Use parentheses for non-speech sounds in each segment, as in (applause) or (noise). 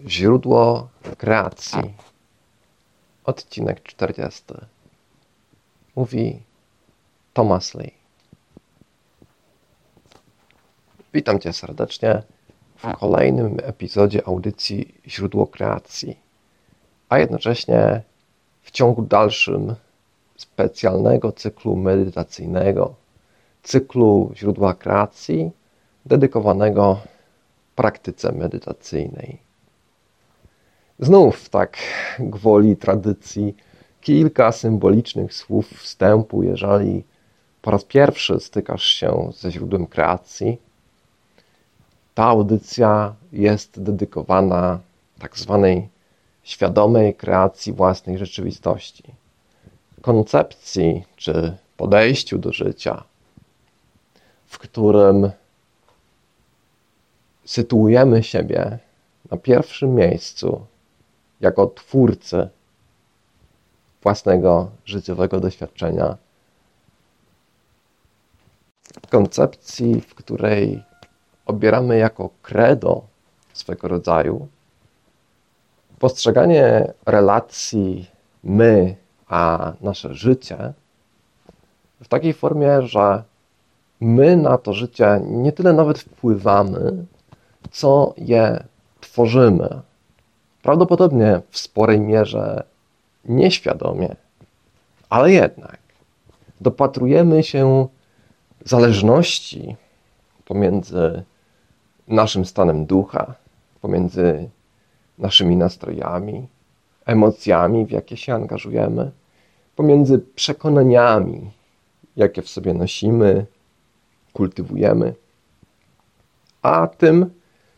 Źródło kreacji. Odcinek 40. Mówi Thomas Lee. Witam Cię serdecznie w kolejnym epizodzie audycji Źródło kreacji, a jednocześnie w ciągu dalszym specjalnego cyklu medytacyjnego, cyklu Źródła kreacji dedykowanego praktyce medytacyjnej. Znów, tak gwoli tradycji, kilka symbolicznych słów wstępu, jeżeli po raz pierwszy stykasz się ze źródłem kreacji. Ta audycja jest dedykowana tak zwanej świadomej kreacji własnej rzeczywistości, koncepcji czy podejściu do życia, w którym sytuujemy siebie na pierwszym miejscu jako twórcy własnego życiowego doświadczenia. Koncepcji, w której obieramy jako credo swego rodzaju postrzeganie relacji my a nasze życie w takiej formie, że my na to życie nie tyle nawet wpływamy, co je tworzymy. Prawdopodobnie w sporej mierze nieświadomie, ale jednak dopatrujemy się zależności pomiędzy naszym stanem ducha, pomiędzy naszymi nastrojami, emocjami, w jakie się angażujemy, pomiędzy przekonaniami, jakie w sobie nosimy, kultywujemy, a tym,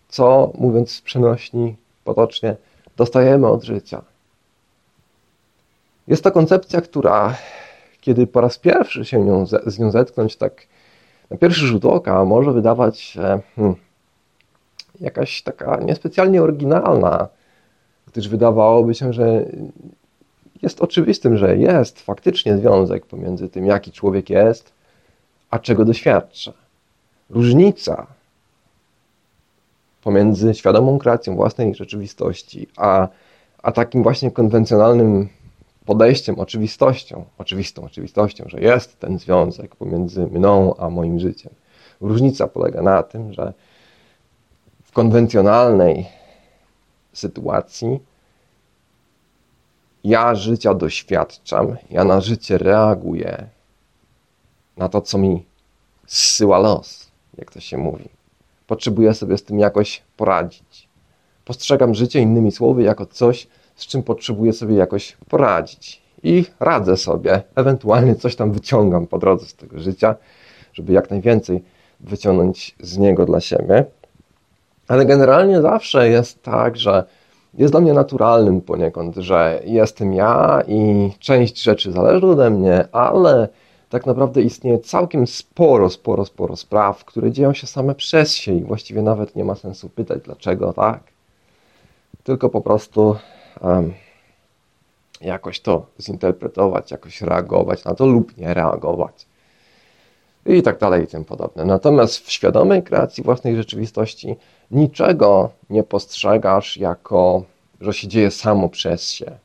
co, mówiąc w przenośni, potocznie, dostajemy od życia. Jest to koncepcja, która, kiedy po raz pierwszy się nią, z nią zetknąć, tak na pierwszy rzut oka może wydawać się hmm, jakaś taka niespecjalnie oryginalna, gdyż wydawałoby się, że jest oczywistym, że jest faktycznie związek pomiędzy tym, jaki człowiek jest, a czego doświadcza. Różnica pomiędzy świadomą kreacją własnej rzeczywistości, a, a takim właśnie konwencjonalnym podejściem, oczywistością, oczywistą oczywistością, że jest ten związek pomiędzy mną a moim życiem. Różnica polega na tym, że w konwencjonalnej sytuacji ja życia doświadczam, ja na życie reaguję, na to, co mi zsyła los, jak to się mówi. Potrzebuję sobie z tym jakoś poradzić. Postrzegam życie innymi słowy jako coś, z czym potrzebuję sobie jakoś poradzić. I radzę sobie, ewentualnie coś tam wyciągam po drodze z tego życia, żeby jak najwięcej wyciągnąć z niego dla siebie. Ale generalnie zawsze jest tak, że jest dla mnie naturalnym poniekąd, że jestem ja i część rzeczy zależy ode mnie, ale tak naprawdę istnieje całkiem sporo, sporo, sporo spraw, które dzieją się same przez się i właściwie nawet nie ma sensu pytać, dlaczego tak. Tylko po prostu um, jakoś to zinterpretować, jakoś reagować na to lub nie reagować. I tak dalej i tym podobne. Natomiast w świadomej kreacji własnej rzeczywistości niczego nie postrzegasz jako, że się dzieje samo przez się.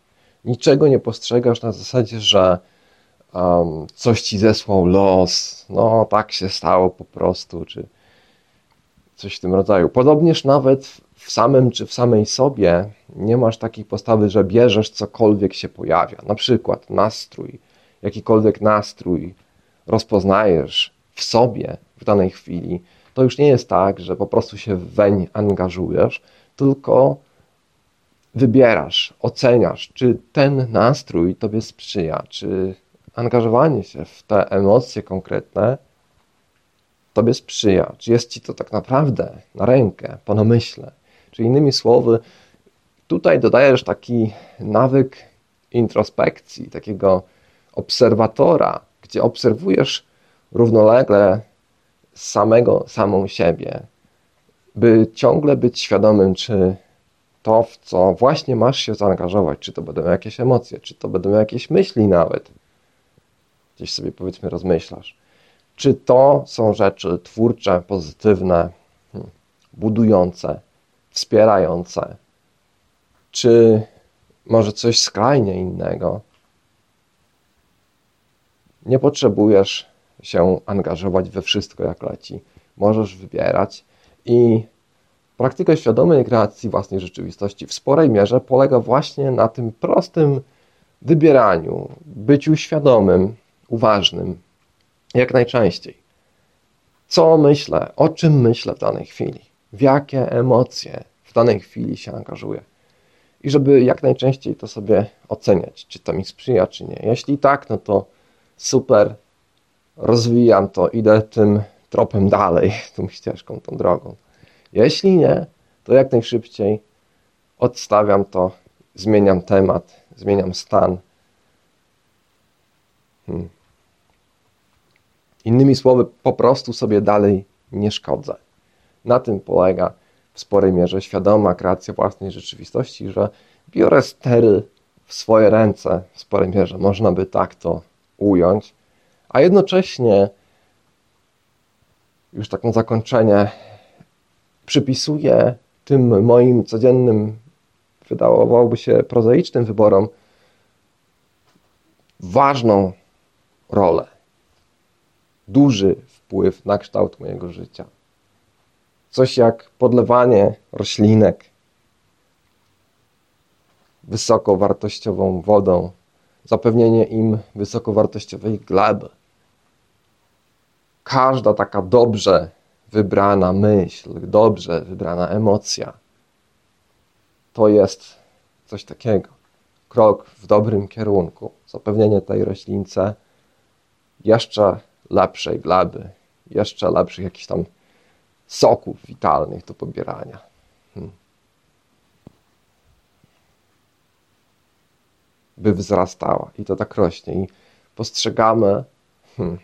Niczego nie postrzegasz na zasadzie, że um, coś ci zesłał los, no tak się stało po prostu, czy coś w tym rodzaju. Podobnież nawet w samym czy w samej sobie nie masz takiej postawy, że bierzesz cokolwiek się pojawia. Na przykład nastrój, jakikolwiek nastrój rozpoznajesz w sobie w danej chwili. To już nie jest tak, że po prostu się weń angażujesz, tylko wybierasz, oceniasz, czy ten nastrój tobie sprzyja, czy angażowanie się w te emocje konkretne Tobie sprzyja, czy jest Ci to tak naprawdę na rękę, po namyśle. Czy innymi słowy, tutaj dodajesz taki nawyk introspekcji, takiego obserwatora, gdzie obserwujesz równolegle samego, samą siebie, by ciągle być świadomym, czy to, w co właśnie masz się zaangażować, czy to będą jakieś emocje, czy to będą jakieś myśli nawet, gdzieś sobie powiedzmy rozmyślasz. Czy to są rzeczy twórcze, pozytywne, hmm, budujące, wspierające, czy może coś skrajnie innego. Nie potrzebujesz się angażować we wszystko, jak leci. Możesz wybierać i praktyka świadomej kreacji własnej rzeczywistości w sporej mierze polega właśnie na tym prostym wybieraniu, byciu świadomym, uważnym, jak najczęściej. Co myślę, o czym myślę w danej chwili, w jakie emocje w danej chwili się angażuję. I żeby jak najczęściej to sobie oceniać, czy to mi sprzyja, czy nie. Jeśli tak, no to super, rozwijam to, idę tym tropem dalej, (laughs) tą ścieżką, tą drogą. Jeśli nie, to jak najszybciej odstawiam to, zmieniam temat, zmieniam stan. Hmm. Innymi słowy, po prostu sobie dalej nie szkodzę. Na tym polega w sporej mierze świadoma kreacja własnej rzeczywistości, że biorę stery w swoje ręce, w sporej mierze można by tak to ująć, a jednocześnie już tak na zakończenie przypisuję tym moim codziennym, wydawałoby się prozaicznym wyborom ważną rolę, duży wpływ na kształt mojego życia. Coś jak podlewanie roślinek wysokowartościową wodą, zapewnienie im wysokowartościowej gleby. Każda taka dobrze wybrana myśl, dobrze wybrana emocja to jest coś takiego. Krok w dobrym kierunku. Zapewnienie tej roślince jeszcze lepszej gleby, jeszcze lepszych jakichś tam soków witalnych do pobierania. Hmm. By wzrastała i to tak rośnie. I postrzegamy hmm,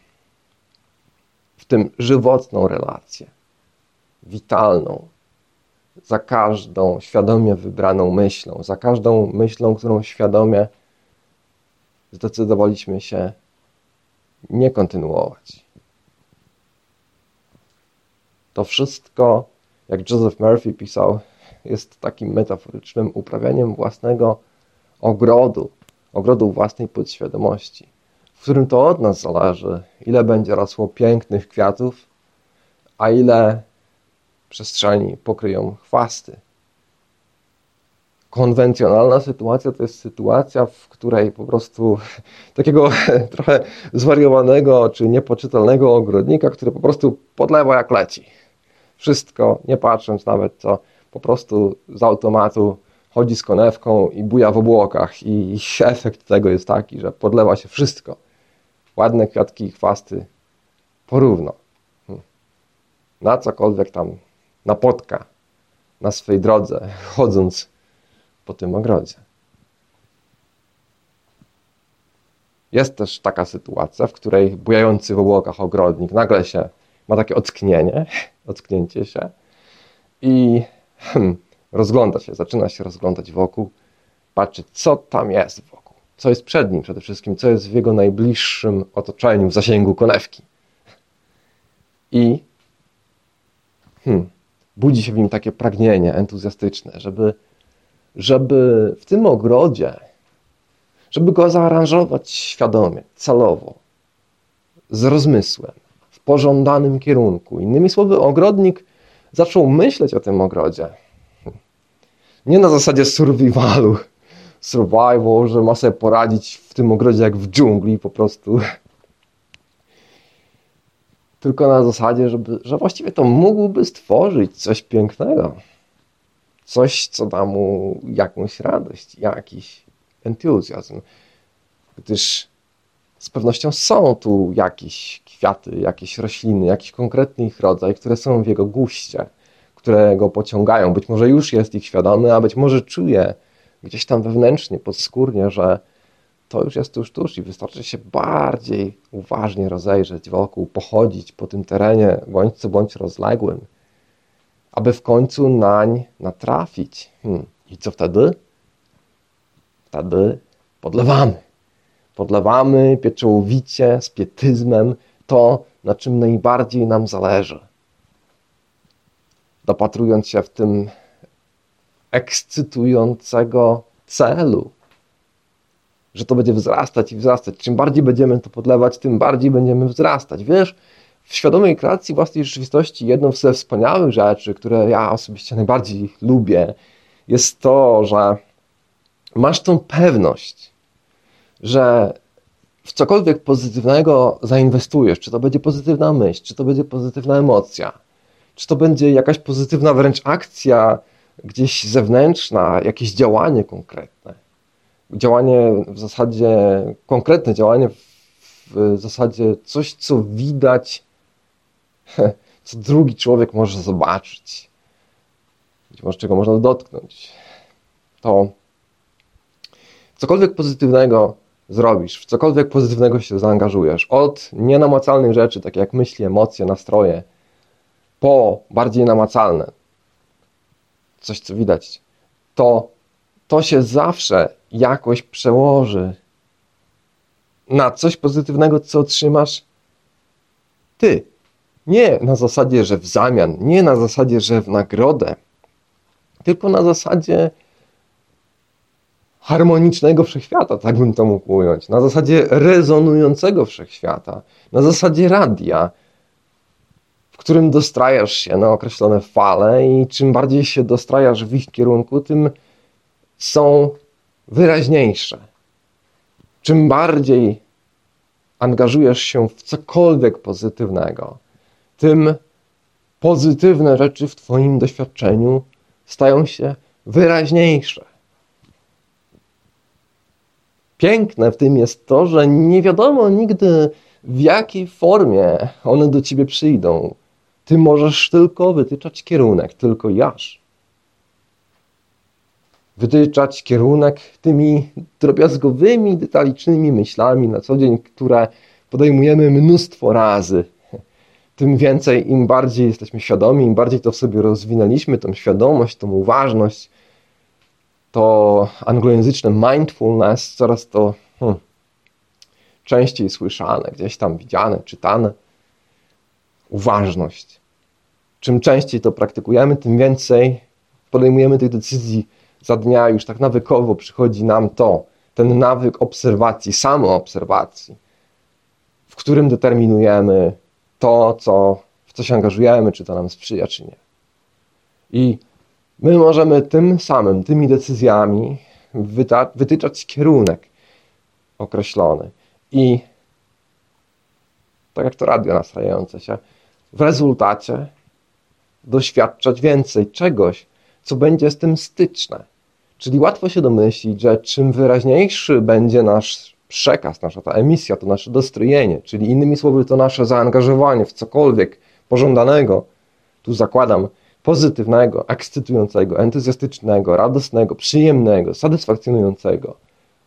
w tym żywotną relację, witalną, za każdą świadomie wybraną myślą, za każdą myślą, którą świadomie zdecydowaliśmy się nie kontynuować. To wszystko, jak Joseph Murphy pisał, jest takim metaforycznym uprawianiem własnego ogrodu, ogrodu własnej podświadomości, w którym to od nas zależy, ile będzie rosło pięknych kwiatów, a ile przestrzeni pokryją chwasty. Konwencjonalna sytuacja to jest sytuacja, w której po prostu (laughs) takiego (laughs) trochę zwariowanego czy niepoczytalnego ogrodnika, który po prostu podlewa jak leci. Wszystko, nie patrząc nawet co, po prostu z automatu chodzi z konewką i buja w obłokach i (laughs) efekt tego jest taki, że podlewa się wszystko. Ładne kwiatki i chwasty porówno. Hmm. Na cokolwiek tam napotka na swej drodze, chodząc po tym ogrodzie. Jest też taka sytuacja, w której bujający w obłokach ogrodnik nagle się ma takie ocknienie, (laughs) ocknięcie się i hmm, rozgląda się, zaczyna się rozglądać wokół, patrzy, co tam jest wokół, co jest przed nim przede wszystkim, co jest w jego najbliższym otoczeniu, w zasięgu konewki. I hmm, budzi się w nim takie pragnienie entuzjastyczne, żeby, żeby w tym ogrodzie, żeby go zaaranżować świadomie, celowo, z rozmysłem, w pożądanym kierunku. Innymi słowy, ogrodnik zaczął myśleć o tym ogrodzie. Nie na zasadzie survivalu, survival, że ma sobie poradzić w tym ogrodzie jak w dżungli po prostu tylko na zasadzie, żeby, że właściwie to mógłby stworzyć coś pięknego. Coś, co da mu jakąś radość, jakiś entuzjazm. Gdyż z pewnością są tu jakieś kwiaty, jakieś rośliny, jakiś konkretny ich rodzaj, które są w jego guście, które go pociągają. Być może już jest ich świadomy, a być może czuje gdzieś tam wewnętrznie, podskórnie, że to już jest tuż, tuż i wystarczy się bardziej uważnie rozejrzeć wokół, pochodzić po tym terenie, bądź co bądź rozległym, aby w końcu nań natrafić. Hmm. I co wtedy? Wtedy podlewamy. Podlewamy pieczołowicie, z pietyzmem to, na czym najbardziej nam zależy. Dopatrując się w tym ekscytującego celu. Że to będzie wzrastać i wzrastać. Czym bardziej będziemy to podlewać, tym bardziej będziemy wzrastać. Wiesz, w świadomej kreacji własnej rzeczywistości jedną ze wspaniałych rzeczy, które ja osobiście najbardziej lubię, jest to, że masz tą pewność, że w cokolwiek pozytywnego zainwestujesz, czy to będzie pozytywna myśl, czy to będzie pozytywna emocja, czy to będzie jakaś pozytywna wręcz akcja gdzieś zewnętrzna, jakieś działanie konkretne. Działanie w zasadzie, konkretne działanie w zasadzie coś, co widać, (laughs) co drugi człowiek może zobaczyć, może czego można dotknąć. To cokolwiek pozytywnego zrobisz, w cokolwiek pozytywnego się zaangażujesz, od nienamacalnych rzeczy, takie jak myśli, emocje, nastroje, po bardziej namacalne, coś co widać, to to się zawsze jakoś przełoży na coś pozytywnego, co otrzymasz ty. Nie na zasadzie, że w zamian, nie na zasadzie, że w nagrodę, tylko na zasadzie harmonicznego wszechświata, tak bym to mógł ująć, na zasadzie rezonującego wszechświata, na zasadzie radia, w którym dostrajasz się na określone fale i czym bardziej się dostrajasz w ich kierunku, tym są wyraźniejsze. Czym bardziej angażujesz się w cokolwiek pozytywnego, tym pozytywne rzeczy w Twoim doświadczeniu stają się wyraźniejsze. Piękne w tym jest to, że nie wiadomo nigdy, w jakiej formie one do ciebie przyjdą. Ty możesz tylko wytyczać kierunek, tylko jasz. Wytyczać kierunek tymi drobiazgowymi, detalicznymi myślami na co dzień, które podejmujemy mnóstwo razy. Tym więcej, im bardziej jesteśmy świadomi, im bardziej to w sobie rozwinęliśmy, tą świadomość, tą uważność, to anglojęzyczne mindfulness coraz to hmm, częściej słyszane, gdzieś tam widziane, czytane. Uważność. Czym częściej to praktykujemy, tym więcej podejmujemy tych decyzji za dnia, już tak nawykowo przychodzi nam to, ten nawyk obserwacji, samoobserwacji, w którym determinujemy to, co, w co się angażujemy, czy to nam sprzyja, czy nie. I My możemy tym samym, tymi decyzjami wytyczać kierunek określony i tak jak to radio nastrajające się, w rezultacie doświadczać więcej czegoś, co będzie z tym styczne. Czyli łatwo się domyślić, że czym wyraźniejszy będzie nasz przekaz, nasza ta emisja, to nasze dostrojenie, czyli innymi słowy to nasze zaangażowanie w cokolwiek pożądanego, tu zakładam, pozytywnego, ekscytującego, entuzjastycznego, radosnego, przyjemnego, satysfakcjonującego,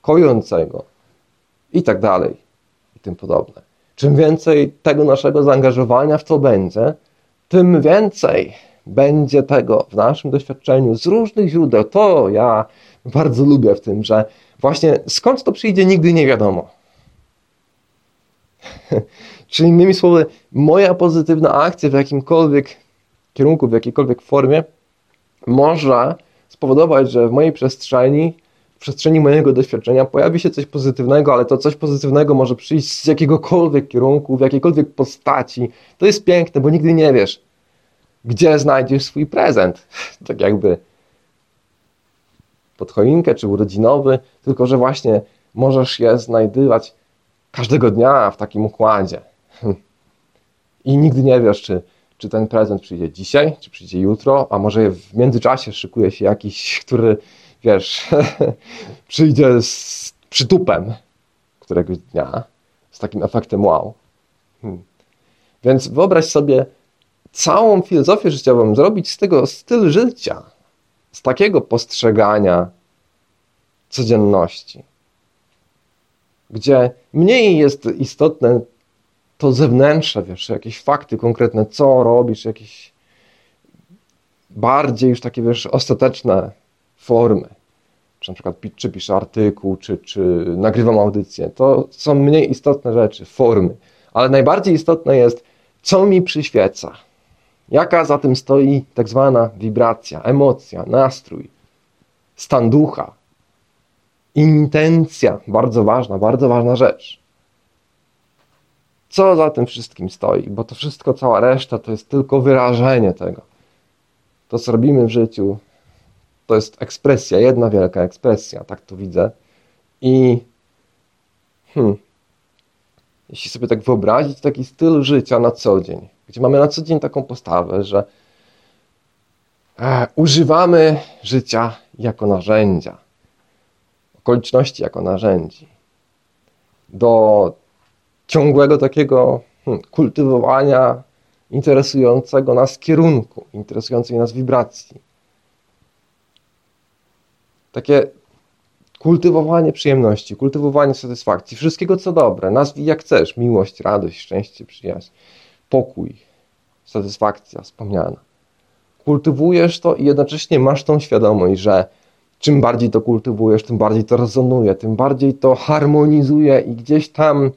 kojącego i tak dalej i tym podobne. Czym więcej tego naszego zaangażowania w to będzie, tym więcej będzie tego w naszym doświadczeniu z różnych źródeł. To ja bardzo lubię w tym, że właśnie skąd to przyjdzie, nigdy nie wiadomo. (laughs) Czyli innymi słowy, moja pozytywna akcja w jakimkolwiek kierunku, w jakiejkolwiek formie, może spowodować, że w mojej przestrzeni, w przestrzeni mojego doświadczenia pojawi się coś pozytywnego, ale to coś pozytywnego może przyjść z jakiegokolwiek kierunku, w jakiejkolwiek postaci. To jest piękne, bo nigdy nie wiesz, gdzie znajdziesz swój prezent. Tak jakby pod choinkę czy urodzinowy, tylko że właśnie możesz je znajdywać każdego dnia w takim układzie. (laughs) I nigdy nie wiesz, czy czy ten prezent przyjdzie dzisiaj, czy przyjdzie jutro, a może w międzyczasie szykuje się jakiś, który, wiesz, (laughs) przyjdzie z przytupem któregoś dnia, z takim efektem wow. Hmm. Więc wyobraź sobie całą filozofię życiową, zrobić z tego styl życia, z takiego postrzegania codzienności, gdzie mniej jest istotne to zewnętrzne, wiesz, jakieś fakty konkretne, co robisz, jakieś bardziej już takie, wiesz, ostateczne formy. Czy na przykład czy piszę artykuł, czy, czy nagrywam audycję. To są mniej istotne rzeczy, formy. Ale najbardziej istotne jest, co mi przyświeca. Jaka za tym stoi tak zwana wibracja, emocja, nastrój. stan ducha, intencja, bardzo ważna, bardzo ważna rzecz. Co za tym wszystkim stoi? Bo to wszystko, cała reszta to jest tylko wyrażenie tego. To, co robimy w życiu, to jest ekspresja, jedna wielka ekspresja, tak to widzę. I hmm, jeśli sobie tak wyobrazić taki styl życia na co dzień, gdzie mamy na co dzień taką postawę, że e, używamy życia jako narzędzia, okoliczności jako narzędzi, do ciągłego takiego hmm, kultywowania interesującego nas kierunku, interesującej nas wibracji. Takie kultywowanie przyjemności, kultywowanie satysfakcji, wszystkiego co dobre, nazwij jak chcesz, miłość, radość, szczęście, przyjaźń, pokój, satysfakcja wspomniana. Kultywujesz to i jednocześnie masz tą świadomość, że czym bardziej to kultywujesz, tym bardziej to rezonuje, tym bardziej to harmonizuje i gdzieś tam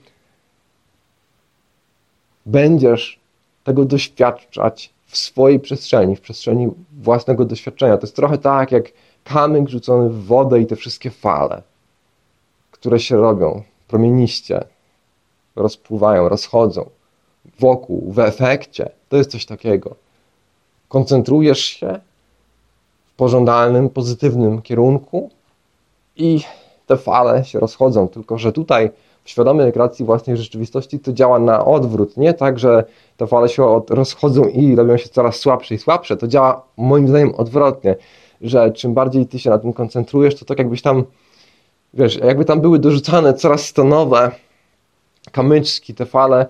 będziesz tego doświadczać w swojej przestrzeni, w przestrzeni własnego doświadczenia. To jest trochę tak, jak kamyk rzucony w wodę i te wszystkie fale, które się robią promieniście, rozpływają, rozchodzą wokół, w efekcie. To jest coś takiego. Koncentrujesz się w pożądanym, pozytywnym kierunku i te fale się rozchodzą, tylko że tutaj w świadomej kreacji własnej rzeczywistości to działa na odwrót. Nie tak, że te fale się rozchodzą i robią się coraz słabsze i słabsze. To działa moim zdaniem odwrotnie, że czym bardziej ty się na tym koncentrujesz, to tak jakbyś tam, wiesz, jakby tam były dorzucane coraz to nowe kamyczki, te fale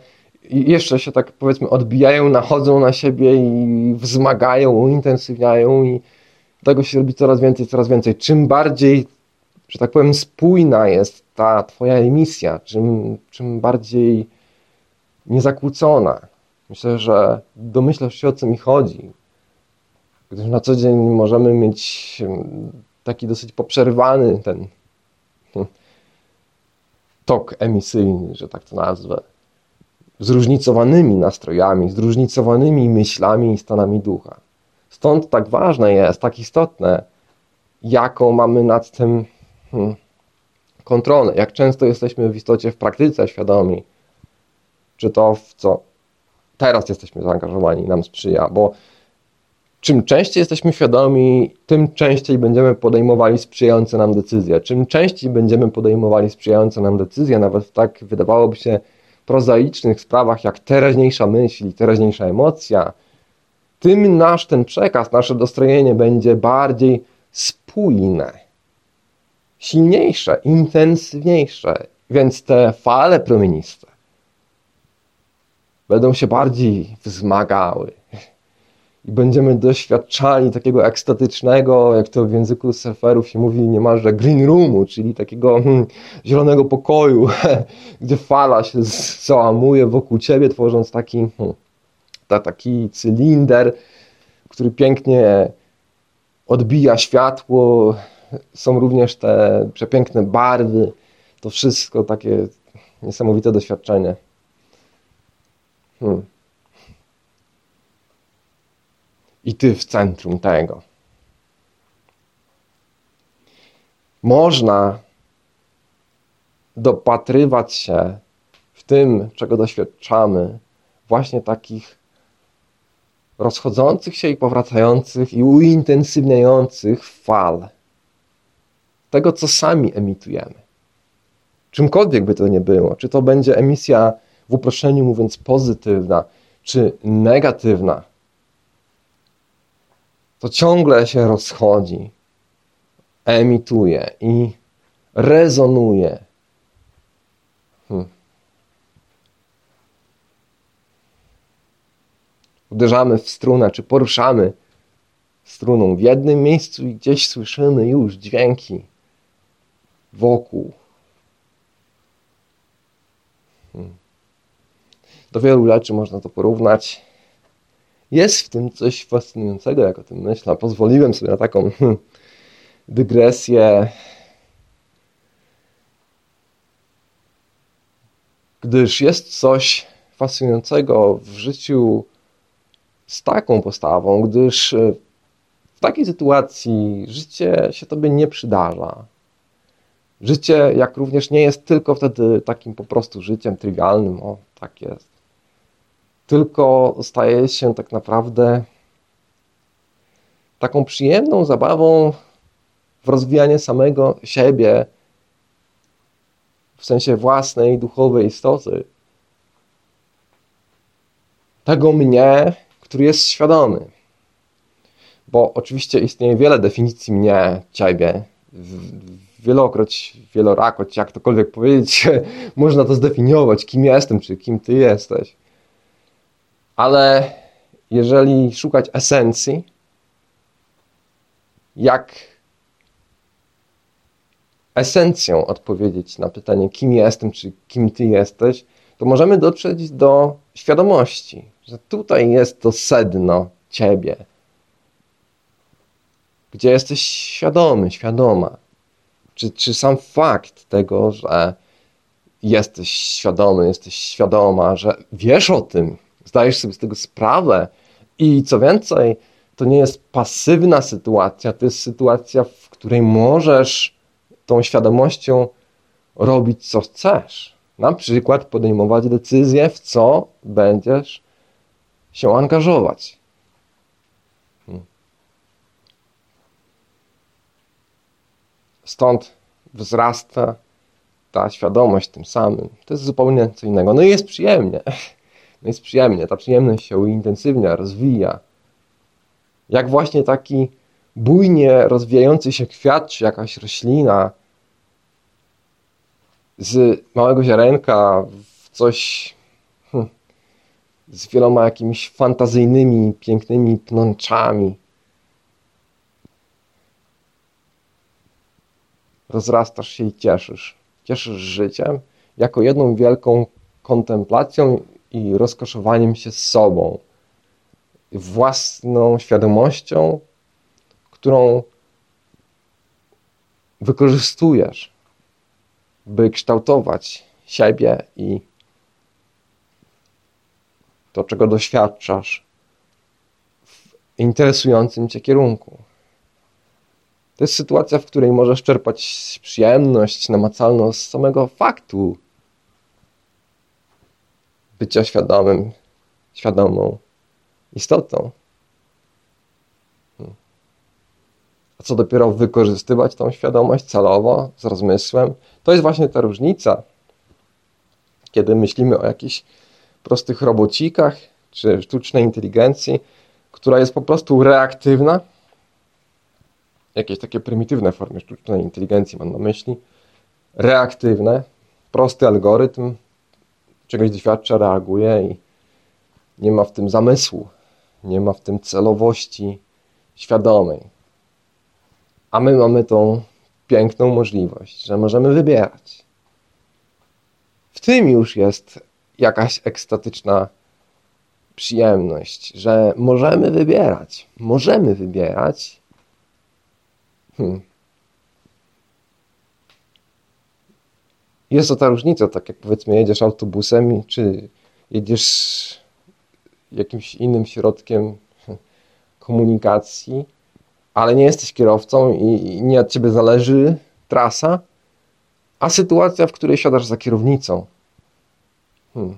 jeszcze się tak powiedzmy odbijają, nachodzą na siebie i wzmagają, uintensywniają i tego się robi coraz więcej, coraz więcej. Czym bardziej że tak powiem, spójna jest ta Twoja emisja, czym, czym bardziej niezakłócona. Myślę, że domyślasz się o co mi chodzi. Gdyż na co dzień możemy mieć taki dosyć poprzerwany ten (laughs) tok emisyjny, że tak to nazwę, zróżnicowanymi nastrojami, zróżnicowanymi myślami i stanami ducha. Stąd tak ważne jest, tak istotne, jaką mamy nad tym hmm, kontrolę. Jak często jesteśmy w istocie w praktyce świadomi, czy to w co teraz jesteśmy zaangażowani nam sprzyja, bo czym częściej jesteśmy świadomi, tym częściej będziemy podejmowali sprzyjające nam decyzje. Czym częściej będziemy podejmowali sprzyjające nam decyzje, nawet tak wydawałoby się prozaicznych sprawach jak teraźniejsza myśl i teraźniejsza emocja, tym nasz ten przekaz, nasze dostrojenie będzie bardziej spójne silniejsze, intensywniejsze, więc te fale promieniste będą się bardziej wzmagały i będziemy doświadczali takiego ekstatycznego, jak to w języku surferów się mówi niemalże green roomu, czyli takiego hmm, zielonego pokoju, (laughs) gdzie fala się załamuje wokół ciebie, tworząc taki, hmm, ta, taki cylinder, który pięknie odbija światło, są również te przepiękne barwy, to wszystko takie niesamowite doświadczenie. Hmm. I ty w centrum tego. Można dopatrywać się w tym, czego doświadczamy, właśnie takich rozchodzących się i powracających i uintensywniających fal tego, co sami emitujemy. Czymkolwiek by to nie było, czy to będzie emisja w uproszczeniu mówiąc pozytywna, czy negatywna, to ciągle się rozchodzi, emituje i rezonuje. Hmm. Uderzamy w strunę, czy poruszamy struną w jednym miejscu i gdzieś słyszymy już dźwięki wokół. Hmm. Do wielu rzeczy można to porównać. Jest w tym coś fascynującego, jak o tym myślę. Pozwoliłem sobie na taką hmm, dygresję, gdyż jest coś fascynującego w życiu z taką postawą, gdyż e, takiej sytuacji życie się tobie nie przydarza. Życie, jak również nie jest tylko wtedy takim po prostu życiem trywialnym, o, tak jest. Tylko staje się tak naprawdę taką przyjemną zabawą w rozwijanie samego siebie w sensie własnej duchowej istoty. Tego mnie, który jest świadomy. Bo oczywiście istnieje wiele definicji mnie, ciebie. Wielokroć, wielorakoć, jak tokolwiek powiedzieć, (laughs) można to zdefiniować, kim jestem, czy kim ty jesteś. Ale jeżeli szukać esencji, jak esencją odpowiedzieć na pytanie, kim jestem, czy kim ty jesteś, to możemy dotrzeć do świadomości, że tutaj jest to sedno ciebie, gdzie jesteś świadomy, świadoma. Czy, czy sam fakt tego, że jesteś świadomy, jesteś świadoma, że wiesz o tym, zdajesz sobie z tego sprawę i co więcej, to nie jest pasywna sytuacja, to jest sytuacja, w której możesz tą świadomością robić co chcesz. Na przykład podejmować decyzje, w co będziesz się angażować. Hmm. Stąd wzrasta ta świadomość tym samym. To jest zupełnie co innego. No i jest przyjemnie. Jest przyjemnie. Ta przyjemność się uintensywnia, rozwija. Jak właśnie taki bujnie rozwijający się kwiat, czy jakaś roślina z małego ziarenka w coś hmm, z wieloma jakimiś fantazyjnymi, pięknymi pnączami. Rozrastasz się i cieszysz. Cieszysz życiem jako jedną wielką kontemplacją i rozkoszowaniem się z sobą, własną świadomością, którą wykorzystujesz, by kształtować siebie i to, czego doświadczasz w interesującym cię kierunku. To jest sytuacja, w której możesz czerpać przyjemność namacalną z samego faktu bycia świadomym, świadomą istotą. A co dopiero wykorzystywać tą świadomość celowo, z rozmysłem. To jest właśnie ta różnica, kiedy myślimy o jakichś prostych robocikach czy sztucznej inteligencji, która jest po prostu reaktywna. Jakieś takie prymitywne formy sztucznej inteligencji mam na myśli. Reaktywne, prosty algorytm, czegoś doświadcza, reaguje i nie ma w tym zamysłu, nie ma w tym celowości świadomej. A my mamy tą piękną możliwość, że możemy wybierać. W tym już jest jakaś ekstatyczna przyjemność, że możemy wybierać. Możemy wybierać. Hmm. Jest to ta różnica, tak jak powiedzmy jedziesz autobusem, czy jedziesz jakimś innym środkiem komunikacji, ale nie jesteś kierowcą i nie od ciebie zależy trasa, a sytuacja, w której siadasz za kierownicą. Hmm.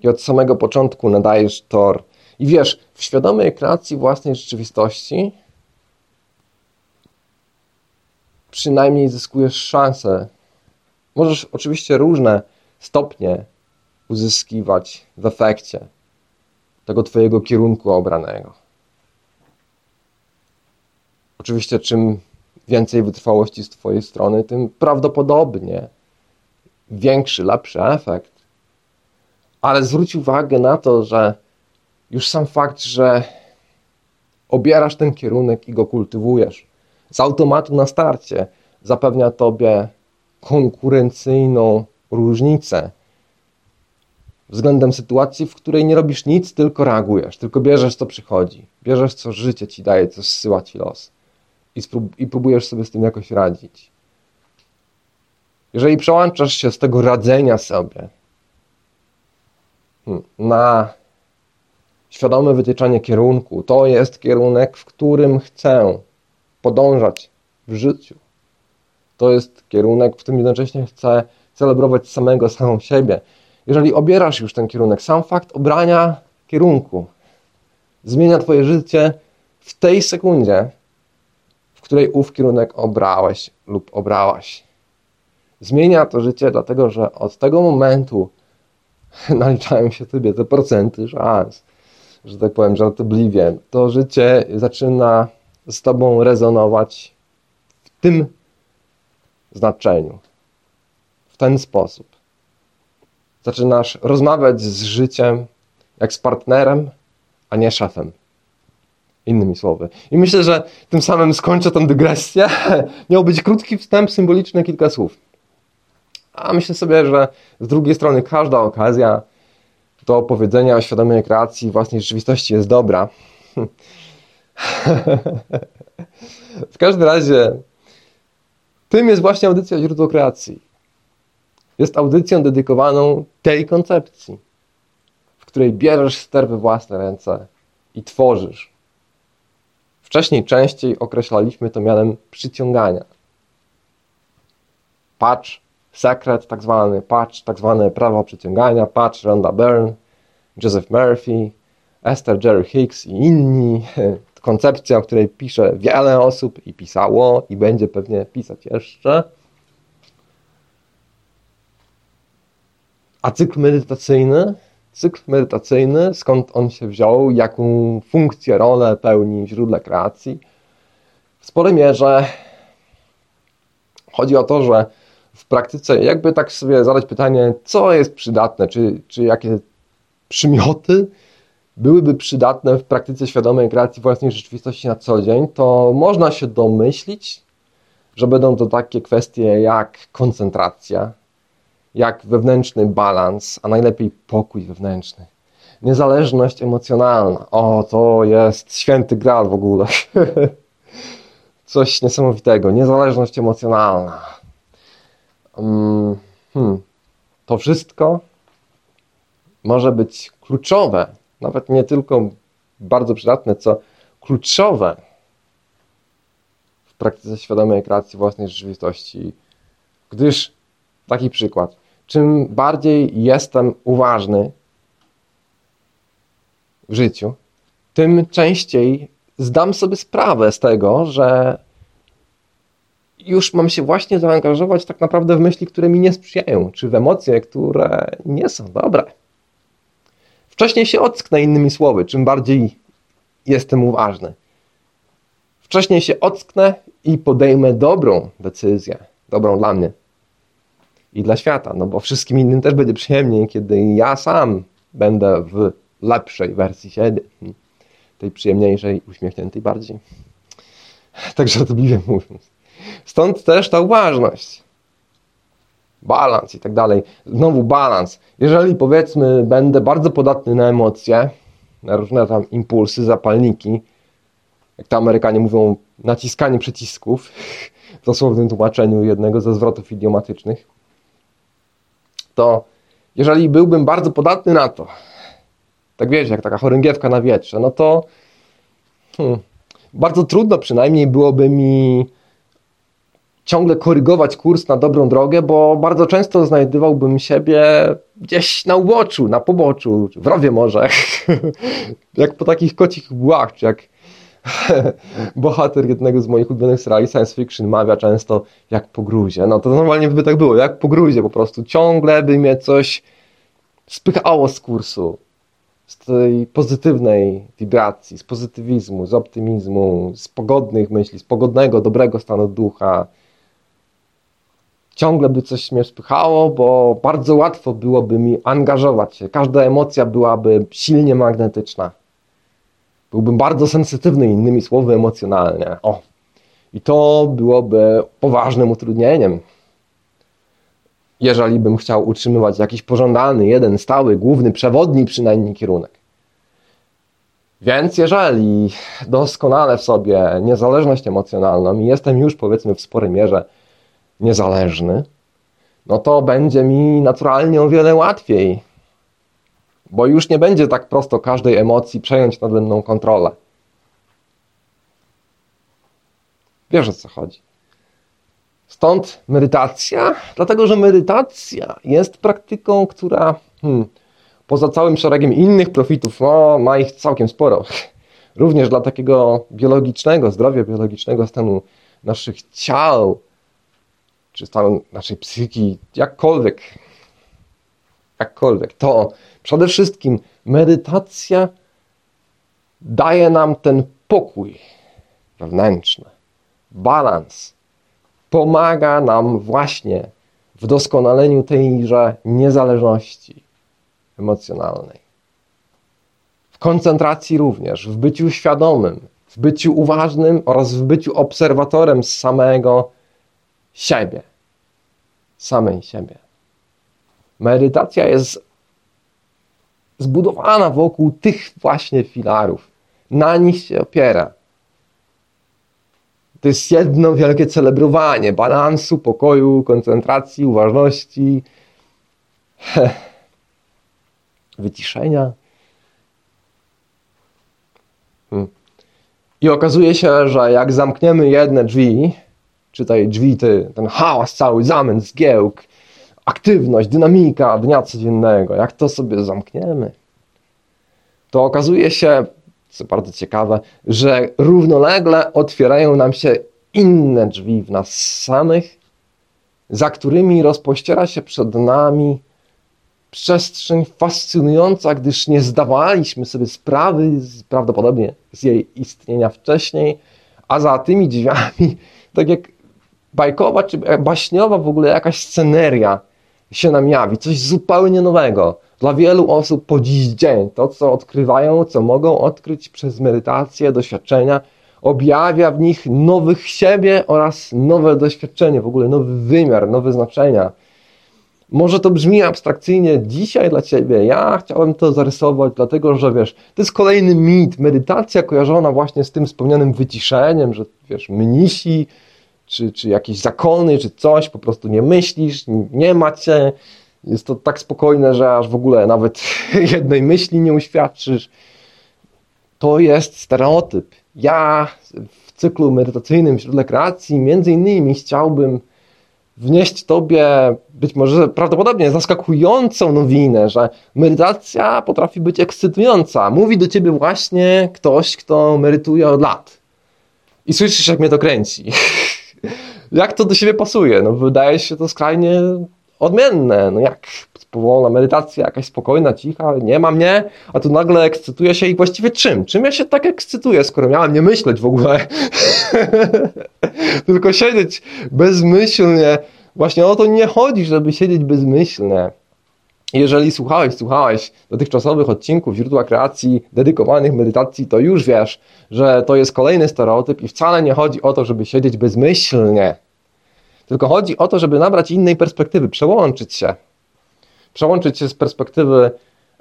I od samego początku nadajesz tor. I wiesz, w świadomej kreacji własnej rzeczywistości przynajmniej zyskujesz szansę. Możesz oczywiście różne stopnie uzyskiwać w efekcie tego Twojego kierunku obranego. Oczywiście, czym więcej wytrwałości z Twojej strony, tym prawdopodobnie większy, lepszy efekt. Ale zwróć uwagę na to, że już sam fakt, że obierasz ten kierunek i go kultywujesz, z automatu na starcie zapewnia Tobie konkurencyjną różnicę względem sytuacji, w której nie robisz nic, tylko reagujesz, tylko bierzesz, co przychodzi, bierzesz, co życie ci daje, co zsyła ci los i, i próbujesz sobie z tym jakoś radzić. Jeżeli przełączasz się z tego radzenia sobie hmm, na świadome wytyczanie kierunku. To jest kierunek, w którym chcę podążać w życiu. To jest kierunek, w którym jednocześnie chcę celebrować samego, samą siebie. Jeżeli obierasz już ten kierunek, sam fakt obrania kierunku zmienia Twoje życie w tej sekundzie, w której ów kierunek obrałeś lub obrałaś. Zmienia to życie, dlatego że od tego momentu (laughs) naliczają się Tobie te procenty szans, że tak powiem żartobliwie. To życie zaczyna z Tobą rezonować w tym znaczeniu, w ten sposób. Zaczynasz rozmawiać z życiem jak z partnerem, a nie szefem. Innymi słowy. I myślę, że tym samym skończę tę dygresję. (laughs) Miał być krótki wstęp, symboliczny, kilka słów. A myślę sobie, że z drugiej strony każda okazja do opowiedzenia o świadomej kreacji własnej rzeczywistości jest dobra. (laughs) (laughs) w każdym razie, tym jest właśnie audycja Źródło Kreacji. Jest audycją dedykowaną tej koncepcji, w której bierzesz ster we własne ręce i tworzysz. Wcześniej częściej określaliśmy to mianem przyciągania. Patrz, sekret tak zwany, patrz, tak zwane prawo przyciągania, patrz Rhonda Byrne, Joseph Murphy, Esther Jerry Hicks i inni. (laughs) Koncepcja, o której pisze wiele osób i pisało i będzie pewnie pisać jeszcze. A cykl medytacyjny? Cykl medytacyjny, skąd on się wziął, jaką funkcję, rolę pełni w źródle kreacji? W sporej mierze chodzi o to, że w praktyce, jakby tak sobie zadać pytanie, co jest przydatne, czy, czy jakie przymioty byłyby przydatne w praktyce świadomej kreacji własnej rzeczywistości na co dzień, to można się domyślić, że będą to takie kwestie jak koncentracja, jak wewnętrzny balans, a najlepiej pokój wewnętrzny. Niezależność emocjonalna. O, to jest święty gral w ogóle. (laughs) Coś niesamowitego. Niezależność emocjonalna. Um, hmm. To wszystko może być kluczowe, nawet nie tylko bardzo przydatne, co kluczowe w praktyce świadomej kreacji własnej rzeczywistości. Gdyż, taki przykład, czym bardziej jestem uważny w życiu, tym częściej zdam sobie sprawę z tego, że już mam się właśnie zaangażować tak naprawdę w myśli, które mi nie sprzyjają, czy w emocje, które nie są dobre. Wcześniej się ocknę innymi słowy, czym bardziej jestem uważny. Wcześniej się ocknę i podejmę dobrą decyzję, dobrą dla mnie i dla świata, no bo wszystkim innym też będzie przyjemniej, kiedy ja sam będę w lepszej wersji siebie, tej przyjemniejszej, uśmiechniętej bardziej. Tak żartobliwie (laughs) mówiąc. Stąd też ta uważność. Balans i tak dalej. Znowu balans. Jeżeli powiedzmy będę bardzo podatny na emocje, na różne tam impulsy, zapalniki, jak to Amerykanie mówią, naciskanie przycisków, (laughs) w dosłownym tłumaczeniu jednego ze zwrotów idiomatycznych, to jeżeli byłbym bardzo podatny na to, tak wiecie, jak taka chorągiewka na wietrze, no to hmm, bardzo trudno przynajmniej byłoby mi ciągle korygować kurs na dobrą drogę, bo bardzo często znajdowałbym siebie gdzieś na uboczu, na poboczu, w rowie może, (laughs) jak po takich kocich błach, czy jak (laughs) bohater jednego z moich ulubionych seriali science fiction mawia często jak po gruzie. No to normalnie by tak było, jak po gruzie po prostu. Ciągle by mnie coś spychało z kursu, z tej pozytywnej wibracji, z pozytywizmu, z optymizmu, z pogodnych myśli, z pogodnego, dobrego stanu ducha, ciągle by coś mnie spychało, bo bardzo łatwo byłoby mi angażować się. Każda emocja byłaby silnie magnetyczna. Byłbym bardzo sensytywny, innymi słowy, emocjonalnie. O. I to byłoby poważnym utrudnieniem. Jeżeli bym chciał utrzymywać jakiś pożądany, jeden stały, główny, przewodni przynajmniej kierunek. Więc jeżeli doskonale w sobie niezależność emocjonalną i jestem już powiedzmy w sporej mierze niezależny, no to będzie mi naturalnie o wiele łatwiej bo już nie będzie tak prosto każdej emocji przejąć nadmierną kontrolę. Wiesz o co chodzi. Stąd medytacja, dlatego że medytacja jest praktyką, która hmm, poza całym szeregiem innych profitów, no, ma ich całkiem sporo. Również dla takiego biologicznego, zdrowia biologicznego stanu naszych ciał, czy stanu naszej psychiki, jakkolwiek, jakkolwiek, to przede wszystkim medytacja daje nam ten pokój wewnętrzny, balans, pomaga nam właśnie w doskonaleniu tejże niezależności emocjonalnej. W koncentracji również, w byciu świadomym, w byciu uważnym oraz w byciu obserwatorem samego siebie, samej siebie. Medytacja jest zbudowana wokół tych właśnie filarów. Na nich się opiera. To jest jedno wielkie celebrowanie balansu, pokoju, koncentracji, uważności, (laughs) wyciszenia. Hmm. I okazuje się, że jak zamkniemy jedne drzwi, czytaj drzwi, ty, ten hałas cały, zamęt, zgiełk, aktywność, dynamika dnia codziennego, jak to sobie zamkniemy, to okazuje się, co bardzo ciekawe, że równolegle otwierają nam się inne drzwi w nas samych, za którymi rozpościera się przed nami przestrzeń fascynująca, gdyż nie zdawaliśmy sobie sprawy z, prawdopodobnie z jej istnienia wcześniej, a za tymi drzwiami, (laughs) tak jak bajkowa czy baśniowa w ogóle jakaś sceneria się nam jawi, coś zupełnie nowego. Dla wielu osób po dziś dzień to, co odkrywają, co mogą odkryć przez medytację, doświadczenia, objawia w nich nowych siebie oraz nowe doświadczenie, w ogóle nowy wymiar, nowe znaczenia. Może to brzmi abstrakcyjnie dzisiaj dla ciebie. Ja chciałem to zarysować, dlatego że wiesz, to jest kolejny mit. Medytacja kojarzona właśnie z tym wspomnianym wyciszeniem, że wiesz, mnisi, czy, czy jakieś zakony, czy coś, po prostu nie myślisz, nie macie. Jest to tak spokojne, że aż w ogóle nawet (laughs) jednej myśli nie uświadczysz. To jest stereotyp. Ja w cyklu medytacyjnym w źródle kreacji między innymi chciałbym wnieść Tobie być może prawdopodobnie zaskakującą nowinę, że medytacja potrafi być ekscytująca. Mówi do Ciebie właśnie ktoś, kto medytuje od lat. I słyszysz, jak mnie to kręci. (laughs) jak to do siebie pasuje? No wydaje się to skrajnie odmienne. No jak powolna medytacja, jakaś spokojna, cicha, nie ma mnie, a tu nagle ekscytuję się i właściwie czym? Czym ja się tak ekscytuję, skoro miałem nie myśleć w ogóle? (laughs) Tylko siedzieć bezmyślnie. Właśnie o to nie chodzi, żeby siedzieć bezmyślnie. Jeżeli słuchałeś, słuchałeś dotychczasowych odcinków źródła kreacji dedykowanych medytacji, to już wiesz, że to jest kolejny stereotyp i wcale nie chodzi o to, żeby siedzieć bezmyślnie. Tylko chodzi o to, żeby nabrać innej perspektywy, przełączyć się. Przełączyć się z perspektywy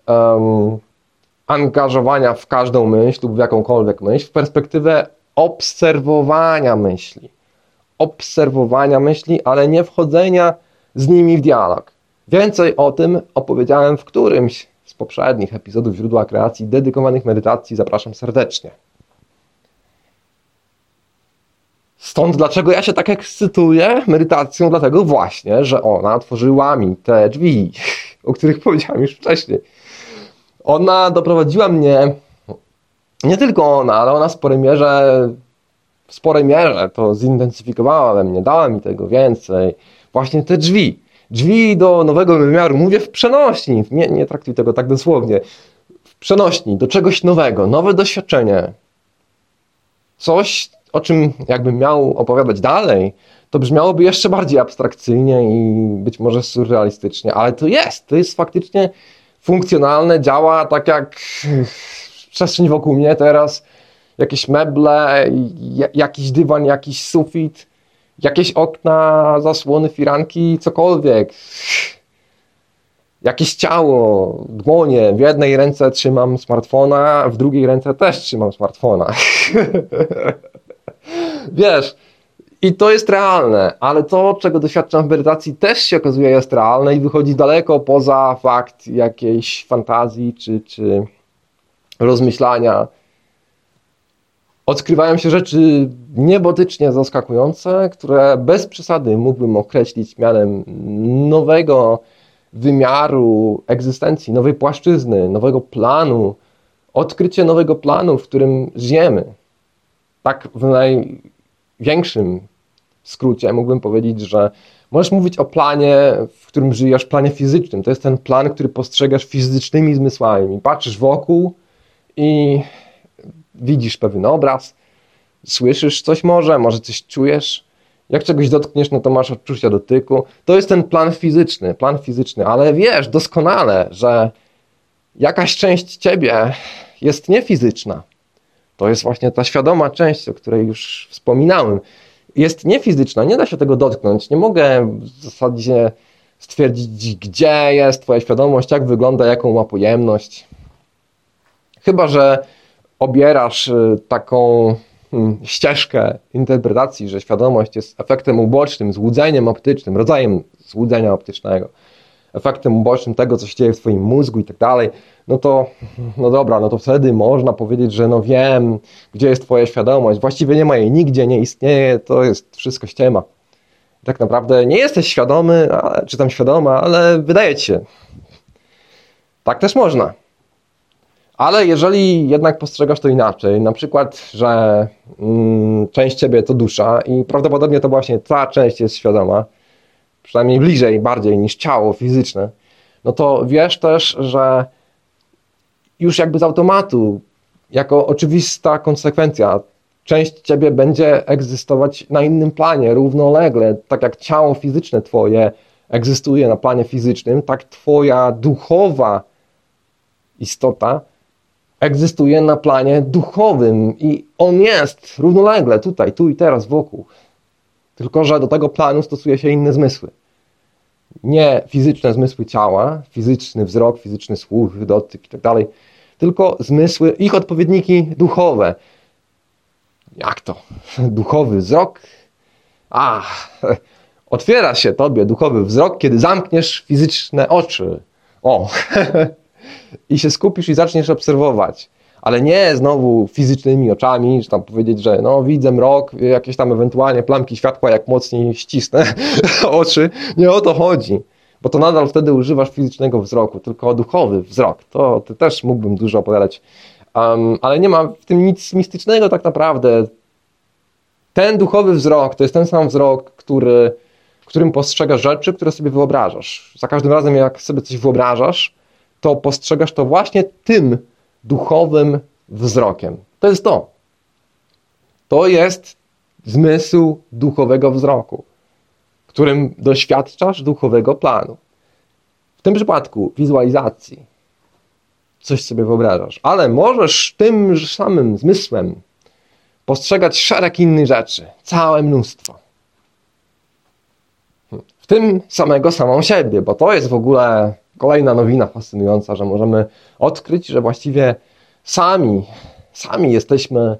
um, angażowania w każdą myśl lub w jakąkolwiek myśl, w perspektywę obserwowania myśli. Obserwowania myśli, ale nie wchodzenia z nimi w dialog. Więcej o tym opowiedziałem w którymś z poprzednich epizodów źródła kreacji dedykowanych medytacji. Zapraszam serdecznie. Stąd dlaczego ja się tak ekscytuję medytacją, dlatego właśnie, że ona otworzyła mi te drzwi, (laughs) o których powiedziałem już wcześniej. Ona doprowadziła mnie, nie tylko ona, ale ona w sporej mierze, w sporej mierze to zintensyfikowała we mnie, dała mi tego więcej. Właśnie te drzwi. Drzwi do nowego wymiaru. Mówię w przenośni, nie, nie traktuj tego tak dosłownie. W przenośni, do czegoś nowego, nowe doświadczenie. Coś, o czym jakbym miał opowiadać dalej, to brzmiałoby jeszcze bardziej abstrakcyjnie i być może surrealistycznie, ale to jest, to jest faktycznie funkcjonalne, działa tak jak przestrzeń wokół mnie teraz, jakieś meble, jakiś dywan, jakiś sufit, jakieś okna, zasłony, firanki, cokolwiek. Jakieś ciało, dłonie. W jednej ręce trzymam smartfona, w drugiej ręce też trzymam smartfona. (laughs) Wiesz, I to jest realne, ale to, czego doświadczam w medytacji, też się okazuje jest realne i wychodzi daleko poza fakt jakiejś fantazji czy, czy rozmyślania. Odkrywają się rzeczy niebotycznie zaskakujące, które bez przesady mógłbym określić mianem nowego wymiaru egzystencji, nowej płaszczyzny, nowego planu, odkrycie nowego planu, w którym żyjemy. Tak w największym skrócie mógłbym powiedzieć, że możesz mówić o planie, w którym żyjesz, planie fizycznym. To jest ten plan, który postrzegasz fizycznymi zmysłami. Patrzysz wokół i widzisz pewien obraz, słyszysz coś może, może coś czujesz. Jak czegoś dotkniesz, no to masz odczucia dotyku. To jest ten plan fizyczny, plan fizyczny, ale wiesz doskonale, że jakaś część ciebie jest niefizyczna. To jest właśnie ta świadoma część, o której już wspominałem. Jest niefizyczna, nie da się tego dotknąć. Nie mogę w zasadzie stwierdzić, gdzie jest Twoja świadomość, jak wygląda, jaką ma pojemność. Chyba, że obierasz y, taką hmm, ścieżkę interpretacji, że świadomość jest efektem ubocznym, złudzeniem optycznym, rodzajem złudzenia optycznego, efektem ubocznym tego, co się dzieje w Twoim mózgu i tak dalej, no to, no dobra, no to wtedy można powiedzieć, że no wiem, gdzie jest Twoja świadomość. Właściwie nie ma jej nigdzie, nie istnieje, to jest wszystko ściema. Tak naprawdę nie jesteś świadomy, czy tam świadoma, ale wydaje Ci się. Tak też można. Ale jeżeli jednak postrzegasz to inaczej, na przykład, że mm, część ciebie to dusza i prawdopodobnie to właśnie ta część jest świadoma, przynajmniej bliżej, bardziej niż ciało fizyczne, no to wiesz też, że już jakby z automatu, jako oczywista konsekwencja, część ciebie będzie egzystować na innym planie, równolegle, tak jak ciało fizyczne twoje egzystuje na planie fizycznym, tak twoja duchowa istota egzystuje na planie duchowym i on jest równolegle tutaj, tu i teraz wokół. Tylko, że do tego planu stosuje się inne zmysły. Nie fizyczne zmysły ciała, fizyczny wzrok, fizyczny słuch, dotyk tak tylko zmysły, ich odpowiedniki duchowe. Jak to? (laughs) Duchowy wzrok? A, (laughs) otwiera się tobie duchowy wzrok, kiedy zamkniesz fizyczne oczy. O, (laughs) i się skupisz i zaczniesz obserwować. Ale nie znowu fizycznymi oczami, że tam powiedzieć, że no widzę mrok, jakieś tam ewentualnie plamki światła, jak mocniej ścisnę (laughs) oczy. Nie o to chodzi bo to nadal wtedy używasz fizycznego wzroku, tylko duchowy wzrok. To, to też mógłbym dużo opowiadać, um, ale nie ma w tym nic mistycznego tak naprawdę. Ten duchowy wzrok to jest ten sam wzrok, który, którym postrzegasz rzeczy, które sobie wyobrażasz. Za każdym razem, jak sobie coś wyobrażasz, to postrzegasz to właśnie tym duchowym wzrokiem. To jest to. To jest zmysł duchowego wzroku którym doświadczasz duchowego planu. W tym przypadku wizualizacji coś sobie wyobrażasz, ale możesz tym samym zmysłem postrzegać szereg innych rzeczy, całe mnóstwo. W tym samego samą siebie, bo to jest w ogóle kolejna nowina fascynująca, że możemy odkryć, że właściwie sami, sami jesteśmy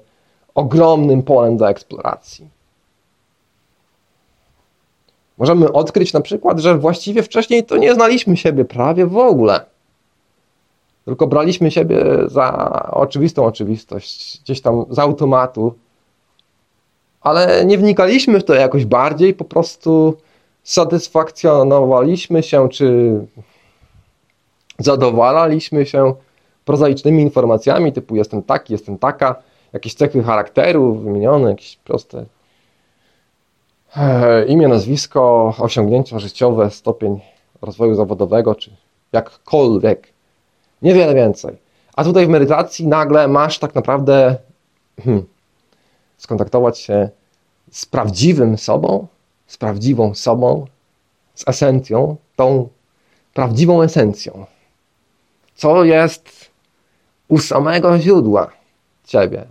ogromnym polem do eksploracji. Możemy odkryć na przykład, że właściwie wcześniej to nie znaliśmy siebie prawie w ogóle. Tylko braliśmy siebie za oczywistą oczywistość, gdzieś tam z automatu, ale nie wnikaliśmy w to jakoś bardziej, po prostu satysfakcjonowaliśmy się, czy zadowalaliśmy się prozaicznymi informacjami typu jestem taki, jestem taka, jakieś cechy charakteru wymienione, jakieś proste E, imię, nazwisko, osiągnięcia życiowe, stopień rozwoju zawodowego, czy jakkolwiek. Niewiele więcej. A tutaj w medytacji nagle masz tak naprawdę hmm, skontaktować się z prawdziwym sobą, z prawdziwą sobą, z esencją, tą prawdziwą esencją. Co jest u samego źródła ciebie.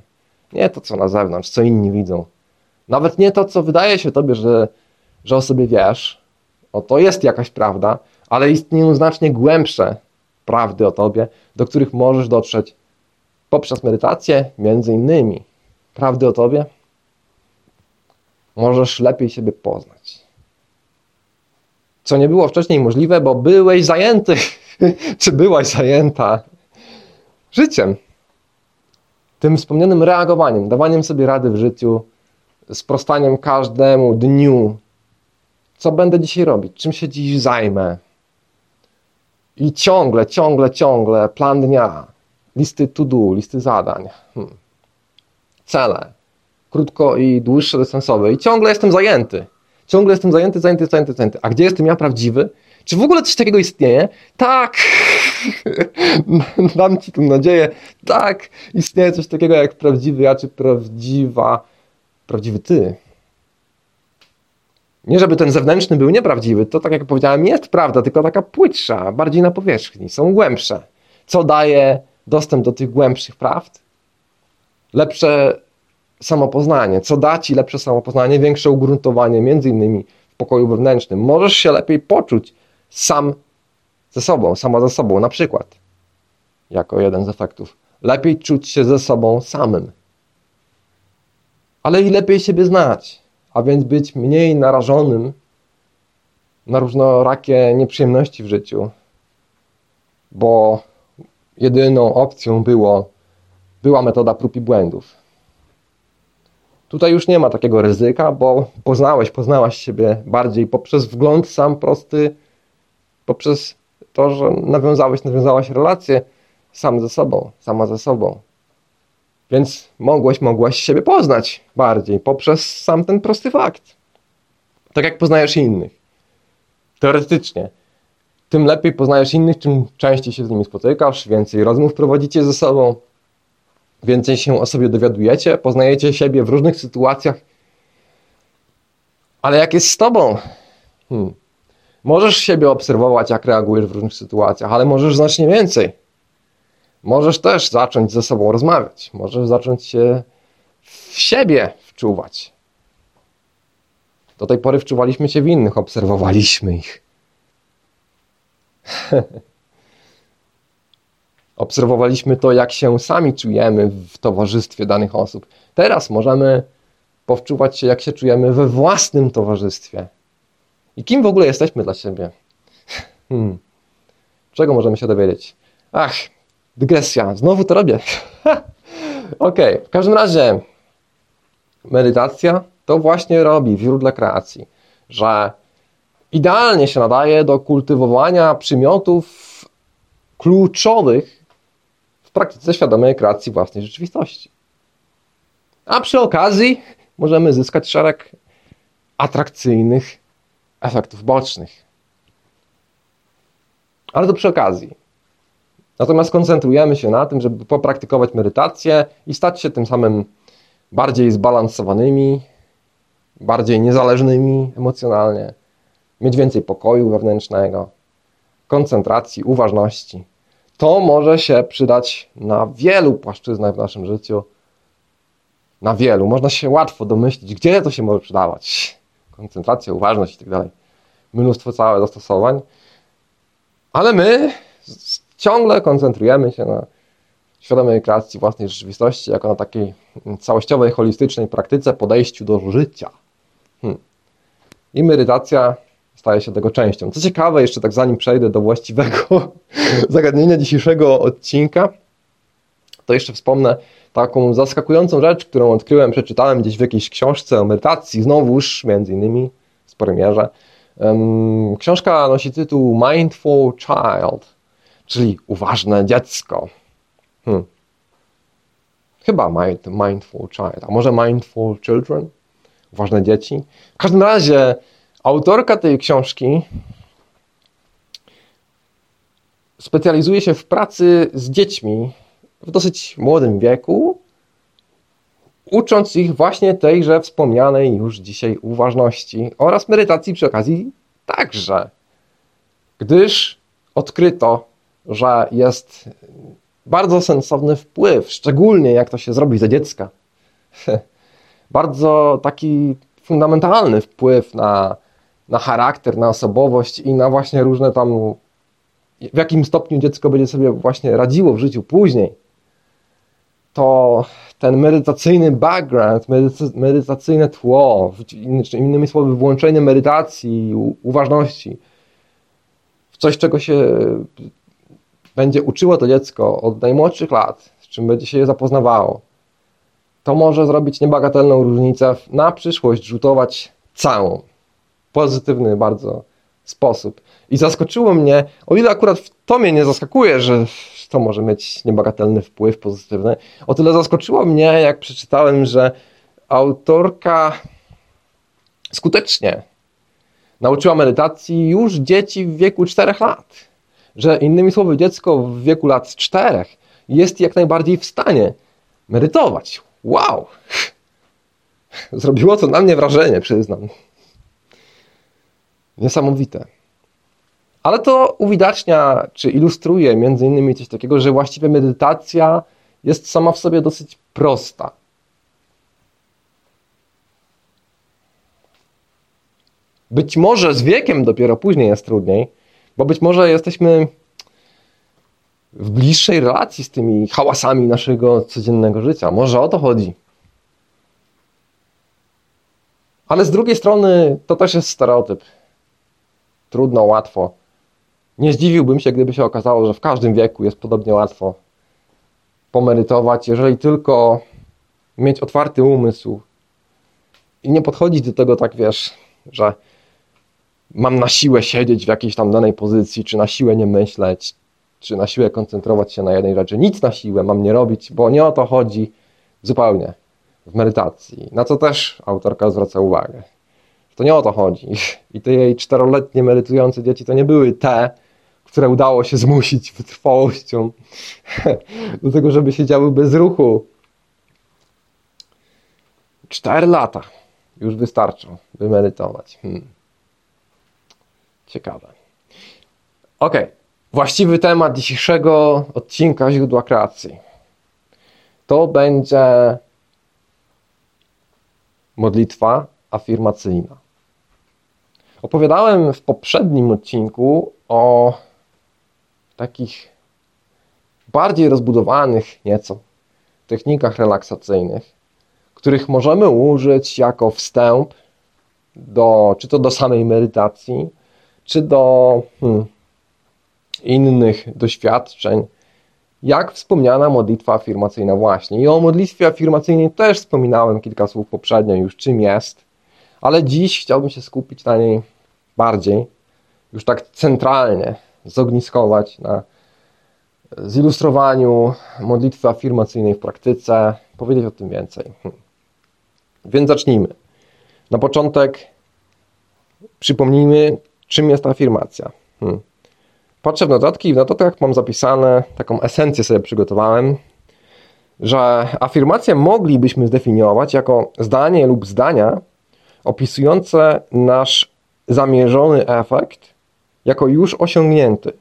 Nie to, co na zewnątrz, co inni widzą. Nawet nie to, co wydaje się tobie, że, że o sobie wiesz, o to jest jakaś prawda, ale istnieją znacznie głębsze prawdy o tobie, do których możesz dotrzeć poprzez medytację, między innymi. Prawdy o tobie, możesz lepiej siebie poznać. Co nie było wcześniej możliwe, bo byłeś zajęty, (laughs) czy byłaś zajęta życiem. Tym wspomnianym reagowaniem, dawaniem sobie rady w życiu, sprostaniem każdemu dniu. Co będę dzisiaj robić? Czym się dziś zajmę? I ciągle, ciągle, ciągle plan dnia, listy to do, listy zadań, hmm. cele, krótko i dłuższe dystansowe. I ciągle jestem zajęty. Ciągle jestem zajęty, zajęty, zajęty, zajęty. A gdzie jestem ja prawdziwy? Czy w ogóle coś takiego istnieje? Tak! (laughs) Dam Ci tę nadzieję. Tak! Istnieje coś takiego jak prawdziwy ja, czy prawdziwa, prawdziwy Ty. Nie, żeby ten zewnętrzny był nieprawdziwy, to tak jak powiedziałem, jest prawda, tylko taka płytsza, bardziej na powierzchni, są głębsze. Co daje dostęp do tych głębszych prawd? Lepsze samopoznanie. Co da Ci lepsze samopoznanie, większe ugruntowanie, między innymi w pokoju wewnętrznym. Możesz się lepiej poczuć sam ze sobą, sama ze sobą, na przykład, jako jeden z efektów. Lepiej czuć się ze sobą samym. Ale i lepiej siebie znać, a więc być mniej narażonym na różnorakie nieprzyjemności w życiu, bo jedyną opcją było, była metoda prób i błędów. Tutaj już nie ma takiego ryzyka, bo poznałeś, poznałaś siebie bardziej poprzez wgląd sam prosty, poprzez to, że nawiązałeś, nawiązałaś relację sam ze sobą, sama ze sobą. Więc mogłeś, mogłaś siebie poznać bardziej poprzez sam ten prosty fakt. Tak jak poznajesz innych. Teoretycznie. Tym lepiej poznajesz innych, czym częściej się z nimi spotykasz, więcej rozmów prowadzicie ze sobą, więcej się o sobie dowiadujecie, poznajecie siebie w różnych sytuacjach. Ale jak jest z tobą? Hmm. Możesz siebie obserwować, jak reagujesz w różnych sytuacjach, ale możesz znacznie więcej. Możesz też zacząć ze sobą rozmawiać. Możesz zacząć się w siebie wczuwać. Do tej pory wczuwaliśmy się w innych, obserwowaliśmy ich. (laughs) obserwowaliśmy to, jak się sami czujemy w towarzystwie danych osób. Teraz możemy powczuwać się, jak się czujemy we własnym towarzystwie. I kim w ogóle jesteśmy dla siebie? (laughs) Hmm. Czego możemy się dowiedzieć? Ach, dygresja. Znowu to robię. (laughs) ok, w każdym razie medytacja to właśnie robi w źródle kreacji, że idealnie się nadaje do kultywowania przymiotów kluczowych praktyce świadomej kreacji własnej rzeczywistości. A przy okazji możemy zyskać szereg atrakcyjnych efektów bocznych. Ale to przy okazji. Natomiast koncentrujemy się na tym, żeby popraktykować medytację i stać się tym samym bardziej zbalansowanymi, bardziej niezależnymi emocjonalnie, mieć więcej pokoju wewnętrznego, koncentracji, uważności to może się przydać na wielu płaszczyznach w naszym życiu. Na wielu. Można się łatwo domyślić, gdzie to się może przydawać. Koncentracja, uważność i tak dalej. Mnóstwo całe zastosowań. Ale my ciągle koncentrujemy się na świadomej kreacji własnej rzeczywistości, jako na takiej całościowej, holistycznej praktyce, podejściu do życia. Hmm. I medytacja staje się tego częścią. Co ciekawe, jeszcze tak zanim przejdę do właściwego (laughs) zagadnienia dzisiejszego odcinka, to jeszcze wspomnę taką zaskakującą rzecz, którą odkryłem, przeczytałem gdzieś w jakiejś książce o medytacji, znowuż między innymi w sporym mierze. Książka nosi tytuł Mindful Child, czyli uważne dziecko. Hmm. Chyba Mindful Child, a może Mindful Children? Uważne dzieci. W każdym razie Autorka tej książki specjalizuje się w pracy z dziećmi w dosyć młodym wieku, ucząc ich właśnie tejże wspomnianej już dzisiaj uważności oraz medytacji przy okazji także. Gdyż odkryto, że jest bardzo sensowny wpływ, szczególnie jak to się zrobi za dziecka. (laughs) bardzo taki fundamentalny wpływ na na charakter, na osobowość i na właśnie różne tam, w jakim stopniu dziecko będzie sobie właśnie radziło w życiu później. To ten medytacyjny background, medytacyjne tło, innymi słowy, włączenie medytacji, uważności w coś, czego się będzie uczyło to dziecko od najmłodszych lat, z czym będzie się je zapoznawało, to może zrobić niebagatelną różnicę na przyszłość, rzutować całą. Pozytywny bardzo sposób. I zaskoczyło mnie, o ile akurat w to mnie nie zaskakuje, że to może mieć niebagatelny wpływ pozytywny, o tyle zaskoczyło mnie, jak przeczytałem, że autorka skutecznie nauczyła medytacji już dzieci w wieku 4 lat. Że innymi słowy, dziecko w wieku lat 4 jest jak najbardziej w stanie medytować. Wow! (laughs) Zrobiło to na mnie wrażenie, przyznam. Niesamowite. Ale to uwidacznia, czy ilustruje między innymi coś takiego, że właściwie medytacja jest sama w sobie dosyć prosta. Być może z wiekiem dopiero później jest trudniej, bo być może jesteśmy w bliższej relacji z tymi hałasami naszego codziennego życia. Może o to chodzi. Ale z drugiej strony to też jest stereotyp. Trudno, łatwo. Nie zdziwiłbym się, gdyby się okazało, że w każdym wieku jest podobnie łatwo pomerytować, jeżeli tylko mieć otwarty umysł i nie podchodzić do tego tak, wiesz, że mam na siłę siedzieć w jakiejś tam danej pozycji, czy na siłę nie myśleć, czy na siłę koncentrować się na jednej rzeczy. Nic na siłę mam nie robić, bo nie o to chodzi zupełnie w medytacji, na co też autorka zwraca uwagę. To nie o to chodzi. I te jej czteroletnie medytujące dzieci to nie były te, które udało się zmusić wytrwałością (laughs) do tego, żeby siedziały bez ruchu. Cztery lata już wystarczą, by medytować. Hmm. Ciekawe. Ok, właściwy temat dzisiejszego odcinka Źródła Kreacji. To będzie modlitwa afirmacyjna. Opowiadałem w poprzednim odcinku o takich bardziej rozbudowanych nieco technikach relaksacyjnych, których możemy użyć jako wstęp do, czy to do samej medytacji, czy do hmm, innych doświadczeń, jak wspomniana modlitwa afirmacyjna właśnie. I o modlitwie afirmacyjnej też wspominałem kilka słów poprzednio już, czym jest, ale dziś chciałbym się skupić na niej bardziej, już tak centralnie, zogniskować na zilustrowaniu modlitwy afirmacyjnej w praktyce, powiedzieć o tym więcej. Hmm. Więc zacznijmy. Na początek przypomnijmy, czym jest afirmacja. Hmm. Patrzę w notatki i w notatkach mam zapisane, taką esencję sobie przygotowałem, że afirmację moglibyśmy zdefiniować jako zdanie lub zdania opisujące nasz zamierzony efekt jako już osiągnięty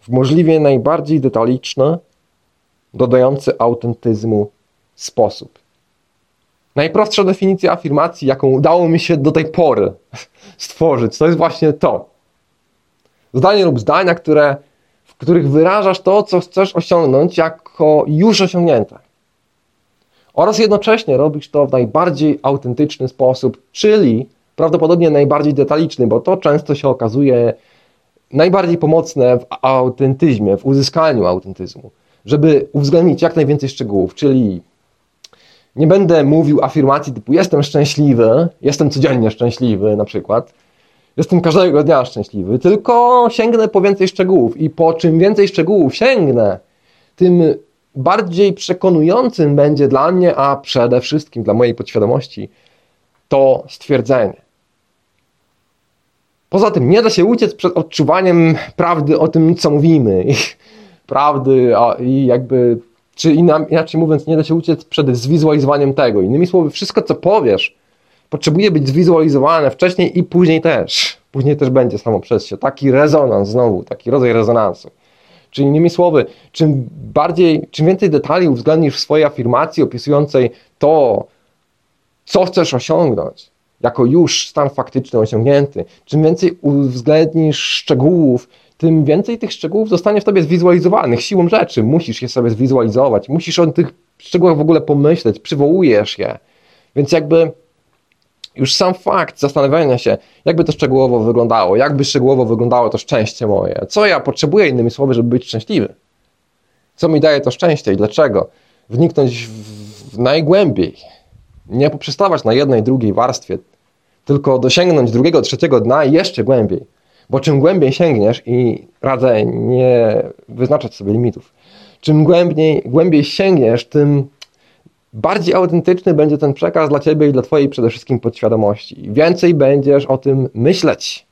w możliwie najbardziej detaliczny, dodający autentyzmu sposób. Najprostsza definicja afirmacji, jaką udało mi się do tej pory (laughs) stworzyć, to jest właśnie to. Zdanie lub zdania, które, w których wyrażasz to, co chcesz osiągnąć, jako już osiągnięte. Oraz jednocześnie robisz to w najbardziej autentyczny sposób, czyli prawdopodobnie najbardziej detaliczny, bo to często się okazuje najbardziej pomocne w autentyzmie, w uzyskaniu autentyzmu, żeby uwzględnić jak najwięcej szczegółów, czyli nie będę mówił afirmacji typu jestem szczęśliwy, jestem codziennie szczęśliwy na przykład, jestem każdego dnia szczęśliwy, tylko sięgnę po więcej szczegółów i po czym więcej szczegółów sięgnę, tym bardziej przekonującym będzie dla mnie, a przede wszystkim dla mojej podświadomości, to stwierdzenie. Poza tym nie da się uciec przed odczuwaniem prawdy o tym, co mówimy. I (laughs) prawdy i jakby, czy inaczej mówiąc, nie da się uciec przed zwizualizowaniem tego. Innymi słowy, wszystko co powiesz potrzebuje być zwizualizowane wcześniej i później też. Później też będzie samo przez się. Taki rezonans znowu, taki rodzaj rezonansu. Czyli innymi słowy, czym bardziej, czym więcej detali uwzględnisz w swojej afirmacji opisującej to, co chcesz osiągnąć, jako już stan faktyczny osiągnięty, czym więcej uwzględnisz szczegółów, tym więcej tych szczegółów zostanie w tobie zwizualizowanych siłą rzeczy. Musisz je sobie zwizualizować, musisz o tych szczegółach w ogóle pomyśleć, przywołujesz je. Więc jakby już sam fakt zastanawiania się, jakby to szczegółowo wyglądało, jakby szczegółowo wyglądało to szczęście moje, co ja potrzebuję, innymi słowy, żeby być szczęśliwy. Co mi daje to szczęście i dlaczego? Wniknąć w najgłębiej. Nie poprzestawać na jednej, drugiej warstwie, tylko dosięgnąć drugiego, trzeciego dna i jeszcze głębiej. Bo czym głębiej sięgniesz, i radzę nie wyznaczać sobie limitów, czym głębiej, głębiej sięgniesz, tym bardziej autentyczny będzie ten przekaz dla Ciebie i dla Twojej przede wszystkim podświadomości. Więcej będziesz o tym myśleć.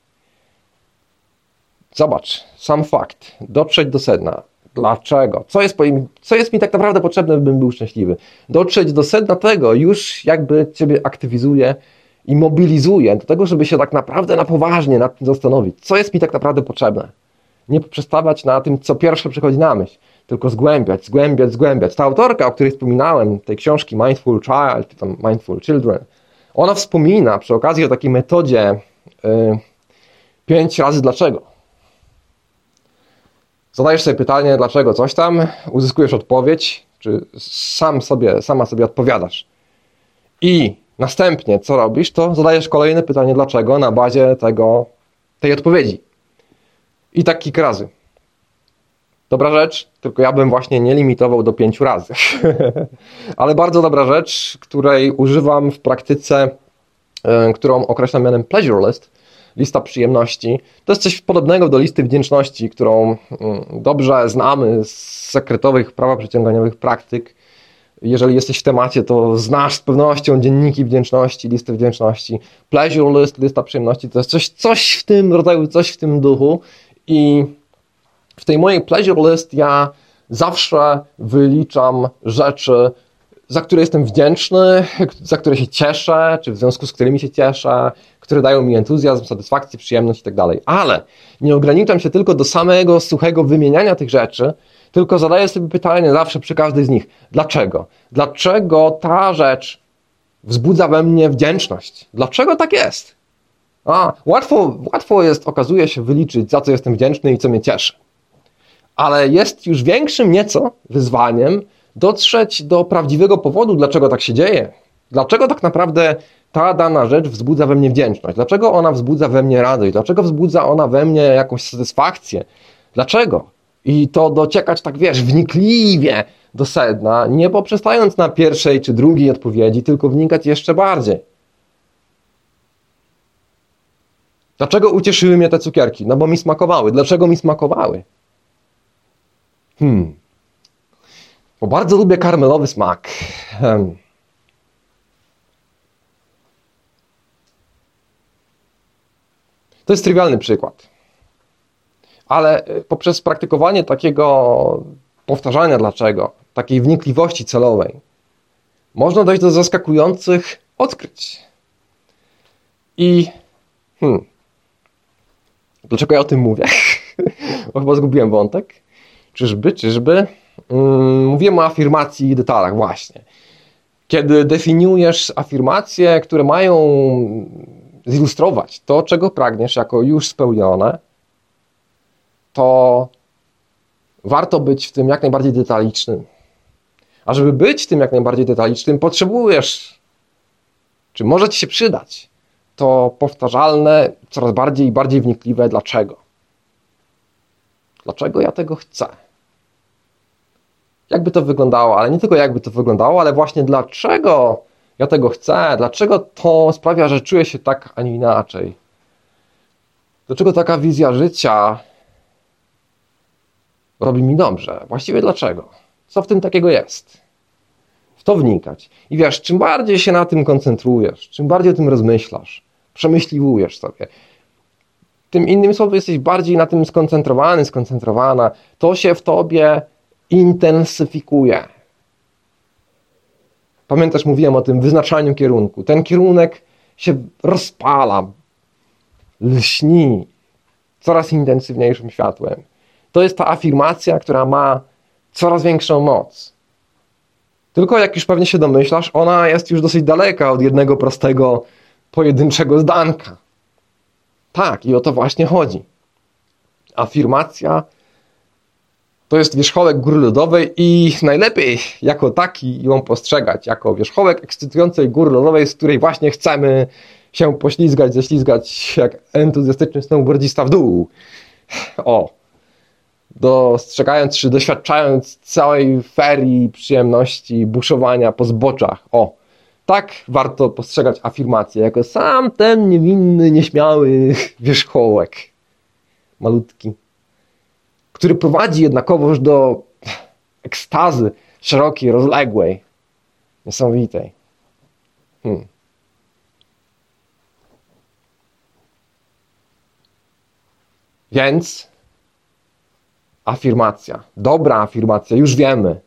Zobacz, sam fakt, dotrzeć do sedna. Dlaczego? Co jest, co jest mi tak naprawdę potrzebne, bym był szczęśliwy? Dotrzeć do sedna tego już jakby Ciebie aktywizuje i mobilizuje do tego, żeby się tak naprawdę na poważnie nad tym zastanowić. Co jest mi tak naprawdę potrzebne? Nie poprzestawać na tym, co pierwsze przychodzi na myśl tylko zgłębiać, zgłębiać, zgłębiać. Ta autorka, o której wspominałem, tej książki Mindful Child, tam Mindful Children, ona wspomina przy okazji o takiej metodzie yy, pięć razy dlaczego. Zadajesz sobie pytanie, dlaczego coś tam, uzyskujesz odpowiedź, czy sam sobie, sama sobie odpowiadasz. I następnie, co robisz, to zadajesz kolejne pytanie, dlaczego, na bazie tego, tej odpowiedzi. I tak kilka razy. Dobra rzecz, tylko ja bym właśnie nie limitował do pięciu razy. (laughs) Ale bardzo dobra rzecz, której używam w praktyce, e, którą określam mianem pleasure list, lista przyjemności. To jest coś podobnego do listy wdzięczności, którą mm, dobrze znamy z sekretowych prawa przyciąganiowych praktyk. Jeżeli jesteś w temacie, to znasz z pewnością dzienniki wdzięczności, listy wdzięczności. Pleasure list, lista przyjemności to jest coś, coś w tym rodzaju, coś w tym duchu i w tej mojej pleasure list ja zawsze wyliczam rzeczy, za które jestem wdzięczny, za które się cieszę, czy w związku z którymi się cieszę, które dają mi entuzjazm, satysfakcję, przyjemność itd. Tak Ale nie ograniczam się tylko do samego suchego wymieniania tych rzeczy, tylko zadaję sobie pytanie zawsze przy każdej z nich. Dlaczego? Dlaczego ta rzecz wzbudza we mnie wdzięczność? Dlaczego tak jest? A, łatwo, łatwo jest, okazuje się, wyliczyć, za co jestem wdzięczny i co mnie cieszy ale jest już większym nieco wyzwaniem dotrzeć do prawdziwego powodu, dlaczego tak się dzieje. Dlaczego tak naprawdę ta dana rzecz wzbudza we mnie wdzięczność? Dlaczego ona wzbudza we mnie radość? Dlaczego wzbudza ona we mnie jakąś satysfakcję? Dlaczego? I to dociekać tak, wiesz, wnikliwie do sedna, nie poprzestając na pierwszej czy drugiej odpowiedzi, tylko wnikać jeszcze bardziej. Dlaczego ucieszyły mnie te cukierki? No bo mi smakowały. Dlaczego mi smakowały? Hmm. Bo bardzo lubię karmelowy smak. Hmm. To jest trywialny przykład. Ale e, poprzez praktykowanie takiego powtarzania dlaczego, takiej wnikliwości celowej, można dojść do zaskakujących odkryć. I hmm, dlaczego ja o tym mówię? (laughs) Bo chyba zgubiłem wątek. Czyżby, czyżby? Hmm, mówiłem o afirmacji i detalach, właśnie. Kiedy definiujesz afirmacje, które mają zilustrować to, czego pragniesz jako już spełnione, to warto być w tym jak najbardziej detalicznym. A żeby być tym jak najbardziej detalicznym, potrzebujesz, czy może ci się przydać, to powtarzalne, coraz bardziej i bardziej wnikliwe dlaczego. Dlaczego ja tego chcę? jakby to wyglądało, ale nie tylko jakby to wyglądało, ale właśnie dlaczego ja tego chcę, dlaczego to sprawia, że czuję się tak, a nie inaczej. Dlaczego taka wizja życia robi mi dobrze? Właściwie dlaczego? Co w tym takiego jest? W to wnikać. I wiesz, czym bardziej się na tym koncentrujesz, czym bardziej o tym rozmyślasz, przemyśliwujesz sobie, tym innym słowem jesteś bardziej na tym skoncentrowany, skoncentrowana, to się w tobie intensyfikuje. Pamiętasz, mówiłem o tym wyznaczaniu kierunku. Ten kierunek się rozpala, lśni coraz intensywniejszym światłem. To jest ta afirmacja, która ma coraz większą moc. Tylko jak już pewnie się domyślasz, ona jest już dosyć daleka od jednego prostego, pojedynczego zdanka. Tak, i o to właśnie chodzi. Afirmacja to jest wierzchołek góry lodowej i najlepiej jako taki ją postrzegać, jako wierzchołek ekscytującej góry lodowej, z której właśnie chcemy się poślizgać, ześlizgać jak entuzjastyczny snowboardzista w dół. O, dostrzegając czy doświadczając całej ferii przyjemności buszowania po zboczach. O, tak warto postrzegać afirmację, jako sam ten niewinny, nieśmiały wierzchołek. Malutki. Który prowadzi jednakowoż do ekstazy szerokiej, rozległej, niesamowitej. Hmm. Więc afirmacja, dobra afirmacja, już wiemy,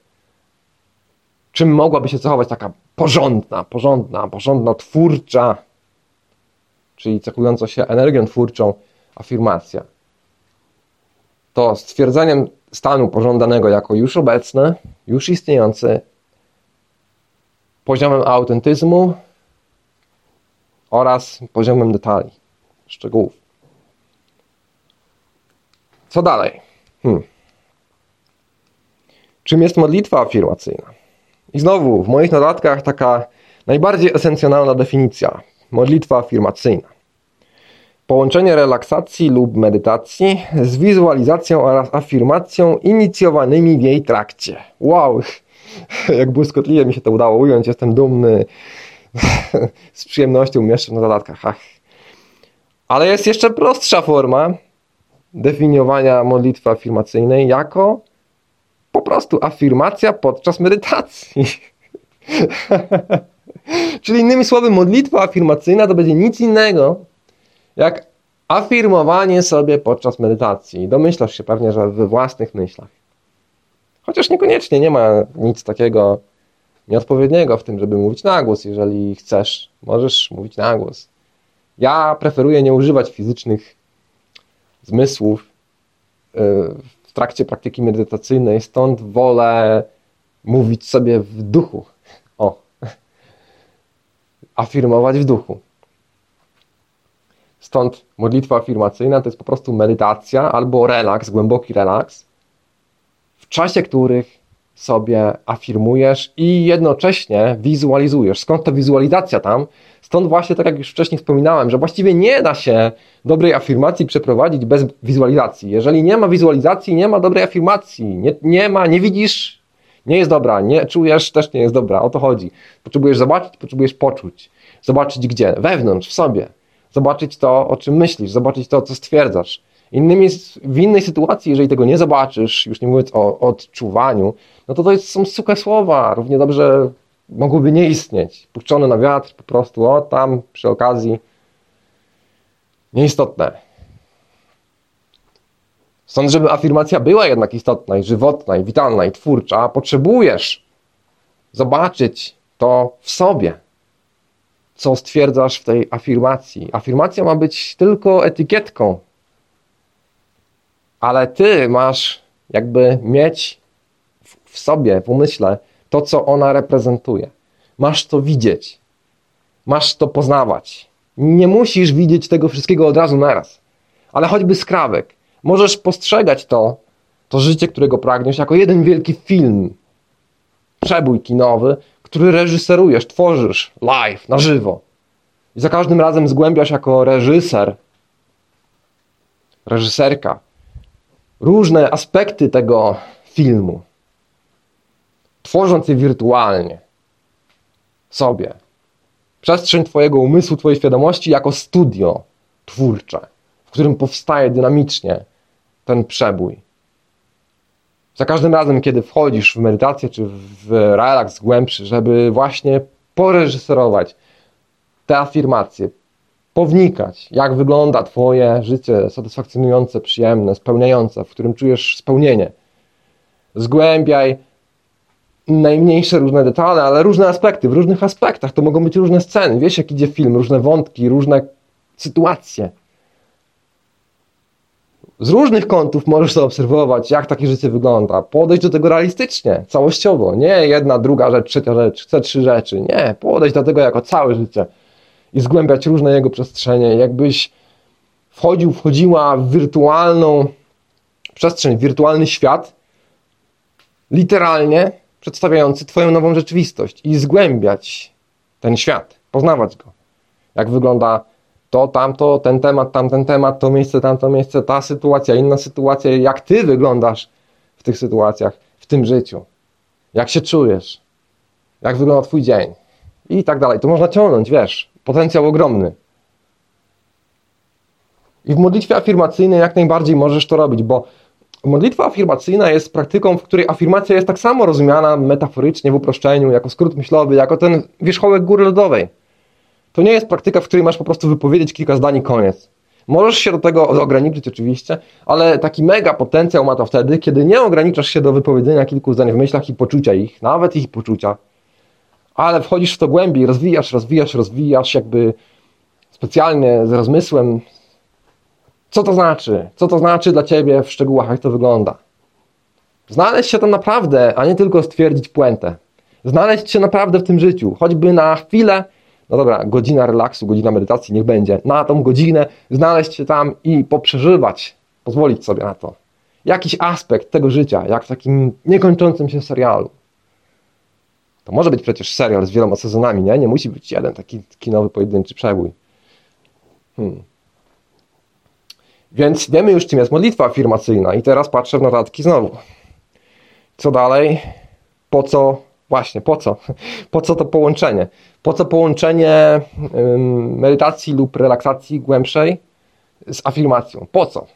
czym mogłaby się zachować taka porządna, porządna, porządna, twórcza, czyli cechująca się energią twórczą afirmacja. To stwierdzeniem stanu pożądanego jako już obecny, już istniejący, poziomem autentyzmu oraz poziomem detali, szczegółów. Co dalej? Hmm. Czym jest modlitwa afirmacyjna? I znowu, w moich notatkach taka najbardziej esencjonalna definicja. Modlitwa afirmacyjna. Połączenie relaksacji lub medytacji z wizualizacją oraz afirmacją inicjowanymi w jej trakcie. Wow, (laughs) jak błyskotliwie mi się to udało ująć, jestem dumny. (laughs) Z przyjemnością umieszczę na dodatkach. Ach. Ale jest jeszcze prostsza forma, definiowania modlitwy afirmacyjnej jako po prostu afirmacja podczas medytacji. (laughs) Czyli innymi słowy, modlitwa afirmacyjna to będzie nic innego jak afirmowanie sobie podczas medytacji. Domyślasz się pewnie, że we własnych myślach. Chociaż niekoniecznie nie ma nic takiego nieodpowiedniego w tym, żeby mówić na głos. Jeżeli chcesz, możesz mówić na głos. Ja preferuję nie używać fizycznych zmysłów y, w trakcie praktyki medytacyjnej, stąd wolę mówić sobie w duchu. O, (laughs) afirmować w duchu. Stąd modlitwa afirmacyjna to jest po prostu medytacja albo relaks, głęboki relaks, w czasie których sobie afirmujesz i jednocześnie wizualizujesz. Skąd ta wizualizacja tam? Stąd właśnie, tak jak już wcześniej wspominałem, że właściwie nie da się dobrej afirmacji przeprowadzić bez wizualizacji. Jeżeli nie ma wizualizacji, nie ma dobrej afirmacji. Nie, nie ma, nie widzisz, nie jest dobra. Nie czujesz, też nie jest dobra. O to chodzi. Potrzebujesz zobaczyć, potrzebujesz poczuć. Zobaczyć gdzie? Wewnątrz, w sobie. Zobaczyć to, o czym myślisz, zobaczyć to, co stwierdzasz. Innymi, w innej sytuacji, jeżeli tego nie zobaczysz, już nie mówiąc o, odczuwaniu, no to to jest, są suche słowa. Równie dobrze mogłyby nie istnieć. Puszczone na wiatr, po prostu o tam przy okazji. Nieistotne. Stąd, żeby afirmacja była jednak istotna i żywotna i witalna i twórcza, potrzebujesz zobaczyć to w sobie, co stwierdzasz w tej afirmacji. Afirmacja ma być tylko etykietką, ale ty masz jakby mieć w sobie, w umyśle to, co ona reprezentuje. Masz to widzieć. Masz to poznawać. Nie musisz widzieć tego wszystkiego od razu naraz. Ale choćby skrawek. Możesz postrzegać to, to życie, którego pragniesz, jako jeden wielki film. Przebój kinowy, który reżyserujesz, tworzysz live, na żywo. I za każdym razem zgłębiasz jako reżyser, reżyserka, różne aspekty tego filmu tworząc je wirtualnie sobie. Przestrzeń Twojego umysłu, Twojej świadomości jako studio twórcze, w którym powstaje dynamicznie ten przebój. Za każdym razem, kiedy wchodzisz w medytację czy w relaks głębszy, żeby właśnie poreżyserować te afirmacje, pownikać, jak wygląda Twoje życie satysfakcjonujące, przyjemne, spełniające, w którym czujesz spełnienie. Zgłębiaj najmniejsze różne detale, ale różne aspekty, w różnych aspektach. To mogą być różne sceny. Wiesz, jak idzie film, różne wątki, różne sytuacje. Z różnych kątów możesz zaobserwować, jak takie życie wygląda. Podejść do tego realistycznie, całościowo. Nie jedna, druga rzecz, trzecia rzecz, chcę trzy rzeczy. Nie, podejść do tego jako całe życie i zgłębiać różne jego przestrzenie. Jakbyś wchodził, wchodziła w wirtualną przestrzeń, wirtualny świat, literalnie przedstawiający Twoją nową rzeczywistość i zgłębiać ten świat, poznawać go. Jak wygląda to, tamto, ten temat, tamten temat, to miejsce, tamto miejsce, ta sytuacja, inna sytuacja, jak Ty wyglądasz w tych sytuacjach, w tym życiu. Jak się czujesz, jak wygląda Twój dzień i tak dalej. To można ciągnąć, wiesz, potencjał ogromny. I w modlitwie afirmacyjnej jak najbardziej możesz to robić, bo modlitwa afirmacyjna jest praktyką, w której afirmacja jest tak samo rozumiana metaforycznie, w uproszczeniu, jako skrót myślowy, jako ten wierzchołek góry lodowej. To nie jest praktyka, w której masz po prostu wypowiedzieć kilka zdań i koniec. Możesz się do tego ograniczyć oczywiście, ale taki mega potencjał ma to wtedy, kiedy nie ograniczasz się do wypowiedzenia kilku zdań w myślach i poczucia ich, nawet ich poczucia, ale wchodzisz w to głębiej, rozwijasz, rozwijasz, rozwijasz, jakby specjalnie z rozmysłem, co to znaczy, co to znaczy dla ciebie w szczegółach, jak to wygląda. Znaleźć się tam naprawdę, a nie tylko stwierdzić puentę. Znaleźć się naprawdę w tym życiu, choćby na chwilę, no dobra, godzina relaksu, godzina medytacji, niech będzie. Na tą godzinę znaleźć się tam i poprzeżywać, pozwolić sobie na to. Jakiś aspekt tego życia, jak w takim niekończącym się serialu. To może być przecież serial z wieloma sezonami, nie? Nie musi być jeden taki kinowy, pojedynczy przebój. Hmm. Więc wiemy już, czym jest modlitwa afirmacyjna i teraz patrzę w notatki znowu. Co dalej? Po co? Właśnie, po co? (laughs) Po co to połączenie? Po co połączenie medytacji lub relaksacji głębszej z afirmacją? Po co?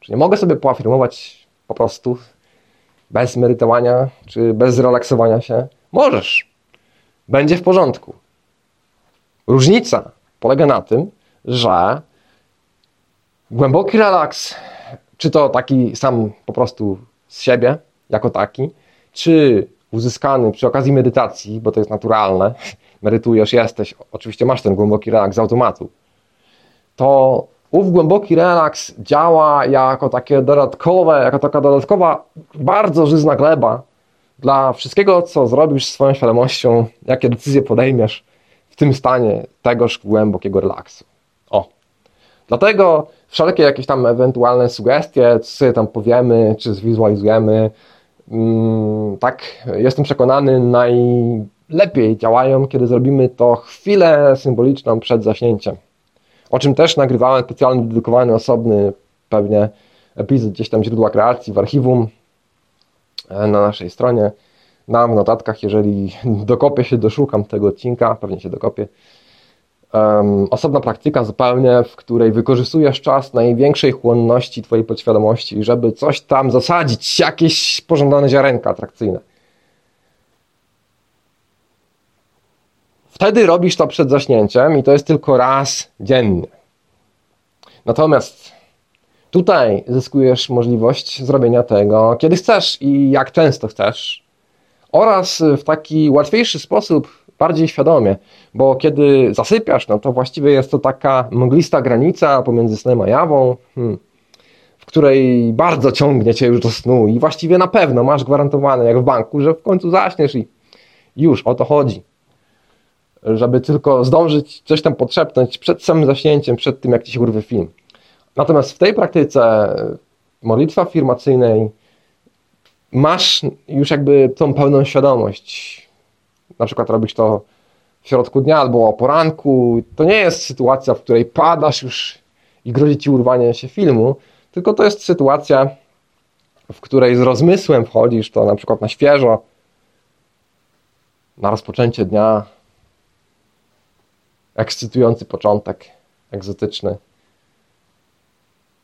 Czy nie mogę sobie poafirmować po prostu bez medytowania, czy bez relaksowania się? Możesz. Będzie w porządku. Różnica polega na tym, że głęboki relaks, czy to taki sam po prostu z siebie, jako taki, czy uzyskany przy okazji medytacji, bo to jest naturalne, medytujesz, jesteś, oczywiście masz ten głęboki relaks z automatu, to ów głęboki relaks działa jako takie dodatkowe, jako taka dodatkowa, bardzo żyzna gleba dla wszystkiego, co zrobisz swoją świadomością, jakie decyzje podejmiesz w tym stanie tegoż głębokiego relaksu. O. Dlatego wszelkie jakieś tam ewentualne sugestie, co sobie tam powiemy, czy zwizualizujemy, tak, jestem przekonany, najlepiej działają, kiedy zrobimy to chwilę symboliczną przed zaśnięciem. O czym też nagrywałem specjalny, dedykowany, osobny pewnie epizod gdzieś tam źródła kreacji w archiwum e, na naszej stronie. Dam w notatkach, jeżeli dokopię się, doszukam tego odcinka, pewnie się dokopię. Um, osobna praktyka zupełnie, w której wykorzystujesz czas największej chłonności Twojej podświadomości, żeby coś tam zasadzić, jakieś pożądane ziarenka atrakcyjne. Wtedy robisz to przed zaśnięciem i to jest tylko raz dziennie. Natomiast tutaj zyskujesz możliwość zrobienia tego, kiedy chcesz i jak często chcesz, oraz w taki łatwiejszy sposób, bardziej świadomie, bo kiedy zasypiasz, no to właściwie jest to taka mglista granica pomiędzy snem a jawą, hmm, w której bardzo ciągnie cię już do snu i właściwie na pewno masz gwarantowane, jak w banku, że w końcu zaśniesz i już o to chodzi żeby tylko zdążyć coś tam podszepnąć przed samym zaśnięciem, przed tym, jak ci się urwie film. Natomiast w tej praktyce modlitwy afirmacyjnej masz już jakby tą pełną świadomość. Na przykład robisz to w środku dnia albo o poranku. To nie jest sytuacja, w której padasz już i grozi ci urwanie się filmu, tylko to jest sytuacja, w której z rozmysłem wchodzisz, to na przykład na świeżo, na rozpoczęcie dnia, ekscytujący początek, egzotyczny.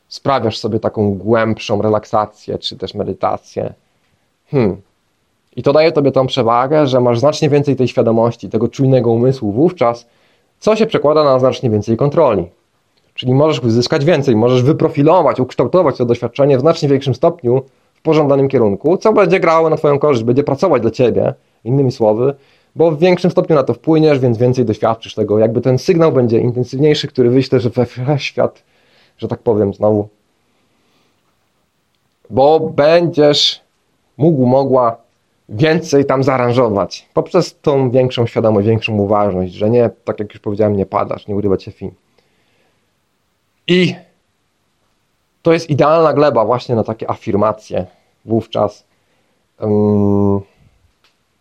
Sprawiasz sobie taką głębszą relaksację, czy też medytację. Hmm. I to daje tobie tą przewagę, że masz znacznie więcej tej świadomości, tego czujnego umysłu wówczas, co się przekłada na znacznie więcej kontroli. Czyli możesz uzyskać więcej, możesz wyprofilować, ukształtować to doświadczenie w znacznie większym stopniu w pożądanym kierunku, co będzie grało na Twoją korzyść, będzie pracować dla Ciebie, innymi słowy, bo w większym stopniu na to wpłyniesz, więc więcej doświadczysz tego. Jakby ten sygnał będzie intensywniejszy, który wyśle, że we świat, że tak powiem, znowu. Bo będziesz mógł, mogła więcej tam zaaranżować poprzez tą większą świadomość, większą uważność, że nie, tak jak już powiedziałem, nie padasz, nie urywa cię film. I to jest idealna gleba właśnie na takie afirmacje wówczas.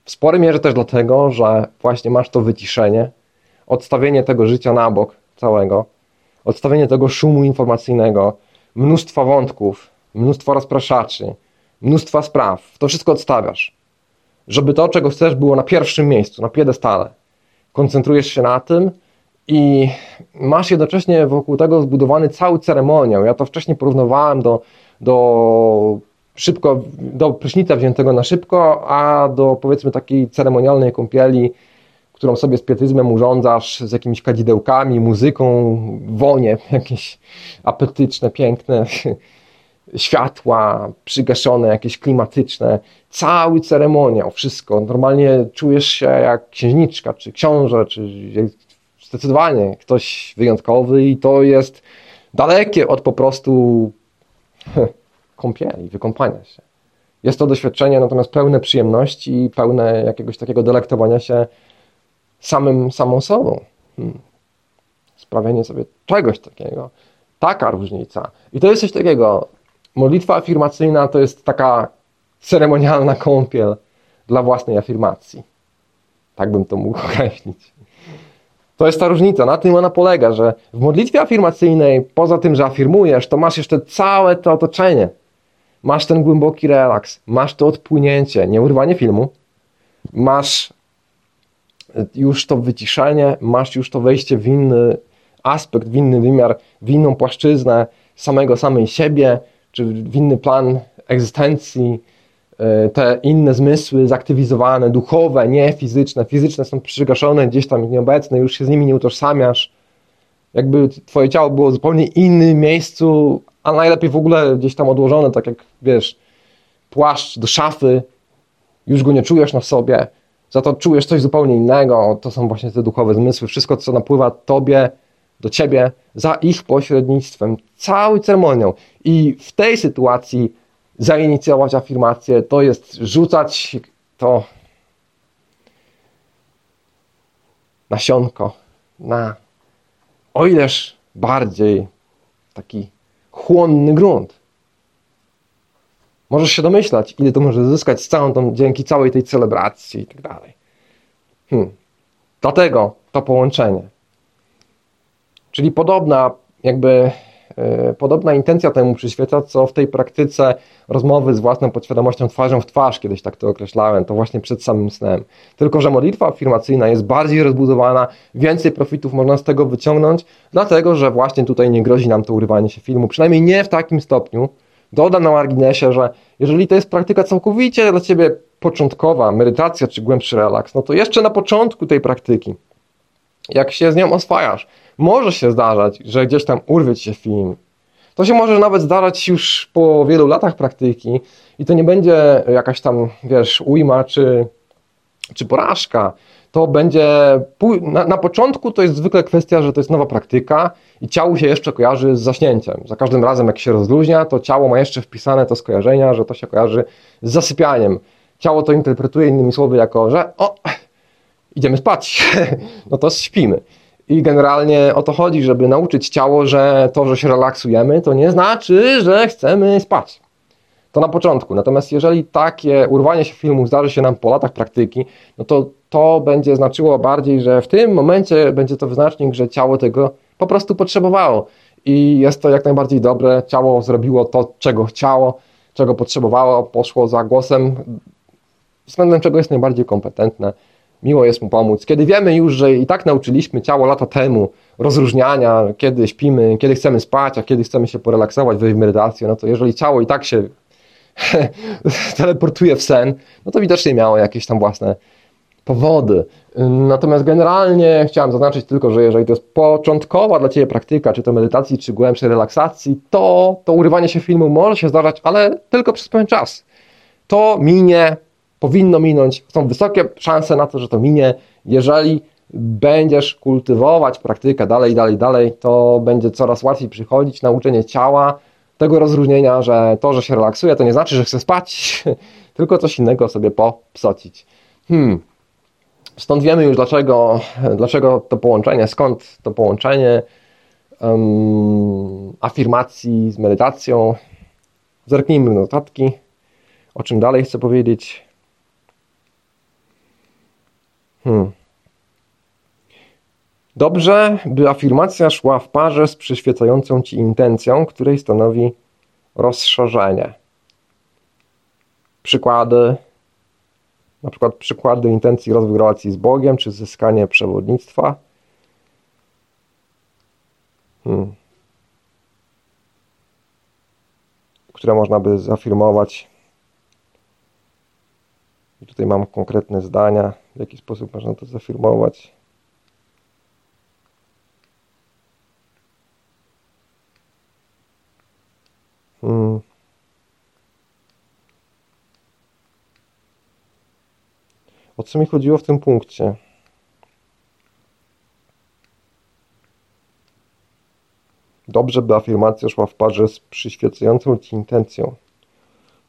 W sporej mierze też dlatego, że właśnie masz to wyciszenie, odstawienie tego życia na bok całego, odstawienie tego szumu informacyjnego, mnóstwa wątków, mnóstwo rozpraszaczy, mnóstwa spraw. To wszystko odstawiasz. Żeby to, czego chcesz, było na pierwszym miejscu, na piedestale. Koncentrujesz się na tym i masz jednocześnie wokół tego zbudowany cały ceremoniał. Ja to wcześniej porównywałem do, do szybko, do prysznica wziętego na szybko, a do powiedzmy takiej ceremonialnej kąpieli, którą sobie z pietyzmem urządzasz, z jakimiś kadzidełkami, muzyką, wonie (laughs) jakieś apetyczne, piękne, światła przygaszone, jakieś klimatyczne, cały ceremoniał, wszystko. Normalnie czujesz się jak księżniczka, czy książę, czy zdecydowanie ktoś wyjątkowy i to jest dalekie od po prostu (laughs) kąpieli, wykąpania się. Jest to doświadczenie natomiast pełne przyjemności i pełne jakiegoś takiego delektowania się samym, samą sobą. Hmm. Sprawienie sobie czegoś takiego. Taka różnica. I to jest coś takiego. Modlitwa afirmacyjna to jest taka ceremonialna kąpiel dla własnej afirmacji. Tak bym to mógł (laughs) określić. To jest ta różnica, na tym ona polega, że w modlitwie afirmacyjnej, poza tym, że afirmujesz, to masz jeszcze całe to otoczenie. Masz ten głęboki relaks, masz to odpłynięcie, nie urwanie filmu, masz już to wyciszenie, masz już to wejście w inny aspekt, w inny wymiar, w inną płaszczyznę samego samej siebie, czy w inny plan egzystencji, e, te inne zmysły zaktywizowane, duchowe, nie fizyczne. Fizyczne są przygaszone, gdzieś tam nieobecne, już się z nimi nie utożsamiasz. Jakby twoje ciało było w zupełnie innym miejscu, a najlepiej w ogóle gdzieś tam odłożone, tak jak wiesz, płaszcz do szafy, już go nie czujesz na sobie, za to czujesz coś zupełnie innego. To są właśnie te duchowe zmysły, wszystko, co napływa tobie, do ciebie, za ich pośrednictwem. Cały ceremoniał. I w tej sytuacji zainicjować afirmację to jest rzucać to nasionko na o ileż bardziej taki chłonny grunt. Możesz się domyślać, ile to może zyskać z całą tą, dzięki całej tej celebracji i tak dalej. Hmm. Dlatego to połączenie. Czyli podobna, jakby yy, podobna intencja temu przyświeca, co w tej praktyce rozmowy z własną podświadomością twarzą w twarz, kiedyś tak to określałem, to właśnie przed samym snem. Tylko, że modlitwa afirmacyjna jest bardziej rozbudowana, więcej profitów można z tego wyciągnąć, dlatego, że właśnie tutaj nie grozi nam to urywanie się filmu, przynajmniej nie w takim stopniu, Dodam na marginesie, że jeżeli to jest praktyka całkowicie dla Ciebie początkowa, medytacja czy głębszy relaks, no to jeszcze na początku tej praktyki, jak się z nią oswajasz, może się zdarzać, że gdzieś tam urwie Ci się film. To się może nawet zdarzać już po wielu latach praktyki i to nie będzie jakaś tam, wiesz, ujma czy, czy porażka, to będzie na, na, początku to jest zwykle kwestia, że to jest nowa praktyka i ciało się jeszcze kojarzy z zaśnięciem. Za każdym razem, jak się rozluźnia, to ciało ma jeszcze wpisane to skojarzenia, że to się kojarzy z zasypianiem. Ciało to interpretuje innymi słowy jako, że o, idziemy spać, (laughs) no to śpimy. I generalnie o to chodzi, żeby nauczyć ciało, że to, że się relaksujemy, to nie znaczy, że chcemy spać. To na początku. Natomiast jeżeli takie urwanie się filmu zdarzy się nam po latach praktyki, no to to będzie znaczyło bardziej, że w tym momencie będzie to wyznacznik, że ciało tego po prostu potrzebowało. I jest to jak najbardziej dobre. Ciało zrobiło to, czego chciało, czego potrzebowało, poszło za głosem, względem czego jest najbardziej kompetentne. Miło jest mu pomóc. Kiedy wiemy już, że i tak nauczyliśmy ciało lata temu rozróżniania, kiedy śpimy, kiedy chcemy spać, a kiedy chcemy się porelaksować, wejść w medytację, no to jeżeli ciało i tak się (laughs) teleportuje w sen, no to widocznie miało jakieś tam własne powody. Natomiast generalnie chciałem zaznaczyć tylko, że jeżeli to jest początkowa dla Ciebie praktyka, czy to medytacji, czy głębszej relaksacji, to to urywanie się filmu może się zdarzać, ale tylko przez pewien czas. To minie, powinno minąć, są wysokie szanse na to, że to minie, jeżeli będziesz kultywować praktykę dalej, dalej, dalej, to będzie coraz łatwiej przychodzić nauczenie ciała tego rozróżnienia, że to, że się relaksuje, to nie znaczy, że chce spać, (laughs) tylko coś innego sobie popsocić. Hmm, Stąd wiemy już dlaczego, dlaczego to połączenie, skąd to połączenie. um, afirmacji z medytacją. Zerknijmy w notatki, o czym dalej chcę powiedzieć. Hmm. Dobrze, by afirmacja szła w parze z przyświecającą ci intencją, której stanowi rozszerzenie. Przykłady, na przykład przykłady intencji rozwój relacji z Bogiem, czy zyskanie przewodnictwa. Hmm. Które można by zafirmować. I tutaj mam konkretne zdania, w jaki sposób można to zafirmować. Hmm. O co mi chodziło w tym punkcie? Dobrze, by afirmacja szła w parze z przyświecającą ci intencją,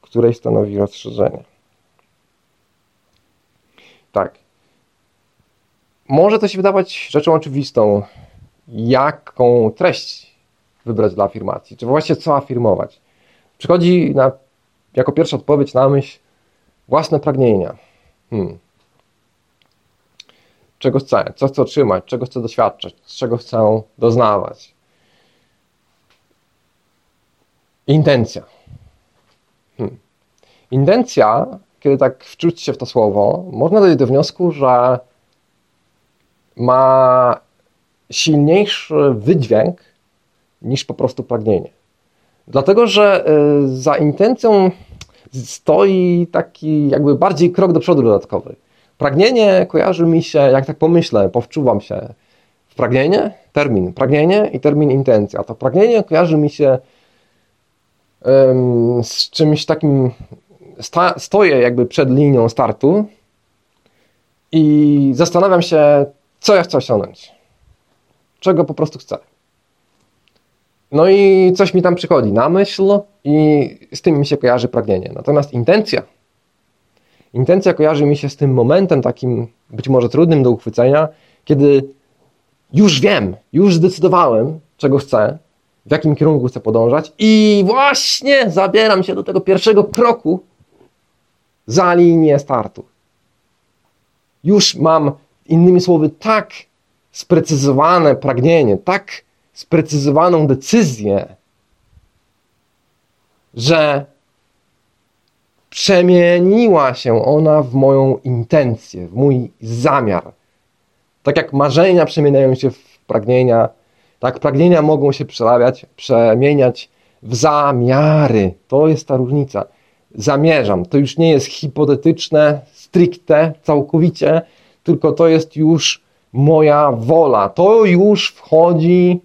której stanowi rozszerzenie. Tak. Może to się wydawać rzeczą oczywistą, jaką treść wybrać dla afirmacji, czy właściwie co afirmować. Przychodzi na, jako pierwsza odpowiedź na myśl własne pragnienia. Hmm. Czego chcę, co chcę otrzymać, czego chcę doświadczać, czego chcę doznawać. Intencja. Hmm. Intencja, kiedy tak wczuć się w to słowo, można dojść do wniosku, że ma silniejszy wydźwięk niż po prostu pragnienie. Dlatego, że y, za intencją stoi taki jakby bardziej krok do przodu dodatkowy. Pragnienie kojarzy mi się, jak tak pomyślę, powczuwam się w pragnienie, termin pragnienie i termin intencja. To pragnienie kojarzy mi się um, z czymś takim, sta, stoję jakby przed linią startu i zastanawiam się, co ja chcę osiągnąć. Czego po prostu chcę. No i coś mi tam przychodzi na myśl i z tym mi się kojarzy pragnienie. Natomiast intencja, intencja kojarzy mi się z tym momentem takim być może trudnym do uchwycenia, kiedy już wiem, już zdecydowałem, czego chcę, w jakim kierunku chcę podążać i właśnie zabieram się do tego pierwszego kroku za linię startu. Już mam, innymi słowy, tak sprecyzowane pragnienie, tak sprecyzowaną decyzję, że przemieniła się ona w moją intencję, w mój zamiar. Tak jak marzenia przemieniają się w pragnienia, tak pragnienia mogą się przerabiać, przemieniać w zamiary. To jest ta różnica. Zamierzam. To już nie jest hipotetyczne, stricte, całkowicie, tylko to jest już moja wola. To już wchodzi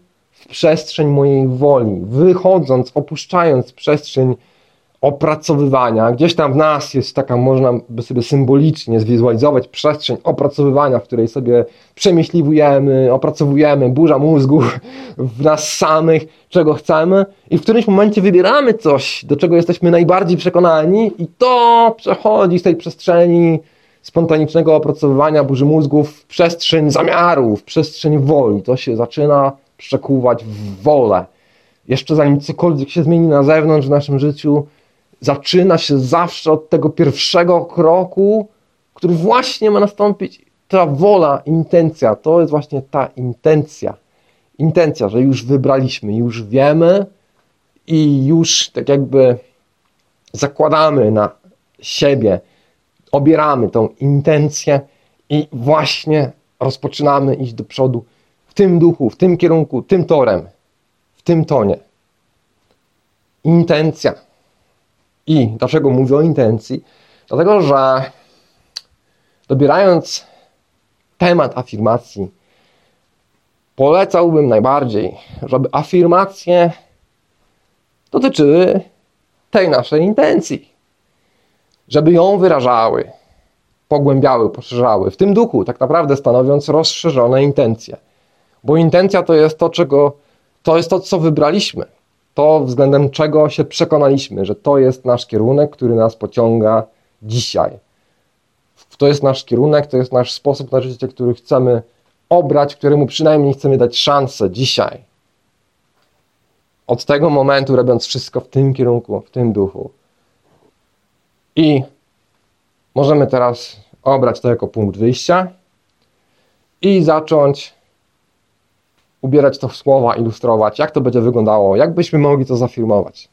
przestrzeń mojej woli, wychodząc, opuszczając przestrzeń opracowywania. Gdzieś tam w nas jest taka, można by sobie symbolicznie zwizualizować przestrzeń opracowywania, w której sobie przemyśliwujemy, opracowujemy, burza mózgu w nas samych, czego chcemy i w którymś momencie wybieramy coś, do czego jesteśmy najbardziej przekonani i to przechodzi z tej przestrzeni spontanicznego opracowywania burzy mózgów w przestrzeń zamiarów, w przestrzeń woli. To się zaczyna przekuwać w wolę. Jeszcze zanim cokolwiek się zmieni na zewnątrz w naszym życiu, zaczyna się zawsze od tego pierwszego kroku, który właśnie ma nastąpić. Ta wola, intencja, to jest właśnie ta intencja. Intencja, że już wybraliśmy, już wiemy i już tak jakby zakładamy na siebie, obieramy tą intencję i właśnie rozpoczynamy iść do przodu tym duchu, w tym kierunku, tym torem, w tym tonie. Intencja. I dlaczego mówię o intencji? Dlatego, że dobierając temat afirmacji, polecałbym najbardziej, żeby afirmacje dotyczyły tej naszej intencji. Żeby ją wyrażały, pogłębiały, poszerzały. W tym duchu, tak naprawdę stanowiąc rozszerzone intencje. Bo intencja to jest to, czego, to jest to, co wybraliśmy. To względem czego się przekonaliśmy, że to jest nasz kierunek, który nas pociąga dzisiaj. To jest nasz kierunek, to jest nasz sposób na życie, który chcemy obrać, któremu przynajmniej chcemy dać szansę dzisiaj. od tego momentu robiąc wszystko w tym kierunku, w tym duchu. I możemy teraz obrać to jako punkt wyjścia i zacząć ubierać to w słowa, ilustrować, jak to będzie wyglądało, jak byśmy mogli to zafirmować.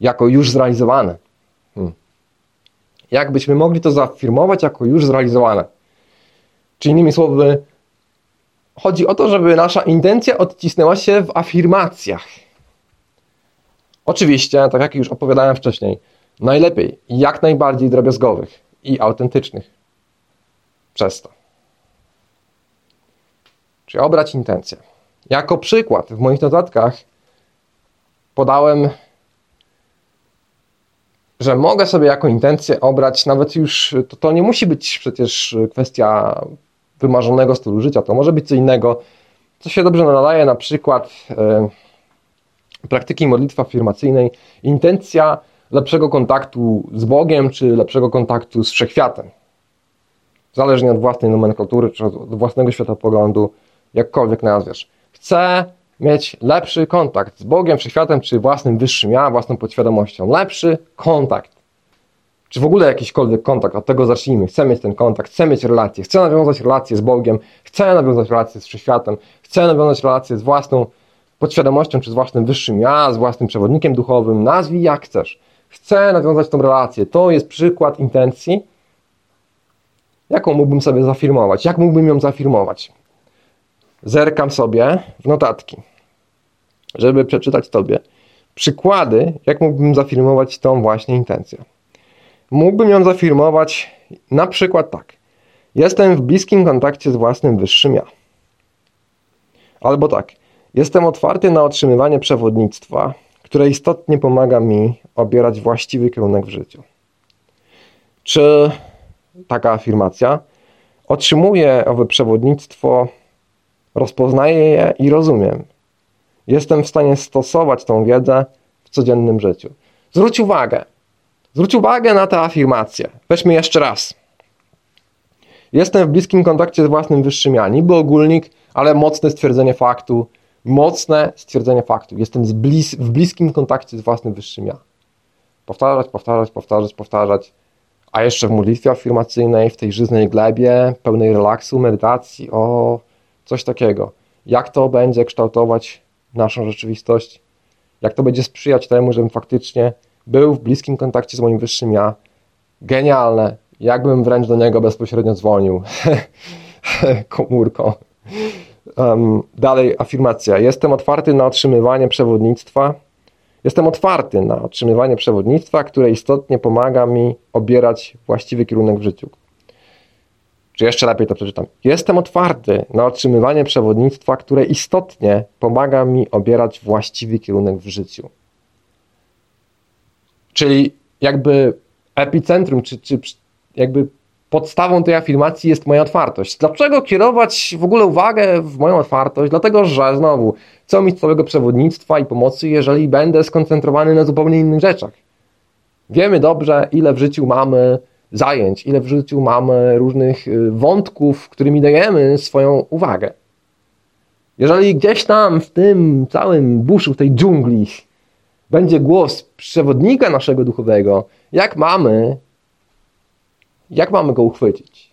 Jako już zrealizowane. Hmm. Jak byśmy mogli to zafirmować jako już zrealizowane. Czy innymi słowy, chodzi o to, żeby nasza intencja odcisnęła się w afirmacjach. Oczywiście, tak jak już opowiadałem wcześniej, najlepiej jak najbardziej drobiazgowych i autentycznych. Przez to. Czyli obrać intencję. Jako przykład w moich notatkach podałem, że mogę sobie jako intencję obrać, nawet już to, to nie musi być przecież kwestia wymarzonego stylu życia, to może być co innego, co się dobrze nadaje, na przykład e, praktyki modlitwy afirmacyjnej, intencja lepszego kontaktu z Bogiem, czy lepszego kontaktu z wszechświatem. Zależnie od własnej nomenklatury, czy od własnego światopoglądu, jakkolwiek nazwiesz. Chcę mieć lepszy kontakt z Bogiem, wszechświatem, czy własnym wyższym ja, własną podświadomością. Lepszy kontakt. Czy w ogóle jakiśkolwiek kontakt, od tego zacznijmy. Chcę mieć ten kontakt, chcę mieć relację, chcę nawiązać relację z Bogiem, chcę nawiązać relację z wszechświatem, chcę nawiązać relację z własną podświadomością, czy z własnym wyższym ja, z własnym przewodnikiem duchowym, nazwij jak chcesz. Chcę nawiązać tą relację. To jest przykład intencji, jaką mógłbym sobie zafirmować. Jak mógłbym ją zafirmować? Zerkam sobie w notatki, żeby przeczytać Tobie przykłady, jak mógłbym zafirmować tą właśnie intencję. Mógłbym ją zafirmować na przykład tak. Jestem w bliskim kontakcie z własnym wyższym ja. Albo tak. Jestem otwarty na otrzymywanie przewodnictwa, które istotnie pomaga mi obierać właściwy kierunek w życiu. Czy taka afirmacja? Otrzymuję owe przewodnictwo, rozpoznaję je i rozumiem. Jestem w stanie stosować tą wiedzę w codziennym życiu. Zwróć uwagę, Zwróć uwagę na tę afirmację. Weźmy jeszcze raz. Jestem w bliskim kontakcie z własnym wyższym ja. Niby ogólnik, ale mocne stwierdzenie faktu. Mocne stwierdzenie faktu. Jestem blis w bliskim kontakcie z własnym wyższym ja. Powtarzać, powtarzać, powtarzać, powtarzać. A jeszcze w modlitwie afirmacyjnej, w tej żyznej glebie, pełnej relaksu, medytacji, o coś takiego. Jak to będzie kształtować naszą rzeczywistość? Jak to będzie sprzyjać temu, żebym faktycznie był w bliskim kontakcie z moim wyższym ja. Genialne. Jakbym wręcz do niego bezpośrednio dzwonił. (laughs) Komórką. Um, dalej afirmacja. Jestem otwarty na otrzymywanie przewodnictwa. Jestem otwarty na otrzymywanie przewodnictwa, które istotnie pomaga mi obierać właściwy kierunek w życiu. Czy jeszcze lepiej to przeczytam? Jestem otwarty na otrzymywanie przewodnictwa, które istotnie pomaga mi obierać właściwy kierunek w życiu. Czyli jakby epicentrum, czy, czy jakby podstawą tej afirmacji jest moja otwartość. Dlaczego kierować w ogóle uwagę w moją otwartość? Dlatego, że znowu, co mi z całego przewodnictwa i pomocy, jeżeli będę skoncentrowany na zupełnie innych rzeczach? Wiemy dobrze, ile w życiu mamy zajęć, ile w życiu mamy różnych y, wątków, którymi dajemy swoją uwagę. Jeżeli gdzieś tam w tym całym buszu, w tej dżungli będzie głos przewodnika naszego duchowego, jak mamy, jak mamy go uchwycić?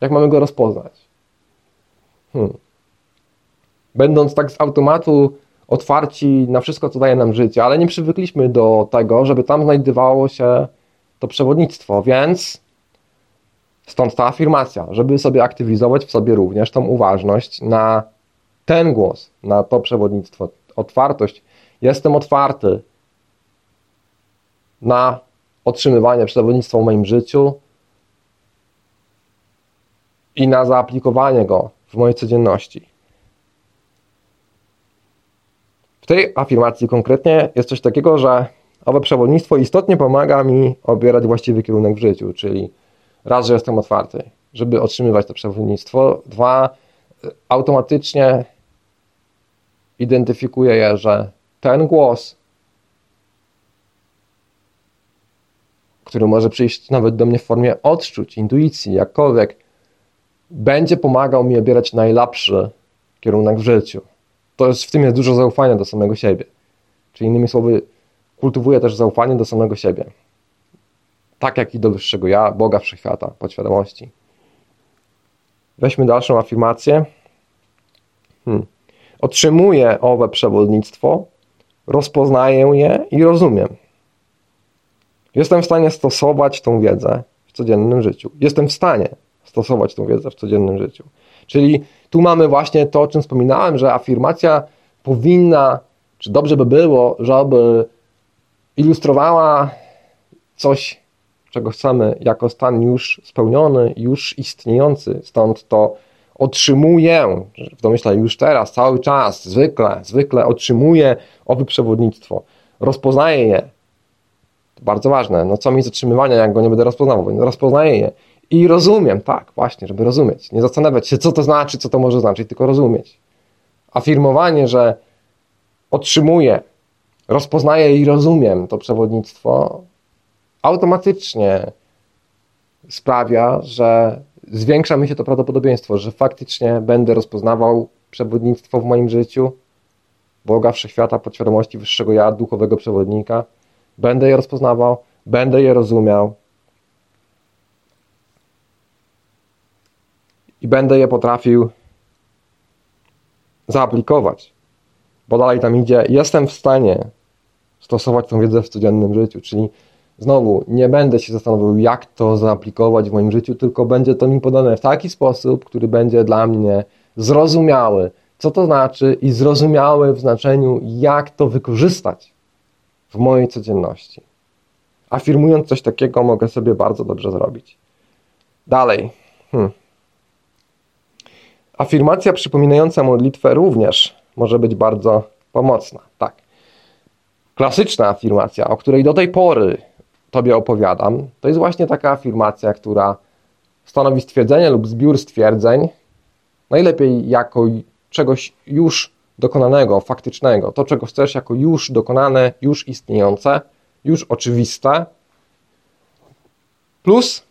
Jak mamy go rozpoznać? Hmm. Będąc tak z automatu otwarci na wszystko, co daje nam życie, ale nie przywykliśmy do tego, żeby tam znajdowało się to przewodnictwo, więc stąd ta afirmacja, żeby sobie aktywizować w sobie również tą uważność na ten głos, na to przewodnictwo, otwartość. Jestem otwarty na otrzymywanie przewodnictwa w moim życiu i na zaaplikowanie go w mojej codzienności. W tej afirmacji konkretnie jest coś takiego, że owe przewodnictwo istotnie pomaga mi obierać właściwy kierunek w życiu, czyli raz, że jestem otwarty, żeby otrzymywać to przewodnictwo, dwa, automatycznie identyfikuję je, że ten głos który może przyjść nawet do mnie w formie odczuć, intuicji, jakkolwiek, będzie pomagał mi obierać najlepszy kierunek w życiu. To jest, w tym jest dużo zaufania do samego siebie. Czyli innymi słowy, kultywuję też zaufanie do samego siebie. Tak jak i do wyższego ja, Boga Wszechświata, podświadomości. Weźmy dalszą afirmację. Hmm. Otrzymuję owe przewodnictwo, rozpoznaję je i rozumiem. Jestem w stanie stosować tą wiedzę w codziennym życiu. Jestem w stanie stosować tą wiedzę w codziennym życiu. Czyli tu mamy właśnie to, o czym wspominałem, że afirmacja powinna, czy dobrze by było, żeby ilustrowała coś, czego chcemy jako stan już spełniony, już istniejący. Stąd to otrzymuję, w domyśle już teraz, cały czas, zwykle, zwykle otrzymuję owe przewodnictwo. Rozpoznaję je. To bardzo ważne. No co mi zatrzymywania, jak go nie będę rozpoznawał? Rozpoznaję je. I rozumiem, tak, właśnie, żeby rozumieć. Nie zastanawiać się, co to znaczy, co to może znaczyć, tylko rozumieć. Afirmowanie, że otrzymuję, rozpoznaję i rozumiem to przewodnictwo, automatycznie sprawia, że zwiększa mi się to prawdopodobieństwo, że faktycznie będę rozpoznawał przewodnictwo w moim życiu, Boga, Wszechświata, podświadomości wyższego ja, duchowego przewodnika. Będę je rozpoznawał, będę je rozumiał, i będę je potrafił zaaplikować. Bo dalej tam idzie, jestem w stanie stosować tą wiedzę w codziennym życiu, czyli znowu nie będę się zastanawiał, jak to zaaplikować w moim życiu, tylko będzie to mi podane w taki sposób, który będzie dla mnie zrozumiały, co to znaczy i zrozumiały w znaczeniu, jak to wykorzystać w mojej codzienności. Afirmując coś takiego, mogę sobie bardzo dobrze zrobić. Dalej. Hmm. Afirmacja przypominająca modlitwę również może być bardzo pomocna. Tak. Klasyczna afirmacja, o której do tej pory Tobie opowiadam, to jest właśnie taka afirmacja, która stanowi stwierdzenie lub zbiór stwierdzeń, najlepiej jako czegoś już dokonanego, faktycznego, to czego chcesz jako już dokonane, już istniejące, już oczywiste, plus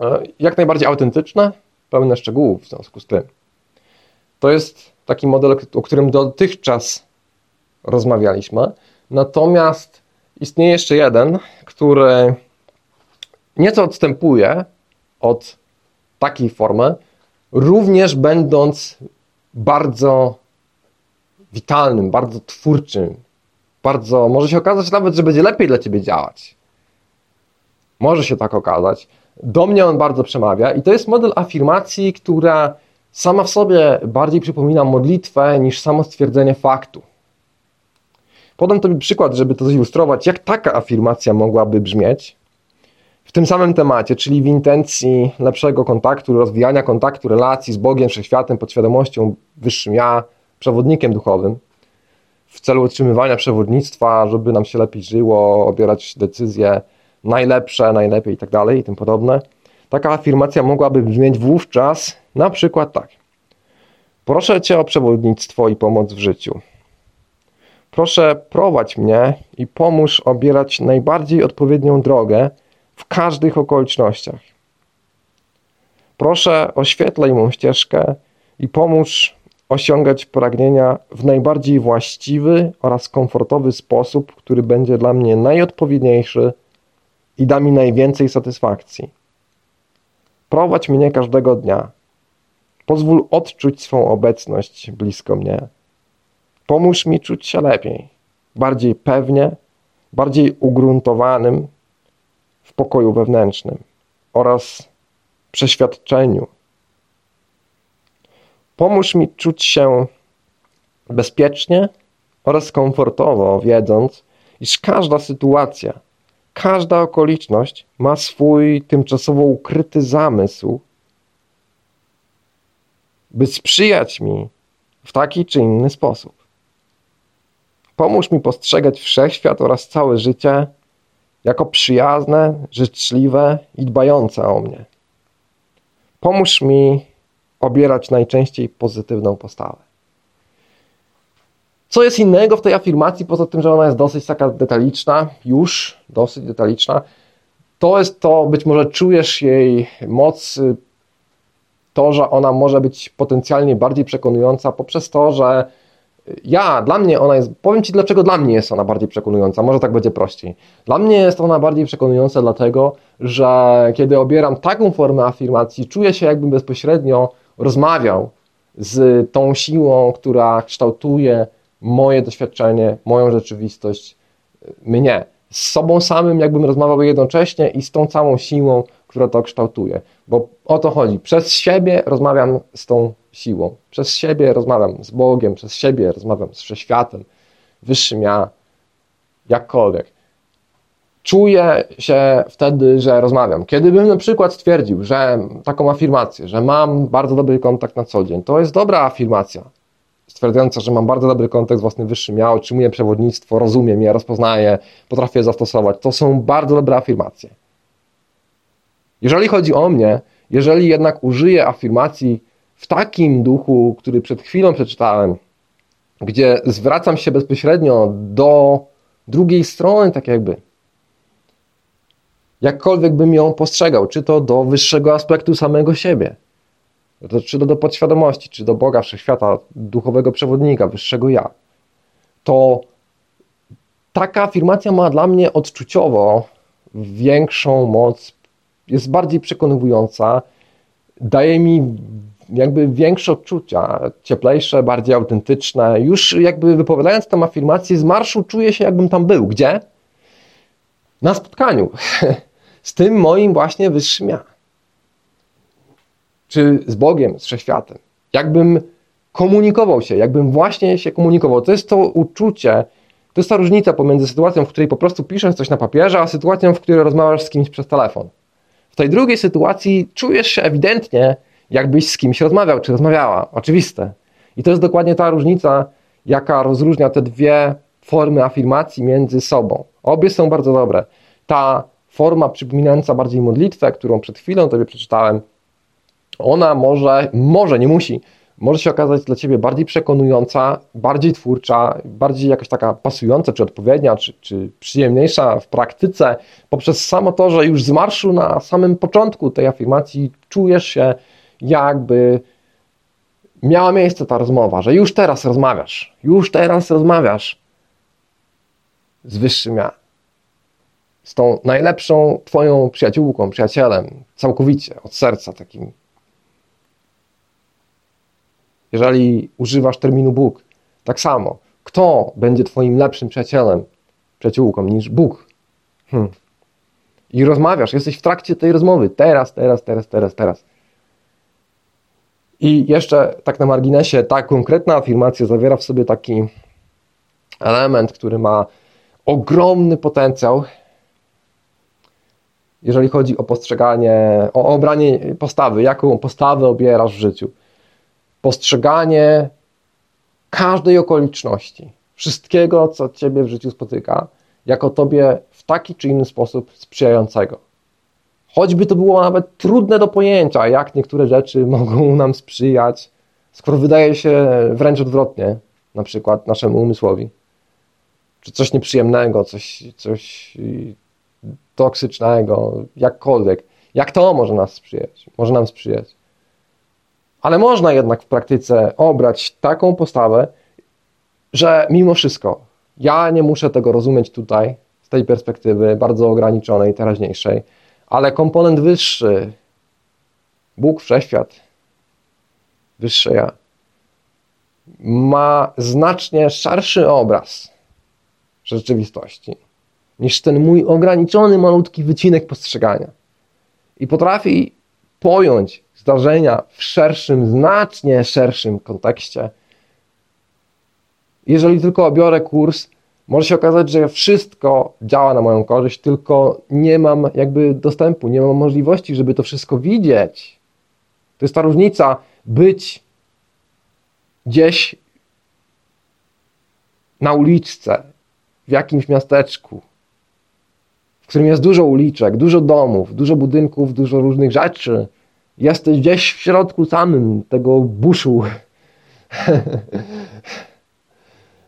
e, jak najbardziej autentyczne, pełne szczegółów w związku z tym. To jest taki model, o którym dotychczas rozmawialiśmy. Natomiast istnieje jeszcze jeden, który nieco odstępuje od takiej formy, również będąc bardzo witalnym, bardzo twórczym, bardzo, może się okazać nawet, że będzie lepiej dla ciebie działać. Może się tak okazać. Do mnie on bardzo przemawia i to jest model afirmacji, która sama w sobie bardziej przypomina modlitwę niż samo stwierdzenie faktu. Podam Tobie przykład, żeby to zilustrować, jak taka afirmacja mogłaby brzmieć w tym samym temacie, czyli w intencji lepszego kontaktu, rozwijania kontaktu, relacji z Bogiem, Wszechświatem, podświadomością, wyższym ja, przewodnikiem duchowym, w celu utrzymywania przewodnictwa, żeby nam się lepiej żyło, obierać decyzje najlepsze, najlepiej i tak i tym podobne. Taka afirmacja mogłaby brzmieć wówczas na przykład tak. Proszę Cię o przewodnictwo i pomoc w życiu. Proszę prowadź mnie i pomóż obierać najbardziej odpowiednią drogę w każdych okolicznościach. Proszę oświetlaj mą ścieżkę i pomóż osiągać pragnienia w najbardziej właściwy oraz komfortowy sposób, który będzie dla mnie najodpowiedniejszy i da mi najwięcej satysfakcji. Prowadź mnie każdego dnia. Pozwól odczuć swą obecność blisko mnie. Pomóż mi czuć się lepiej, bardziej pewnie, bardziej ugruntowanym w pokoju wewnętrznym oraz przeświadczeniu. Pomóż mi czuć się bezpiecznie oraz komfortowo, wiedząc, iż każda sytuacja, Każda okoliczność ma swój tymczasowo ukryty zamysł, by sprzyjać mi w taki czy inny sposób. Pomóż mi postrzegać wszechświat oraz całe życie jako przyjazne, życzliwe i dbające o mnie. Pomóż mi obierać najczęściej pozytywną postawę. Co jest innego w tej afirmacji, poza tym, że ona jest dosyć taka detaliczna, już dosyć detaliczna, to jest to, być może czujesz jej moc, to, że ona może być potencjalnie bardziej przekonująca poprzez to, że Ja, dla mnie ona jest, powiem Ci dlaczego dla mnie jest ona bardziej przekonująca, może tak będzie prościej. Dla mnie jest ona bardziej przekonująca dlatego, że kiedy obieram taką formę afirmacji, czuję się jakbym bezpośrednio rozmawiał z tą siłą, która kształtuje moje doświadczenie, moją rzeczywistość, mnie. Z sobą samym jakbym rozmawiał jednocześnie i z tą całą siłą, która to kształtuje. Bo o to chodzi. Przez siebie rozmawiam z tą siłą. Przez siebie rozmawiam z Bogiem, przez siebie rozmawiam z wszechświatem, wyższym ja, jakkolwiek. Czuję się wtedy, że rozmawiam. Kiedybym na przykład stwierdził, że taką afirmację, że mam bardzo dobry kontakt na co dzień, to jest dobra afirmacja, stwierdzająca, że mam bardzo dobry kontakt z własnym wyższym ja, otrzymuję przewodnictwo, rozumiem je, rozpoznaję, potrafię zastosować. To są bardzo dobre afirmacje. Jeżeli chodzi o mnie, jeżeli jednak użyję afirmacji w takim duchu, który przed chwilą przeczytałem, gdzie zwracam się bezpośrednio do drugiej strony, tak jakby, jakkolwiek bym ją postrzegał, czy to do wyższego aspektu samego siebie, czy to do podświadomości, czy do Boga, wszechświata, duchowego przewodnika, wyższego ja, to taka afirmacja ma dla mnie odczuciowo większą moc, jest bardziej przekonująca, daje mi jakby większe odczucia, cieplejsze, bardziej autentyczne. Już jakby wypowiadając tę afirmację z marszu czuję się jakbym tam był. Gdzie? Na spotkaniu (laughs) z tym moim właśnie wyższym ja. Czy z Bogiem, z Wszechświatem. Jakbym komunikował się, jakbym właśnie się komunikował. To jest to uczucie, to jest ta różnica pomiędzy sytuacją, w której po prostu piszesz coś na papierze, a sytuacją, w której rozmawiasz z kimś przez telefon. W tej drugiej sytuacji czujesz się ewidentnie, jakbyś z kimś rozmawiał, czy rozmawiała. Oczywiste. I to jest dokładnie ta różnica, jaka rozróżnia te dwie formy afirmacji między sobą. Obie są bardzo dobre. Ta forma przypominająca bardziej modlitwę, którą przed chwilą tobie przeczytałem, ona może, może, nie musi, może się okazać dla ciebie bardziej przekonująca, bardziej twórcza, bardziej jakaś taka pasująca, czy odpowiednia, czy, czy przyjemniejsza w praktyce, poprzez samo to, że już z marszu na samym początku tej afirmacji czujesz się jakby miała miejsce ta rozmowa, że już teraz rozmawiasz, już teraz rozmawiasz z wyższym ja. Z tą najlepszą twoją przyjaciółką, przyjacielem, całkowicie, od serca takim. Jeżeli używasz terminu Bóg, tak samo. Kto będzie twoim lepszym przyjacielem, przyjaciółką niż Bóg? Hmm. I rozmawiasz, jesteś w trakcie tej rozmowy. Teraz, teraz, teraz, teraz, teraz. I jeszcze tak na marginesie, ta konkretna afirmacja zawiera w sobie taki element, który ma ogromny potencjał, jeżeli chodzi o postrzeganie, o obranie postawy, jaką postawę obierasz w życiu. Postrzeganie każdej okoliczności, wszystkiego, co ciebie w życiu spotyka, jako tobie w taki czy inny sposób sprzyjającego. Choćby to było nawet trudne do pojęcia, jak niektóre rzeczy (laughs) mogą nam sprzyjać, skoro wydaje się wręcz odwrotnie, na przykład naszemu umysłowi. Czy coś nieprzyjemnego, coś, coś toksycznego, jakkolwiek. Jak to może nas sprzyjać? Może nam sprzyjać. Ale można jednak w praktyce obrać taką postawę, że mimo wszystko ja nie muszę tego rozumieć tutaj, z tej perspektywy bardzo ograniczonej, teraźniejszej ale komponent wyższy, Bóg, Wszechświat, wyższe ja, ma znacznie szerszy obraz rzeczywistości niż ten mój ograniczony, malutki wycinek postrzegania. I potrafi pojąć zdarzenia w szerszym, znacznie szerszym kontekście. Jeżeli tylko obiorę kurs może się okazać, że wszystko działa na moją korzyść, tylko nie mam jakby dostępu, nie mam możliwości, żeby to wszystko widzieć. To jest ta różnica być gdzieś na uliczce, w jakimś miasteczku, w którym jest dużo uliczek, dużo domów, dużo budynków, dużo różnych rzeczy. Jesteś gdzieś w środku samym tego buszu (laughs)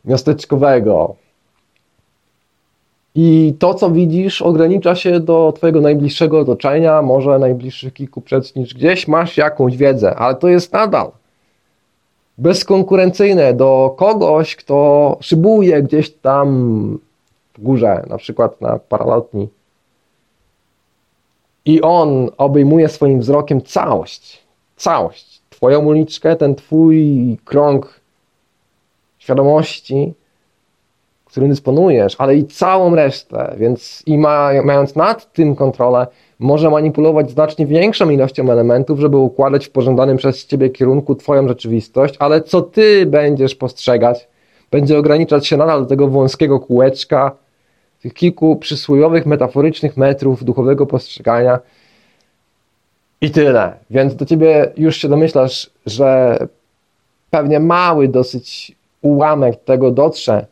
miasteczkowego. I to, co widzisz, ogranicza się do Twojego najbliższego otoczenia, może najbliższych kilku niż gdzieś masz jakąś wiedzę, ale to jest nadal bezkonkurencyjne do kogoś, kto szybuje gdzieś tam w górze, na przykład na paralotni. I on obejmuje swoim wzrokiem całość, całość. Twoją uliczkę, ten twój krąg świadomości, którym dysponujesz, ale i całą resztę, więc i ma, mając nad tym kontrolę, może manipulować znacznie większą ilością elementów, żeby układać w pożądanym przez ciebie kierunku twoją rzeczywistość, ale co ty będziesz postrzegać, będzie ograniczać się nadal do tego wąskiego kółeczka, tych kilku przysłowiowych, metaforycznych metrów duchowego postrzegania i tyle. Więc do ciebie już się domyślasz, że pewnie mały dosyć ułamek tego dotrze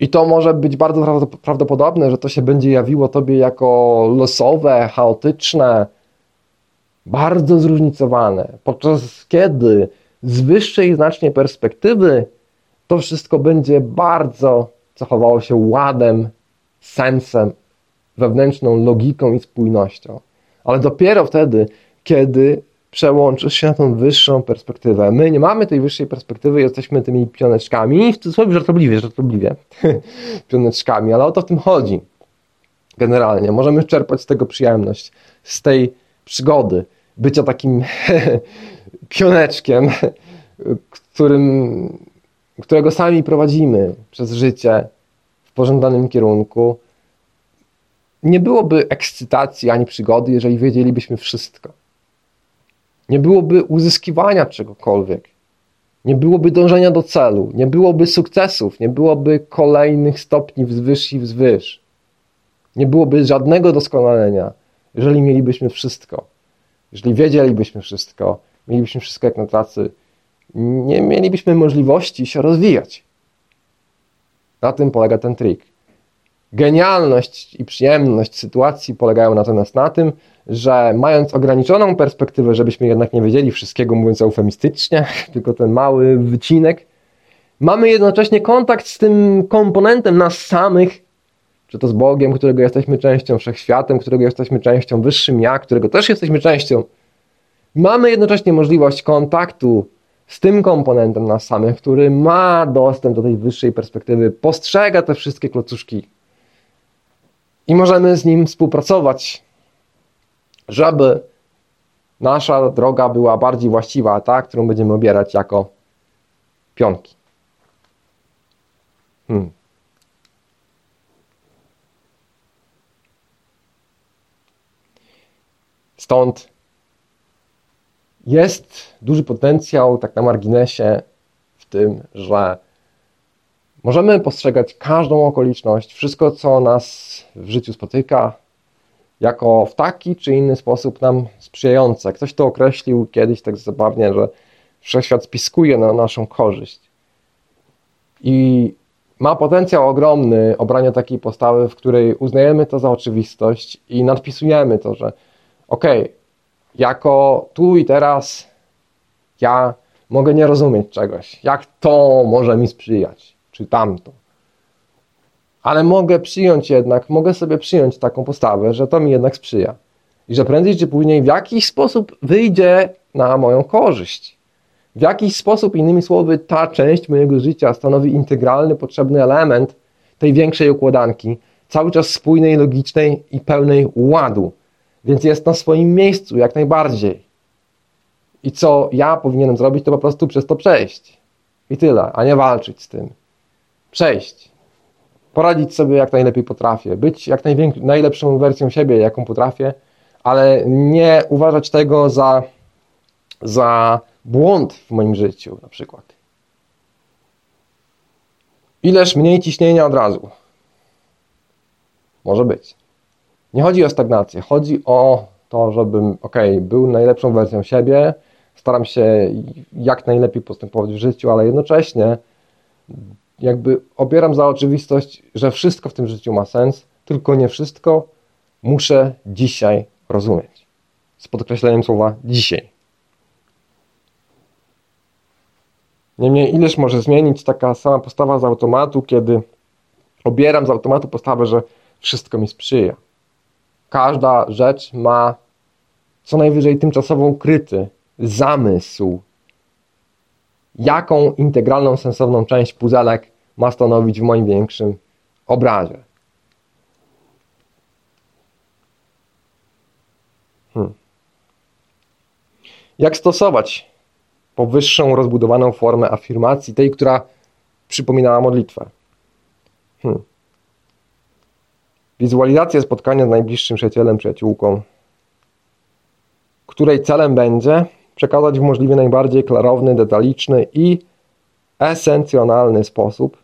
I to może być bardzo prawdopodobne, że to się będzie jawiło tobie jako losowe, chaotyczne, bardzo zróżnicowane, podczas kiedy z wyższej znacznie perspektywy to wszystko będzie bardzo zachowało się ładem, sensem, wewnętrzną logiką i spójnością. Ale dopiero wtedy, kiedy przełączysz się na tą wyższą perspektywę. My nie mamy tej wyższej perspektywy, jesteśmy tymi pioneczkami, w cudzysłowie żartobliwie, żartobliwie, (laughs) pioneczkami, ale o to w tym chodzi. Generalnie. Możemy czerpać z tego przyjemność, z tej przygody, bycia takim (laughs) pioneczkiem, którym, którego sami prowadzimy przez życie w pożądanym kierunku. Nie byłoby ekscytacji ani przygody, jeżeli wiedzielibyśmy wszystko nie byłoby uzyskiwania czegokolwiek, nie byłoby dążenia do celu, nie byłoby sukcesów, nie byłoby kolejnych stopni wzwyż i wzwyż. Nie byłoby żadnego doskonalenia, jeżeli mielibyśmy wszystko. Jeżeli wiedzielibyśmy wszystko, mielibyśmy wszystko jak na tacy, nie mielibyśmy możliwości się rozwijać. Na tym polega ten trik. Genialność i przyjemność sytuacji polegają natomiast na tym, że mając ograniczoną perspektywę, żebyśmy jednak nie wiedzieli wszystkiego, mówiąc eufemistycznie, (laughs) tylko ten mały wycinek, mamy jednocześnie kontakt z tym komponentem nas samych, czy to z Bogiem, którego jesteśmy częścią, wszechświatem, którego jesteśmy częścią, wyższym ja, którego też jesteśmy częścią. Mamy jednocześnie możliwość kontaktu z tym komponentem nas samych, który ma dostęp do tej wyższej perspektywy, postrzega te wszystkie klocuszki i możemy z nim współpracować żeby nasza droga była bardziej właściwa, ta, którą będziemy obierać jako pionki. Hmm. Stąd jest duży potencjał, tak na marginesie, w tym, że możemy postrzegać każdą okoliczność, wszystko, co nas w życiu spotyka, jako w taki czy inny sposób nam sprzyjające. Ktoś to określił kiedyś tak zabawnie, że wszechświat spiskuje na naszą korzyść. I ma potencjał ogromny obrania takiej postawy, w której uznajemy to za oczywistość i nadpisujemy to, że okej, okay, jako tu i teraz ja mogę nie rozumieć czegoś. Jak to może mi sprzyjać? Czy tamto? ale mogę przyjąć jednak, mogę sobie przyjąć taką postawę, że to mi jednak sprzyja. I że prędzej czy później w jakiś sposób wyjdzie na moją korzyść. W jakiś sposób, innymi słowy, ta część mojego życia stanowi integralny, potrzebny element tej większej układanki, cały czas spójnej, logicznej i pełnej ładu. Więc jest na swoim miejscu, jak najbardziej. I co ja powinienem zrobić, to po prostu przez to przejść. I tyle, a nie walczyć z tym. Przejść poradzić sobie jak najlepiej potrafię, być jak najlepszą wersją siebie, jaką potrafię, ale nie uważać tego za, za błąd w moim życiu na przykład. Ileż mniej ciśnienia od razu. Może być. Nie chodzi o stagnację, chodzi o to, żebym, ok, był najlepszą wersją siebie, staram się jak najlepiej postępować w życiu, ale jednocześnie jakby opieram za oczywistość, że wszystko w tym życiu ma sens, tylko nie wszystko muszę dzisiaj rozumieć. Z podkreśleniem słowa dzisiaj. Niemniej ileż może zmienić taka sama postawa z automatu, kiedy obieram z automatu postawę, że wszystko mi sprzyja. Każda rzecz ma co najwyżej tymczasowo ukryty zamysł, jaką integralną, sensowną część puzelek ma stanowić w moim większym obrazie. Hmm. Jak stosować powyższą rozbudowaną formę afirmacji, tej, która przypominała modlitwę? Hmm. Wizualizacja spotkania z najbliższym przyjacielem, przyjaciółką, której celem będzie przekazać w możliwie najbardziej klarowny, detaliczny i esencjonalny sposób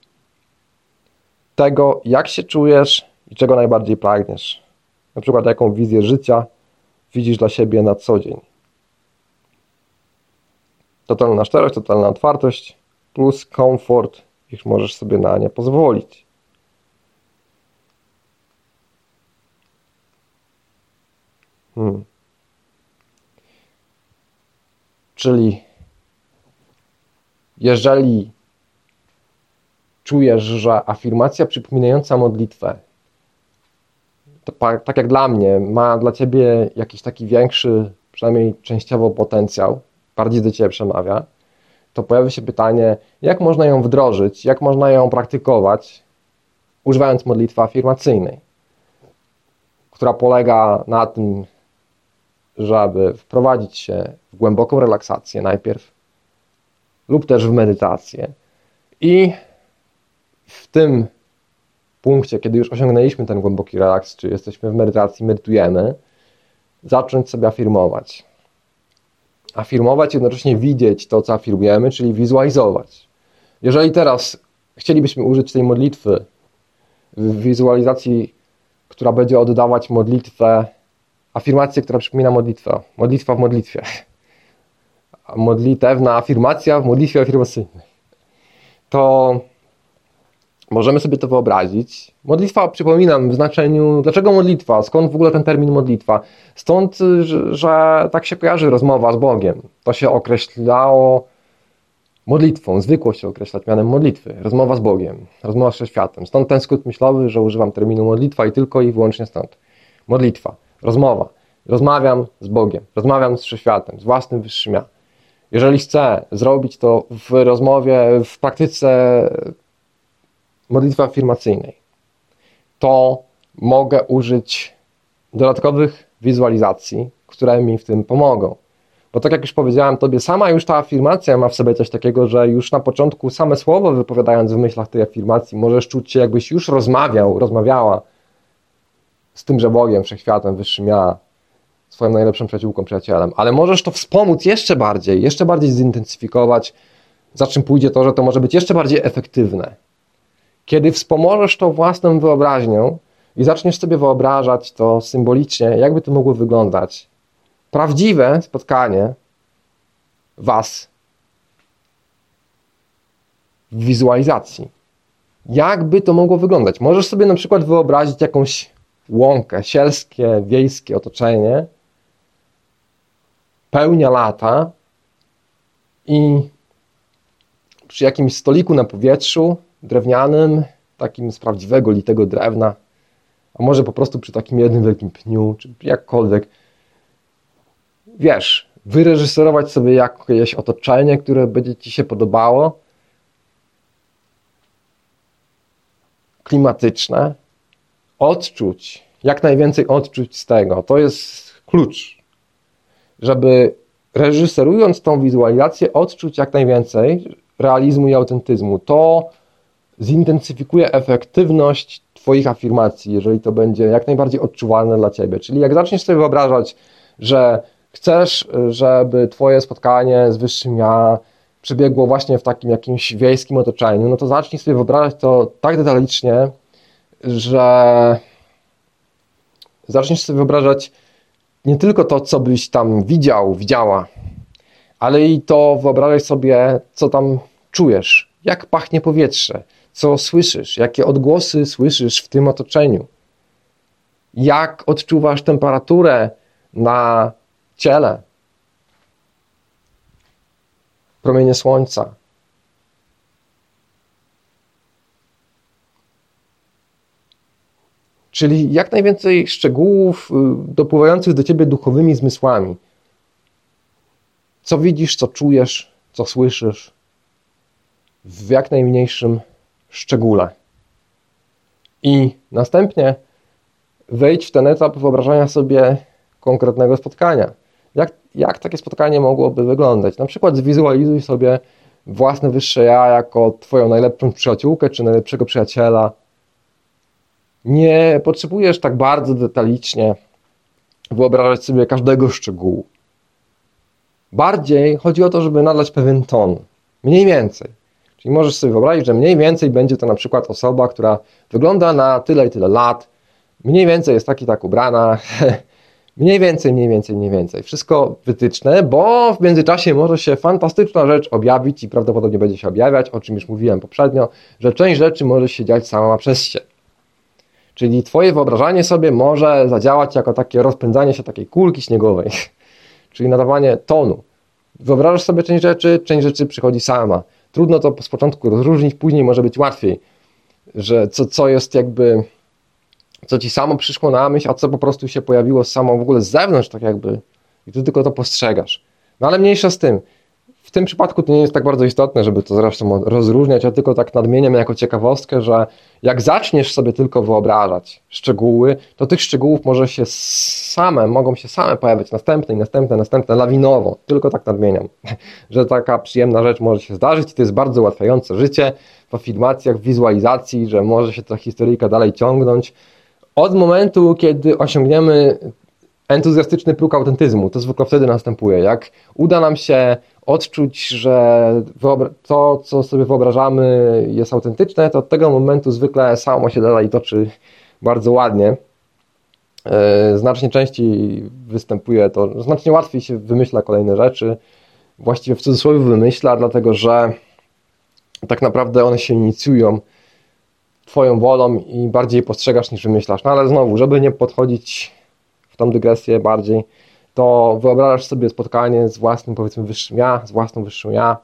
tego, jak się czujesz i czego najbardziej pragniesz. Na przykład, jaką wizję życia widzisz dla siebie na co dzień. Totalna szczerość, totalna otwartość plus komfort, iż możesz sobie na nie pozwolić. Hmm. Czyli jeżeli czujesz, że afirmacja przypominająca modlitwę, tak jak dla mnie, ma dla ciebie jakiś taki większy, przynajmniej częściowo potencjał, bardziej do ciebie przemawia, to pojawia się pytanie, jak można ją wdrożyć, jak można ją praktykować, używając modlitwy afirmacyjnej, która polega na tym, żeby wprowadzić się w głęboką relaksację najpierw, lub też w medytację. I w tym punkcie, kiedy już osiągnęliśmy ten głęboki relaks, czy jesteśmy w medytacji, medytujemy, zacząć sobie afirmować. Afirmować, jednocześnie widzieć to, co afirmujemy, czyli wizualizować. Jeżeli teraz chcielibyśmy użyć tej modlitwy w wizualizacji, która będzie oddawać modlitwę afirmację, która przypomina modlitwę. Modlitwa w modlitwie. Modlitewna afirmacja w modlitwie afirmacyjnej. To możemy sobie to wyobrazić. Modlitwa, przypominam, w znaczeniu, dlaczego modlitwa? Skąd w ogóle ten termin modlitwa? Stąd, że, że tak się kojarzy rozmowa z Bogiem. To się określało modlitwą, zwykło się określać mianem modlitwy. Rozmowa z Bogiem, rozmowa z światem. Stąd ten skrót myślowy, że używam terminu modlitwa i tylko i wyłącznie stąd. Modlitwa rozmowa. Rozmawiam z Bogiem, rozmawiam z wszechświatem, z własnym wyższym ja. Jeżeli chcę zrobić to w rozmowie, w praktyce modlitwy afirmacyjnej, to mogę użyć dodatkowych wizualizacji, które mi w tym pomogą. Bo tak jak już powiedziałem Tobie, sama już ta afirmacja ma w sobie coś takiego, że już na początku same słowo wypowiadając w myślach tej afirmacji, możesz czuć się jakbyś już rozmawiał, rozmawiała z tymże Bogiem, wszechświatem, wyższym ja, swoją najlepszą przyjaciółką, przyjacielem. Ale możesz to wspomóc jeszcze bardziej, jeszcze bardziej zintensyfikować, za czym pójdzie to, że to może być jeszcze bardziej efektywne. Kiedy wspomożesz to własną wyobraźnią i zaczniesz sobie wyobrażać to symbolicznie, jakby to mogło wyglądać. Prawdziwe spotkanie Was w wizualizacji. Jakby to mogło wyglądać? Możesz sobie na przykład wyobrazić jakąś łąkę, sielskie, wiejskie otoczenie, pełnia lata i przy jakimś stoliku na powietrzu drewnianym, takim z prawdziwego litego drewna, a może po prostu przy takim jednym wielkim pniu, czy jakkolwiek, wiesz, wyreżyserować sobie jakieś otoczenie, które będzie Ci się podobało, klimatyczne, odczuć, jak najwięcej odczuć z tego. To jest klucz, żeby reżyserując tą wizualizację, odczuć jak najwięcej realizmu i autentyzmu. To zintensyfikuje efektywność Twoich afirmacji, jeżeli to będzie jak najbardziej odczuwalne dla Ciebie. Czyli jak zaczniesz sobie wyobrażać, że chcesz, żeby Twoje spotkanie z Wyższym Ja przebiegło właśnie w takim jakimś wiejskim otoczeniu, no to zacznij sobie wyobrażać to tak detalicznie, że zaczniesz sobie wyobrażać nie tylko to, co byś tam widział, widziała, ale i to wyobrażaj sobie, co tam czujesz, jak pachnie powietrze, co słyszysz, jakie odgłosy słyszysz w tym otoczeniu, jak odczuwasz temperaturę na ciele, promienie słońca, Czyli jak najwięcej szczegółów y, dopływających do ciebie duchowymi zmysłami. Co widzisz, co czujesz, co słyszysz, w jak najmniejszym szczególe. I następnie wejdź w ten etap wyobrażania sobie konkretnego spotkania. Jak, jak takie spotkanie mogłoby wyglądać? Na przykład zwizualizuj sobie własne wyższe ja jako twoją najlepszą przyjaciółkę czy najlepszego przyjaciela. Nie potrzebujesz tak bardzo detalicznie wyobrażać sobie każdego szczegółu. Bardziej chodzi o to, żeby nadać pewien ton. Mniej więcej. Czyli możesz sobie wyobrazić, że mniej więcej będzie to na przykład osoba, która wygląda na tyle i tyle lat, mniej więcej jest tak i tak ubrana, (laughs) mniej więcej, mniej więcej, mniej więcej. Wszystko wytyczne, bo w międzyczasie może się fantastyczna rzecz objawić i prawdopodobnie będzie się objawiać, o czym już mówiłem poprzednio, że część rzeczy może się dziać sama przez się. Czyli Twoje wyobrażanie sobie może zadziałać jako takie rozpędzanie się takiej kulki śniegowej, (laughs) czyli nadawanie tonu. Wyobrażasz sobie część rzeczy, część rzeczy przychodzi sama. Trudno to z początku rozróżnić, później może być łatwiej, że co, co jest jakby, co ci samo przyszło na myśl, a co po prostu się pojawiło samo w ogóle z zewnątrz, tak jakby, i ty tylko to postrzegasz. No ale mniejsza z tym. W tym przypadku to nie jest tak bardzo istotne, żeby to zresztą rozróżniać, ja tylko tak nadmieniam jako ciekawostkę, że jak zaczniesz sobie tylko wyobrażać szczegóły, to tych szczegółów może się same, mogą się same pojawiać następne i następne, następne, lawinowo. Tylko tak nadmieniam, (laughs) że taka przyjemna rzecz może się zdarzyć i to jest bardzo ułatwiające życie w afirmacjach, w wizualizacji, że może się ta historyjka dalej ciągnąć. Od momentu, kiedy osiągniemy entuzjastyczny próg autentyzmu, to zwykle wtedy następuje. Jak uda nam się odczuć, że to, co sobie wyobrażamy, jest autentyczne, to od tego momentu zwykle samo się dalej toczy bardzo ładnie. E, znacznie częściej występuje to, znacznie łatwiej się wymyśla kolejne rzeczy. Właściwie w cudzysłowie wymyśla, dlatego że tak naprawdę one się inicjują Twoją wolą i bardziej postrzegasz niż wymyślasz. No ale znowu, żeby nie podchodzić w tą dygresję bardziej, to wyobrażasz sobie spotkanie z własnym, powiedzmy, wyższym ja, z własną wyższą ja.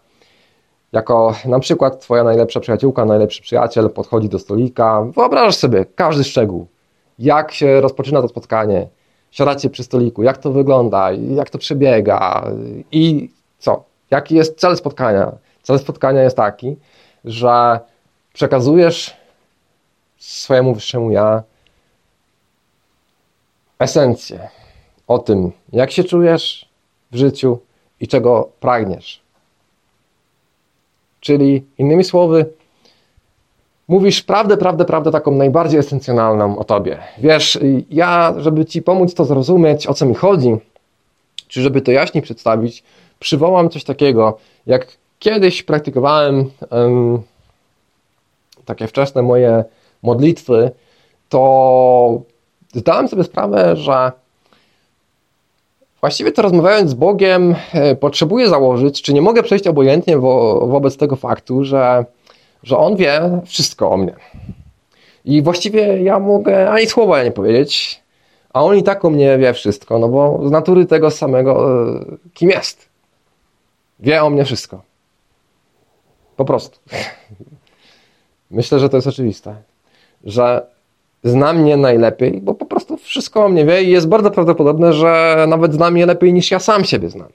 Jako na przykład twoja najlepsza przyjaciółka, najlepszy przyjaciel podchodzi do stolika. Wyobrażasz sobie każdy szczegół. Jak się rozpoczyna to spotkanie. Siadacie przy stoliku, jak to wygląda, jak to przebiega i co? Jaki jest cel spotkania? Cel spotkania jest taki, że przekazujesz swojemu wyższemu ja esencję, o tym, jak się czujesz w życiu i czego pragniesz. Czyli innymi słowy, mówisz prawdę, prawdę, prawdę taką najbardziej esencjonalną o tobie. Wiesz, ja, żeby ci pomóc to zrozumieć, o co mi chodzi, czy żeby to jaśniej przedstawić, przywołam coś takiego, jak kiedyś praktykowałem um, takie wczesne moje modlitwy, to zdałem sobie sprawę, że Właściwie to rozmawiając z Bogiem, e, potrzebuję założyć, czy nie mogę przejść obojętnie wo wobec tego faktu, że, że On wie wszystko o mnie. I właściwie ja mogę ani słowa nie powiedzieć, a On i tak o mnie wie wszystko, no bo z natury tego samego, e, kim jest. Wie o mnie wszystko. Po prostu. (laughs) Myślę, że to jest oczywiste. Że zna mnie najlepiej, bo po prostu wszystko o mnie wie i jest bardzo prawdopodobne, że nawet zna mnie lepiej niż ja sam siebie znam.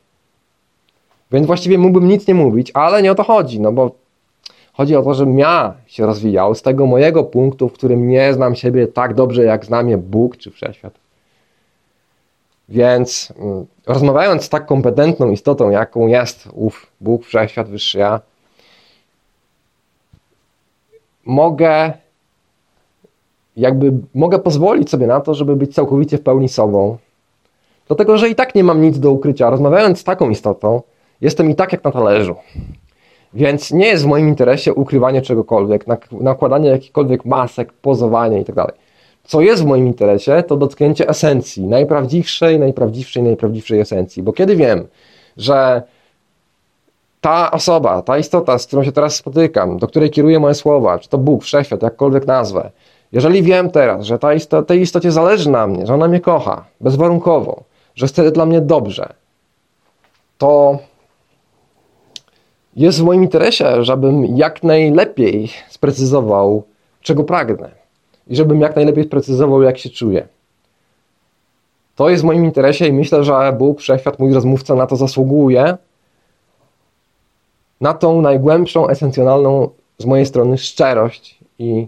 Więc właściwie mógłbym nic nie mówić, ale nie o to chodzi, no bo chodzi o to, żebym ja się rozwijał z tego mojego punktu, w którym nie znam siebie tak dobrze, jak zna mnie Bóg czy Wszechświat. Więc mm, rozmawiając z tak kompetentną istotą, jaką jest ów Bóg, Wszechświat, Wyższy Ja, mogę jakby mogę pozwolić sobie na to, żeby być całkowicie w pełni sobą. Dlatego, że i tak nie mam nic do ukrycia. Rozmawiając z taką istotą, jestem i tak jak na talerzu. Więc nie jest w moim interesie ukrywanie czegokolwiek, nakładanie jakichkolwiek masek, pozowanie itd. Tak Co jest w moim interesie, to dotknięcie esencji, najprawdziwszej, najprawdziwszej, najprawdziwszej esencji. Bo kiedy wiem, że ta osoba, ta istota, z którą się teraz spotykam, do której kieruję moje słowa, czy to Bóg, Wszechświat, jakkolwiek nazwę, jeżeli wiem teraz, że ta istota, tej istocie zależy na mnie, że ona mnie kocha bezwarunkowo, że chce dla mnie dobrze, to jest w moim interesie, żebym jak najlepiej sprecyzował, czego pragnę. i żebym jak najlepiej sprecyzował, jak się czuję. To jest w moim interesie i myślę, że Bóg, Wszechświat, mój rozmówca na to zasługuje. Na tą najgłębszą, esencjonalną z mojej strony szczerość i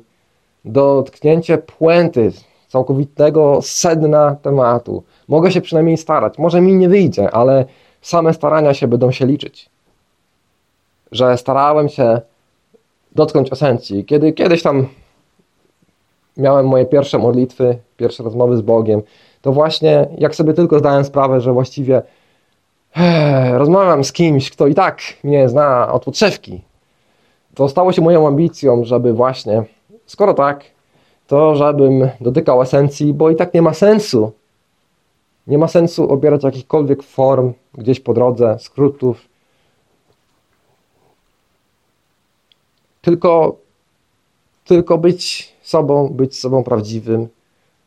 dotknięcie puenty, całkowitego sedna tematu. Mogę się przynajmniej starać. Może mi nie wyjdzie, ale same starania się będą się liczyć. Że starałem się dotknąć esencji. Kiedy kiedyś tam miałem moje pierwsze modlitwy, pierwsze rozmowy z Bogiem, to właśnie jak sobie tylko zdałem sprawę, że właściwie eh, rozmawiam z kimś, kto i tak mnie zna od podszewki, to stało się moją ambicją, żeby właśnie, skoro tak, to żebym dotykał esencji, bo i tak nie ma sensu. Nie ma sensu obierać jakichkolwiek form gdzieś po drodze, skrótów. Tylko, tylko być sobą, być sobą prawdziwym,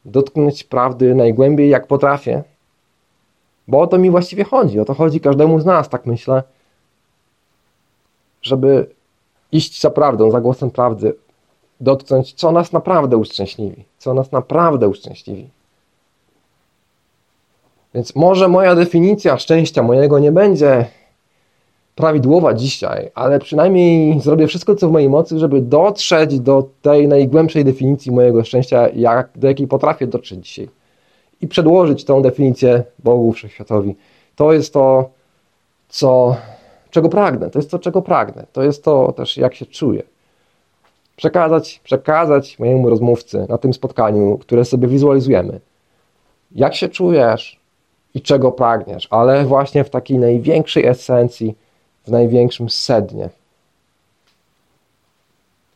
dotknąć prawdy najgłębiej jak potrafię. Bo o to mi właściwie chodzi. O to chodzi każdemu z nas, tak myślę. Żeby iść za prawdą, za głosem prawdy, dotknąć, co nas naprawdę uszczęśliwi, co nas naprawdę uszczęśliwi. Więc może moja definicja szczęścia mojego nie będzie prawidłowa dzisiaj, ale przynajmniej zrobię wszystko, co w mojej mocy, żeby dotrzeć do tej najgłębszej definicji mojego szczęścia, jak, do jakiej potrafię dotrzeć dzisiaj. I przedłożyć tą definicję Bogu Wszechświatowi. To jest to, co, czego pragnę. To jest to, czego pragnę. To jest to też, jak się czuję przekazać, przekazać mojemu rozmówcy na tym spotkaniu, które sobie wizualizujemy. Jak się czujesz i czego pragniesz, ale właśnie w takiej największej esencji, w największym sednie.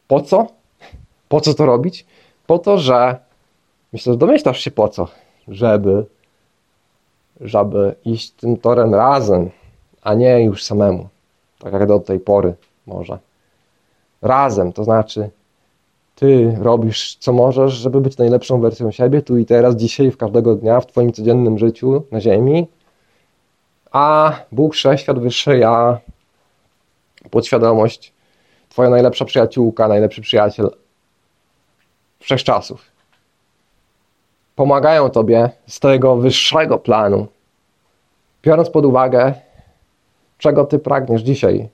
Po co? Po co to robić? Po to, że myślę, że domyślasz się po co, żeby żeby iść tym torem razem, a nie już samemu, tak jak do tej pory może razem, to znaczy ty robisz co możesz, żeby być najlepszą wersją siebie tu i teraz, dzisiaj, w każdego dnia, w twoim codziennym życiu na ziemi, a Bóg, Wszechświat, Wyższy Ja, podświadomość, twoja najlepsza przyjaciółka, najlepszy przyjaciel wszechczasów. Pomagają tobie z tego wyższego planu, biorąc pod uwagę, czego ty pragniesz dzisiaj,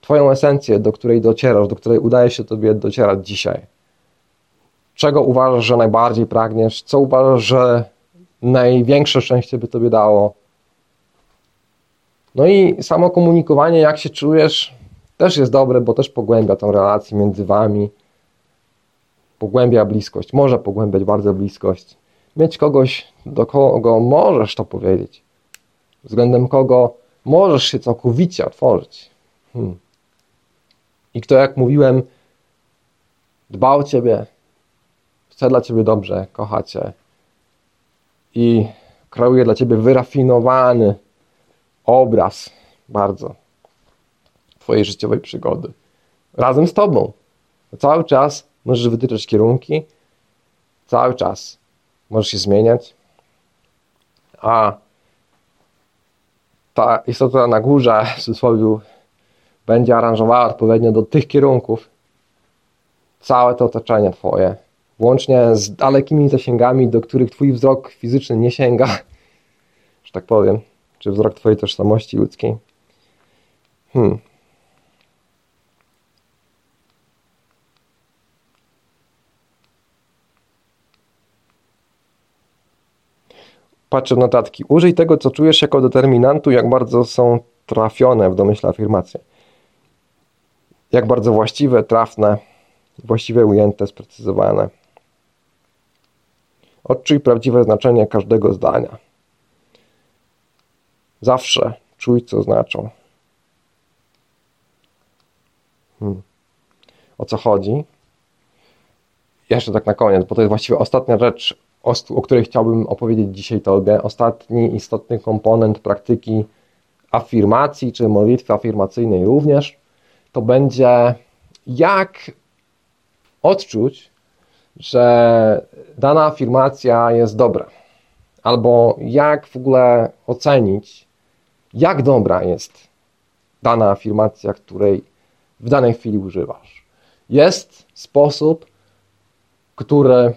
Twoją esencję, do której docierasz, do której udaje się Tobie docierać dzisiaj. Czego uważasz, że najbardziej pragniesz? Co uważasz, że największe szczęście by Tobie dało? No i samo komunikowanie, jak się czujesz, też jest dobre, bo też pogłębia tą relację między Wami. Pogłębia bliskość, może pogłębiać bardzo bliskość. Mieć kogoś, do kogo możesz to powiedzieć, względem kogo możesz się całkowicie otworzyć. Hmm i kto, jak mówiłem, dba o Ciebie, chce dla Ciebie dobrze, kocha Cię i kreuje dla Ciebie wyrafinowany obraz bardzo Twojej życiowej przygody. Razem z Tobą. Cały czas możesz wytyczać kierunki, cały czas możesz się zmieniać, a ta istota na górze, w cudzysłowie, będzie aranżowała odpowiednio do tych kierunków całe to otoczenie Twoje, włącznie z dalekimi zasięgami, do których Twój wzrok fizyczny nie sięga, (laughs) że tak powiem, czy wzrok Twojej tożsamości ludzkiej. Hmm. Patrzę w notatki. Użyj tego, co czujesz jako determinantu, jak bardzo są trafione w domyśle afirmacje jak bardzo właściwe, trafne, właściwie ujęte, sprecyzowane. Odczuj prawdziwe znaczenie każdego zdania. Zawsze czuj, co znaczą. Hmm. O co chodzi? Jeszcze tak na koniec, bo to jest właściwie ostatnia rzecz, o, o której chciałbym opowiedzieć dzisiaj Tobie. Ostatni istotny komponent praktyki afirmacji, czy modlitwy afirmacyjnej również to będzie jak odczuć, że dana afirmacja jest dobra, albo jak w ogóle ocenić, jak dobra jest dana afirmacja, której w danej chwili używasz. Jest sposób który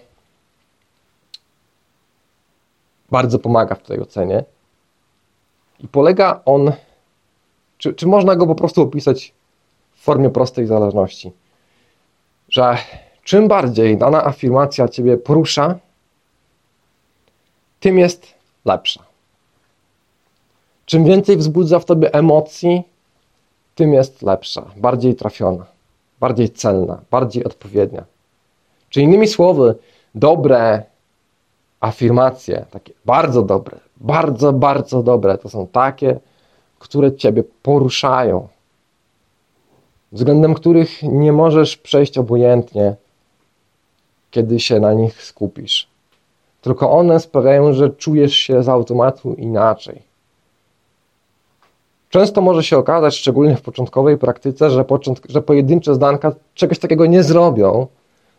bardzo pomaga w tej ocenie. I polega on, czy, czy można go po prostu opisać w formie prostej zależności, że czym bardziej dana afirmacja Ciebie porusza, tym jest lepsza. Czym więcej wzbudza w Tobie emocji, tym jest lepsza, bardziej trafiona, bardziej celna, bardziej odpowiednia. Czy innymi słowy, dobre afirmacje, takie bardzo dobre, bardzo, bardzo dobre, to są takie, które Ciebie poruszają, względem których nie możesz przejść obojętnie, kiedy się na nich skupisz. Tylko one sprawiają, że czujesz się z automatu inaczej. Często może się okazać, szczególnie w początkowej praktyce, że, że pojedyncze zdanka czegoś takiego nie zrobią,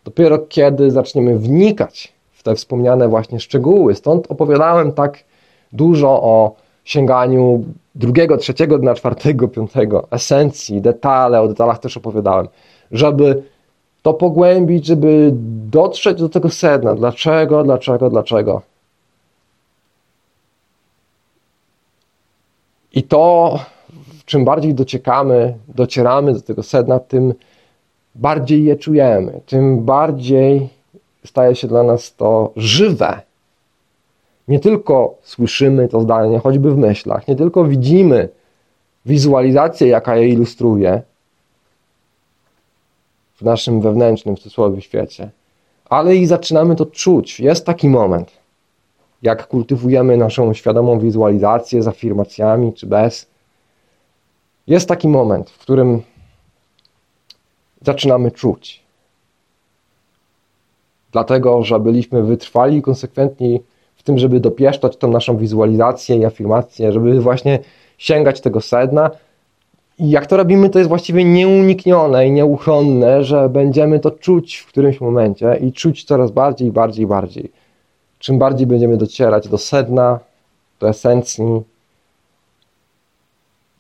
dopiero kiedy zaczniemy wnikać w te wspomniane właśnie szczegóły. Stąd opowiadałem tak dużo o sięganiu drugiego, trzeciego dnia, czwartego, piątego, esencji, detale, o detalach też opowiadałem, żeby to pogłębić, żeby dotrzeć do tego sedna. Dlaczego, dlaczego, dlaczego? I to, czym bardziej dociekamy, docieramy do tego sedna, tym bardziej je czujemy, tym bardziej staje się dla nas to żywe. Nie tylko słyszymy to zdanie, choćby w myślach, nie tylko widzimy wizualizację, jaka je ilustruje w naszym wewnętrznym, w cudzysłowie, świecie, ale i zaczynamy to czuć. Jest taki moment, jak kultywujemy naszą świadomą wizualizację z afirmacjami czy bez. Jest taki moment, w którym zaczynamy czuć. Dlatego, że byliśmy wytrwali i konsekwentni tym, żeby dopieszczać tą naszą wizualizację i afirmację, żeby właśnie sięgać tego sedna. I jak to robimy, to jest właściwie nieuniknione i nieuchronne, że będziemy to czuć w którymś momencie i czuć coraz bardziej, bardziej, bardziej. Czym bardziej będziemy docierać do sedna, do esencji,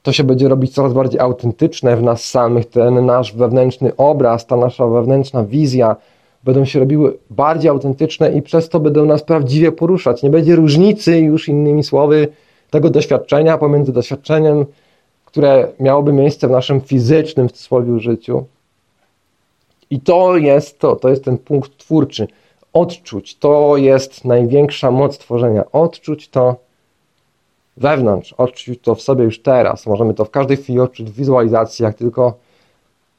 to się będzie robić coraz bardziej autentyczne w nas samych. Ten nasz wewnętrzny obraz, ta nasza wewnętrzna wizja będą się robiły bardziej autentyczne i przez to będą nas prawdziwie poruszać. Nie będzie różnicy, już innymi słowy, tego doświadczenia pomiędzy doświadczeniem, które miałoby miejsce w naszym fizycznym w cudzysłowie życiu. I to jest to, to jest ten punkt twórczy. Odczuć, to jest największa moc tworzenia. Odczuć to wewnątrz, odczuć to w sobie już teraz. Możemy to w każdej chwili odczuć w wizualizacji, jak tylko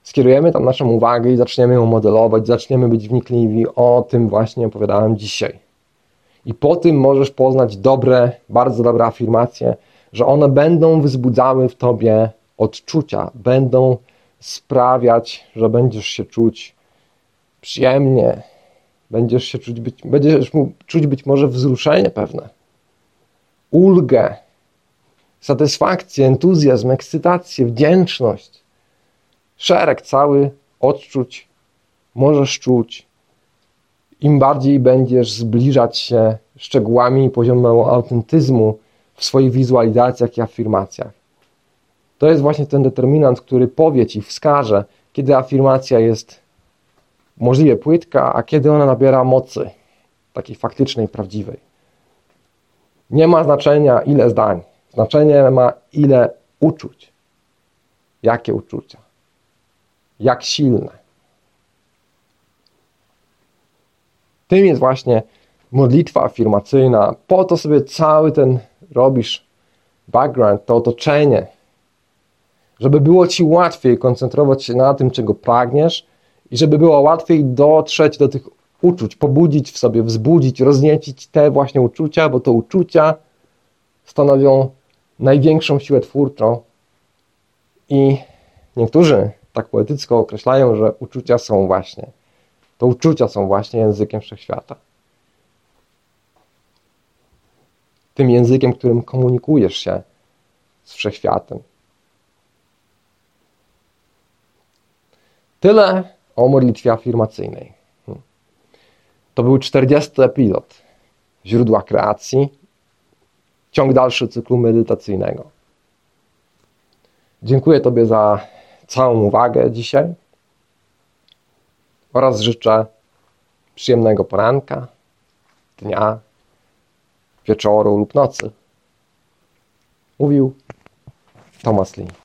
skierujemy tam naszą uwagę i zaczniemy ją modelować, zaczniemy być wnikliwi. O tym właśnie opowiadałem dzisiaj. I po tym możesz poznać dobre, bardzo dobre afirmacje, że one będą wzbudzały w tobie odczucia, będą sprawiać, że będziesz się czuć przyjemnie, będziesz się czuć być, będziesz czuć być może wzruszenie pewne, ulgę, satysfakcję, entuzjazm, ekscytację, wdzięczność. Szereg cały odczuć możesz czuć. Im bardziej będziesz zbliżać się szczegółami i poziomem autentyzmu w swoich wizualizacjach i afirmacjach. To jest właśnie ten determinant, który powie ci, wskaże, kiedy afirmacja jest możliwie płytka, a kiedy ona nabiera mocy, takiej faktycznej, prawdziwej. Nie ma znaczenia ile zdań, znaczenie ma ile uczuć. Jakie uczucia? Jak silne. Tym jest właśnie modlitwa afirmacyjna. Po to sobie cały ten robisz background, to otoczenie, żeby było ci łatwiej koncentrować się na tym, czego pragniesz i żeby było łatwiej dotrzeć do tych uczuć, pobudzić w sobie, wzbudzić, rozniecić te właśnie uczucia, bo to uczucia stanowią największą siłę twórczą i niektórzy tak poetycko określają, że uczucia są właśnie, to uczucia są właśnie językiem wszechświata. Tym językiem, którym komunikujesz się z wszechświatem. Tyle o modlitwie afirmacyjnej. To był 40 epizod Źródła kreacji, ciąg dalszy cyklu medytacyjnego. Dziękuję Tobie za całą uwagę dzisiaj oraz życzę Przyjemnego poranka, dnia, wieczoru lub nocy. Mówił Thomas Lee.